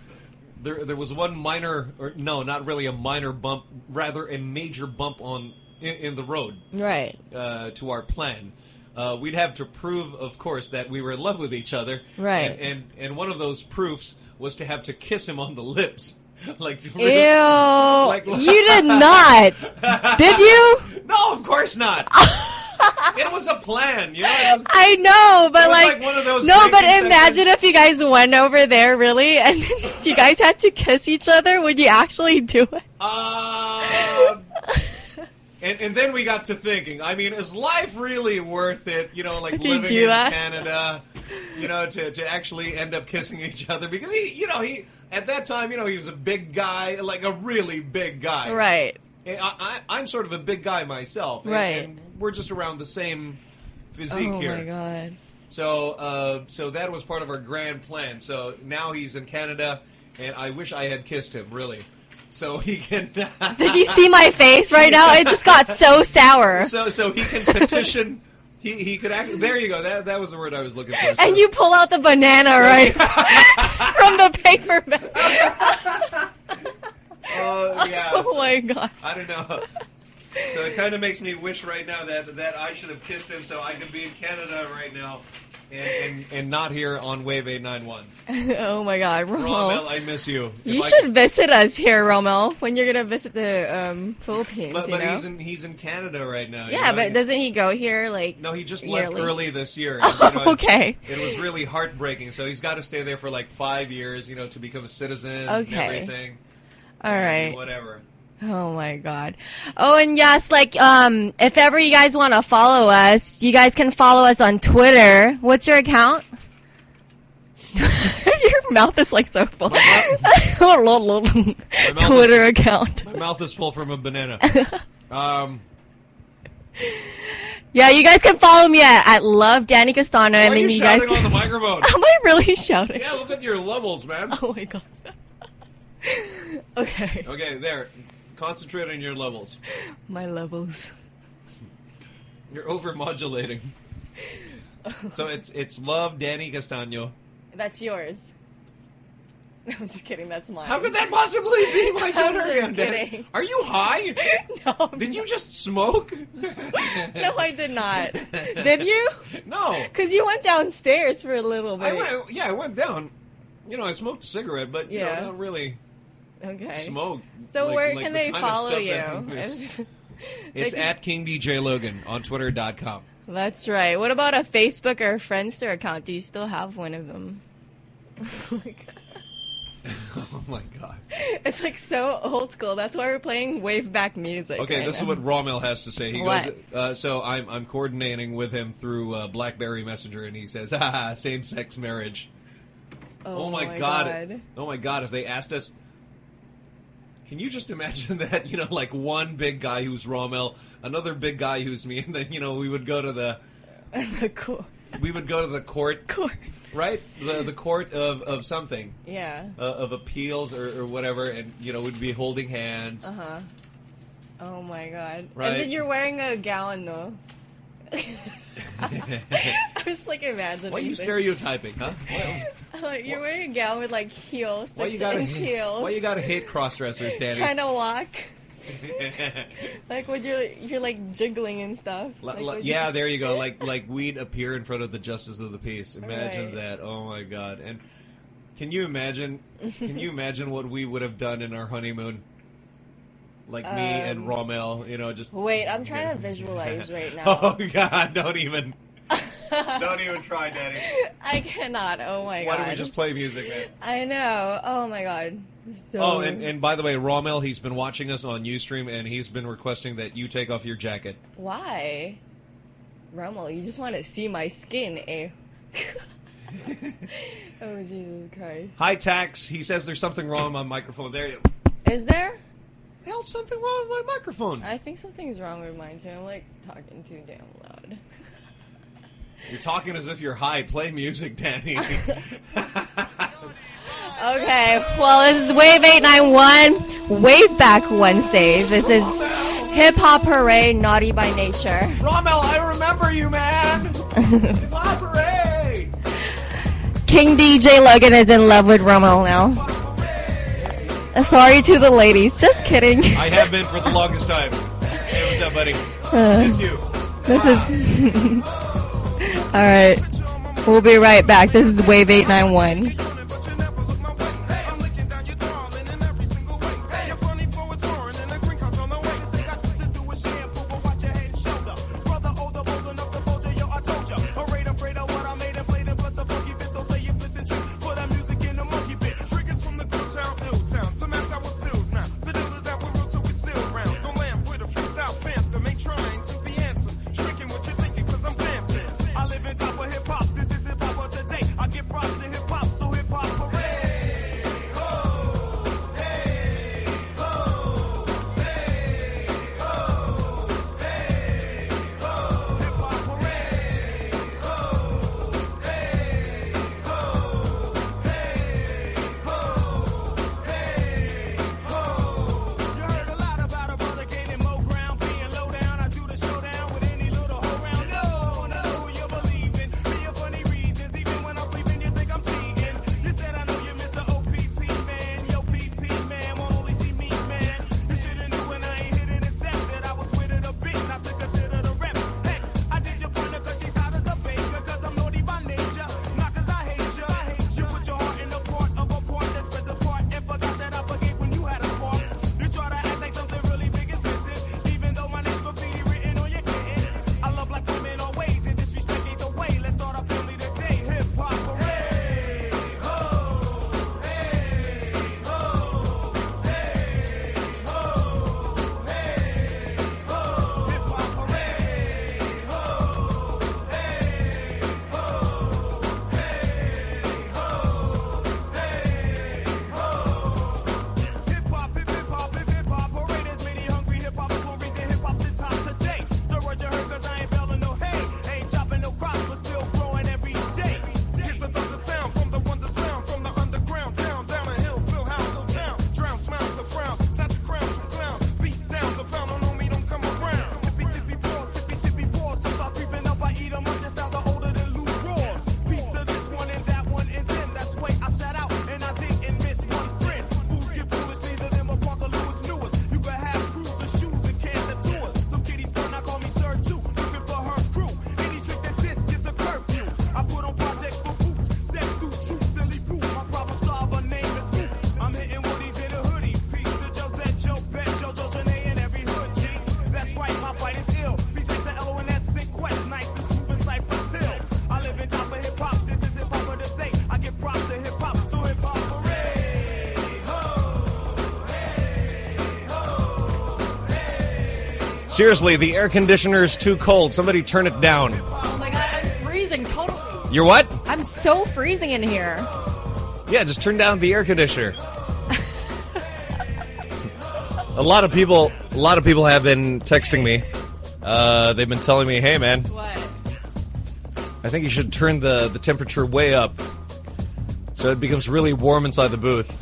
there there was one minor, or no, not really a minor bump, rather a major bump on in, in the road Right. uh, to our plan. Uh, we'd have to prove, of course, that we were in love with each other. Right. And, and and one of those proofs was to have to kiss him on the lips. like Ew. like- you did not. Did you? No, of course not. It was a plan, you know. Was, I know, but It was like, like one of those no, but imagine if you guys went over there really, and you guys had to kiss each other. Would you actually do it? Um, and and then we got to thinking. I mean, is life really worth it? You know, like If living in that. Canada. You know, to to actually end up kissing each other because he, you know, he at that time, you know, he was a big guy, like a really big guy. Right. I, I, I'm sort of a big guy myself, and, Right. and we're just around the same physique oh here. my god. So, uh, so that was part of our grand plan. So now he's in Canada, and I wish I had kissed him, really. So he can. Did you see my face right now? It just got so sour. So, so he can petition. He he could act. There you go. That that was the word I was looking for. So- And you pull out the banana right from the paper bag. Oh yeah. Oh my god. I don't know. So it kind of makes me wish right now that that I should have kissed him, so I could be in Canada right now. and, and, and not here on Wave 891. oh my God, Rommel, Rommel. I miss you. If You I- should visit us here, Rommel, when you're gonna visit the um, Philippines. But, you but know? he's in he's in Canada right now. you yeah, know? but doesn't he go here like? No, he just yearly? left early this year. Oh, and, you know, okay. It, it was really heartbreaking. So he's got to stay there for like five years, you know, to become a citizen and Okay. everything. All right. Whatever. Oh my god. Oh, and yes, like, um, if ever you guys want to follow us, you guys can follow us on Twitter. What's your account? your mouth is like so full. Twitter account. My mouth is full from a banana. um, Yeah, you guys can follow me at, at Love Danny Castano, and then you you guys. shouting on the microphone? Am I really shouting? yeah, look at your levels, man. Oh my god. okay. Okay, there. Concentrate on your levels. My levels. You're over modulating. so it's it's love Danny Castano. That's yours. I'm just kidding. That's mine. How could that possibly be my I'm Twitter just? Danny? Are you high? no. Did you just smoke? No, I did not. Did you? No. Because you went downstairs for a little bit. I went, yeah, I went down. You know, I smoked a cigarette, but you Yeah. know, not really Okay. smoke. So like- where like can the they follow you? that is- They It's can- at King DJ Logan on Twitter.com. That's right. What about a Facebook or a Friendster account? Do you still have one of them? oh my god. oh my god. It's like so old school. That's why we're playing wave back music. Okay, right this is what Rommel has to say. He What? goes, uh, so I'm I'm coordinating with him through uh, BlackBerry Messenger, and he says, "Ah, same-sex marriage." Oh, my, my god. God. Oh my god! If they asked us, can you just imagine that? You know, like one big guy who's Rommel, another big guy who's me, and then you know we would go to the cool. we would go to the court, court, right? The the court of of something. Yeah. Uh, of appeals or, or whatever, and you know we'd be holding hands. Uh huh. Oh my god. Right. And then you're wearing a gown, though. I was like imagining. Why are you stereotyping, huh? Like, you're wearing a gown with like heels, Why six you gotta inch heels. Why you gotta hate cross-dressers, Danny? Trying to walk. Like when you're you're like jiggling and stuff. Li- Like, yeah, there you go. Like like we'd appear in front of the justice of the peace. Imagine Right. that. Oh my god. And can you imagine? Can you imagine what we would have done in our honeymoon? Like me and Um, Rommel, you know, just Wait, I'm trying to visualize right now. Oh god, don't even, don't even try, Daddy. I cannot. Oh my Why god. Why don't we just play music, man? I know. Oh my god. So Oh, and, and by the way, Rommel, he's been watching us on UStream, and he's been requesting that you take off your jacket. why? Rommel, you just want to see my skin, eh? oh Jesus Christ. Hi, Tax. He says there's something wrong with my microphone. There you Is there? Hell, something wrong with my microphone. I think something's wrong with mine too. I'm like talking too damn loud. You're talking as if you're high. Play music, Danny. Okay, well, this is Wave 891, Wave Back Wednesday. This is Hip Hop Hooray, Naughty by Nature. Rommel, I remember you, man. Hip Hop Hooray! King DJ Logan is in love with Romo now. Sorry to the ladies, just kidding. I have been for the longest time. Hey, what's up, buddy? Uh, Miss you. This is. Alright, we'll be right back. This is Wave 891. Seriously, the air conditioner is too cold. Somebody turn it down. Oh my god, I'm freezing totally. You're what? I'm so freezing in here. Yeah, just turn down the air conditioner. a lot of people, a lot of people have been texting me. Uh, they've been telling me, "Hey, man, What? I think you should turn the the temperature way up, so it becomes really warm inside the booth."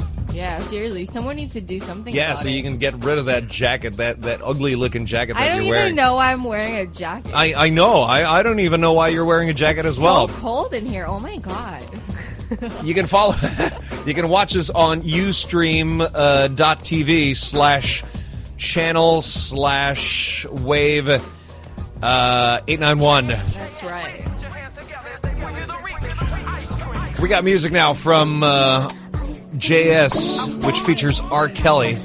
Yeah, seriously, someone needs to do something. Yeah, about so it. you can get rid of that jacket, that that ugly looking jacket that I don't even wearing. know why I'm wearing a jacket. I I know. I I don't even know why you're wearing a jacket as so well. cold in here. Oh my god. You can follow. you can watch us on UStream uh, dot TV slash channel slash wave uh, eight nine one. That's right. We got music now from uh, JS, which features R. Kelly.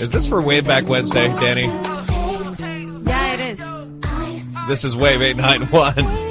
Is this for Way Back Wednesday, Danny? Yeah, it is. This is Wave 891.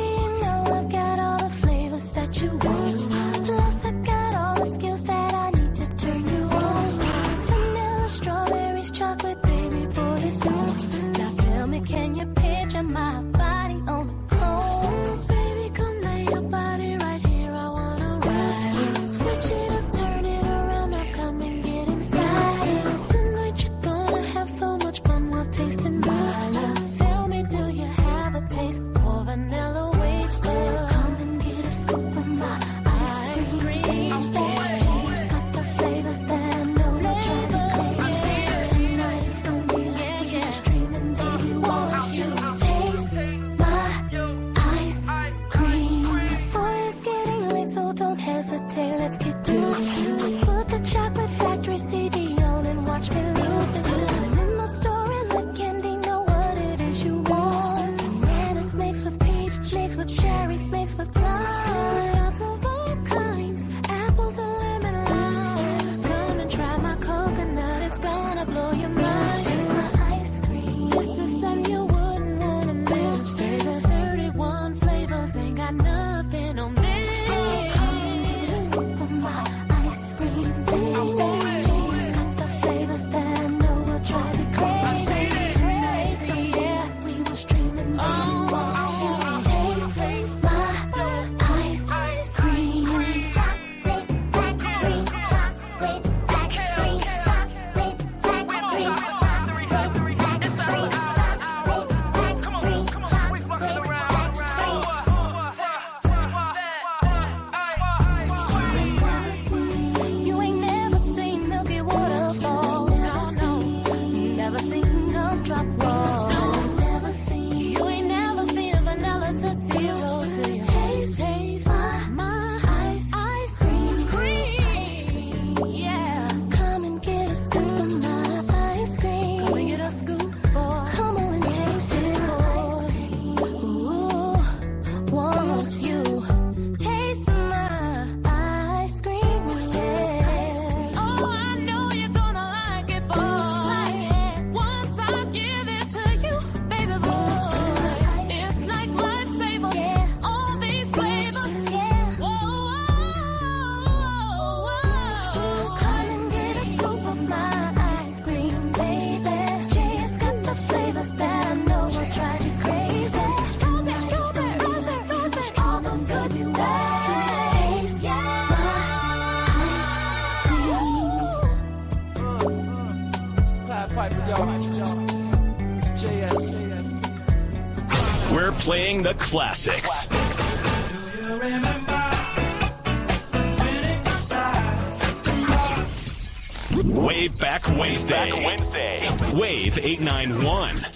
The classics. Wave Back Wednesday. Wednesday. Wave 891.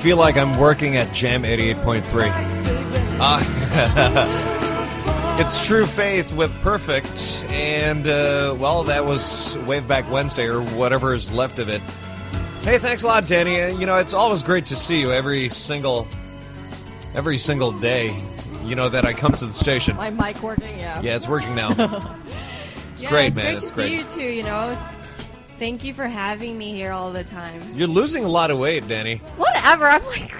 Feel like I'm working at Jam 88.3. Ah. it's True Faith with Perfect, and, uh, well, that was Wave Back Wednesday, or whatever is left of it. Hey, thanks a lot, Danny. Uh, You know, it's always great to see you every single, every single day, you know, that I come to the station. My mic working, yeah. Yeah, it's working now. It's yeah, great, it's man. Great It's to great. see you too. You know, thank you for having me here all the time. You're losing a lot of weight, Danny. Whatever. I'm like,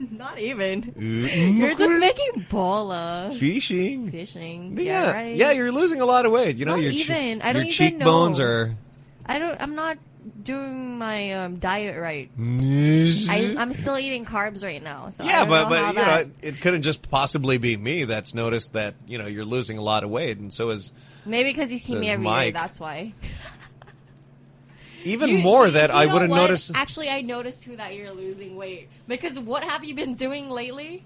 not even. Mm. You're just making bola. Fishing. Fishing. Yeah, Yeah, right. yeah, you're losing a lot of weight. You know, Not your even. I don't your even cheekbones know. are. I don't. I'm not doing my um, diet right. I, I'm still eating carbs right now. So I but but you that, know, it couldn't just possibly be me that's noticed that you know you're losing a lot of weight, and so is maybe because you see me every day. Mike. That's why. Even You- more you- that you I would have noticed. Actually, I noticed too that you're losing weight because what have you been doing lately?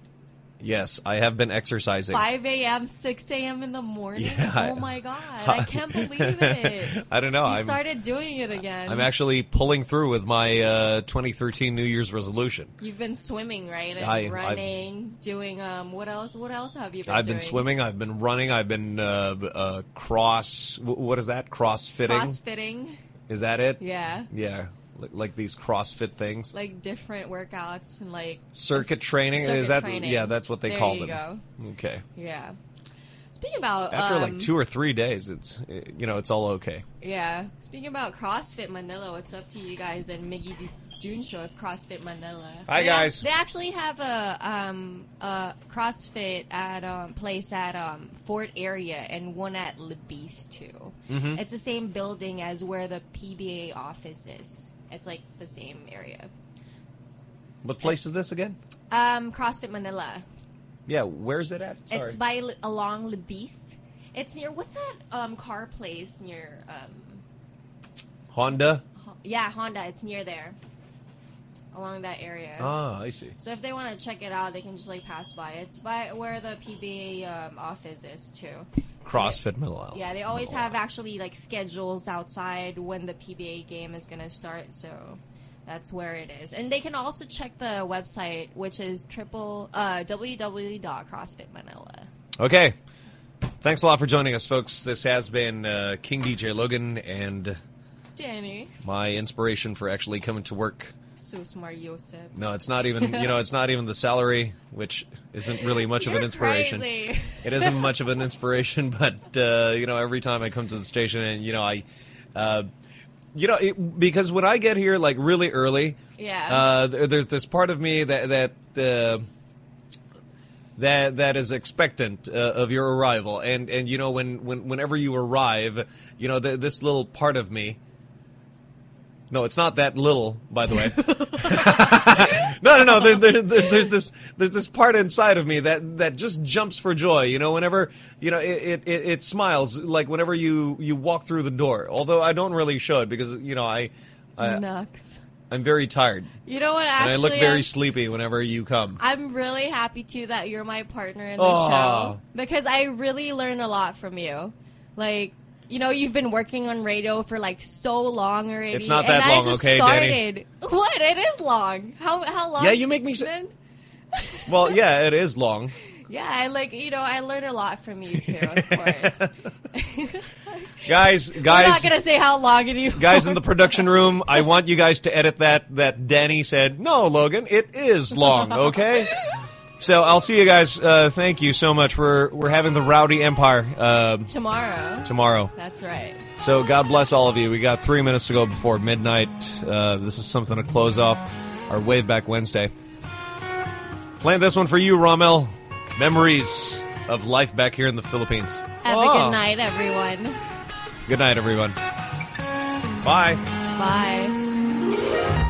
Yes, I have been exercising. 5 a.m., 6 a.m. in the morning. Yeah, I- oh my god, I can't believe it. I don't know. I'm started doing it again. I'm actually pulling through with my uh, 2013 New Year's resolution. You've been swimming, right? And I- I've- running, doing um. What else? What else have you been I've doing? been swimming. I've been running. I've been uh, uh, cross. wh- What is that? Crossfitting. Crossfitting, Is that it? Yeah. Yeah, Li- like these CrossFit things. like different workouts and like Circuit training. circuit is that? training. Yeah, that's what they There call you them. go. Okay. Yeah. Speaking about After um, like two or three days, it's you know it's all okay. Yeah. Speaking about CrossFit Manila, what's up to you guys and Miggy June show of CrossFit Manila? Hi, They ac- guys. they actually have a um a CrossFit at um place at um Fort area and one at Libis too. Mhm. It's the same building as where the PBA office is. It's like the same area. What place is this again? Um, CrossFit Manila. Yeah, where's it at? Sorry. It's by along Libis. It's near what's that um car place near um Honda. Yeah, Honda. It's near there, along that area. Ah, I see. So if they want to check it out, they can just like pass by. It's by where the PBA um, office is too. CrossFit Manila. Yeah, they always have actually like schedules outside when the PBA game is gonna start. So that's where it is, and they can also check the website, which is triple uh, www.crossfitmanila. Okay. Thanks a lot for joining us, folks. This has been uh, King DJ Logan and Danny, my inspiration for actually coming to work. So smart, Yosef. No, it's not even you know it's not even the salary, which isn't really much of an inspiration. crazy. It isn't much of an inspiration, but uh, you know every time I come to the station and you know I, uh, you know it, because when I get here like really early, Yeah. uh, there, there's this part of me that that. Uh, that that is expectant uh, of your arrival, and and you know when, when whenever you arrive, you know th- this little part of me. No, it's not that little, by the way. no, no, no. There, there, there, there's this there's this part inside of me that that just jumps for joy. You know, whenever you know it it, it, it smiles like whenever you you walk through the door. Although I don't really show it because you know I. I Nux. I'm very tired. You know what? and Actually, I look very I'm- sleepy whenever you come. I'm really happy too that you're my partner in the show because I really learn a lot from you. Like, you know, you've been working on radio for like so long already. It's not and that I just okay, Danny? started. What? It is long. How how long? Yeah, you make me been? Well, yeah, it is long. Yeah, I like you know I learn a lot from you too. Of course. Guys, guys, not gonna say how long it you. guys in the production room, I want you guys to edit that that Danny said, "No, Logan, it is long." Okay? So, I'll see you guys. Uh, thank you so much. We're we're having the Rowdy Empire um, tomorrow. tomorrow. That's right. So, God bless all of you. We got 3 minutes to go before midnight. Uh, this is something to close off our Wave Back Wednesday. Playing this one for you, Rommel. Memories of life back here in the Philippines. Have a Oh. good night, everyone. Good night, everyone. Bye. Bye.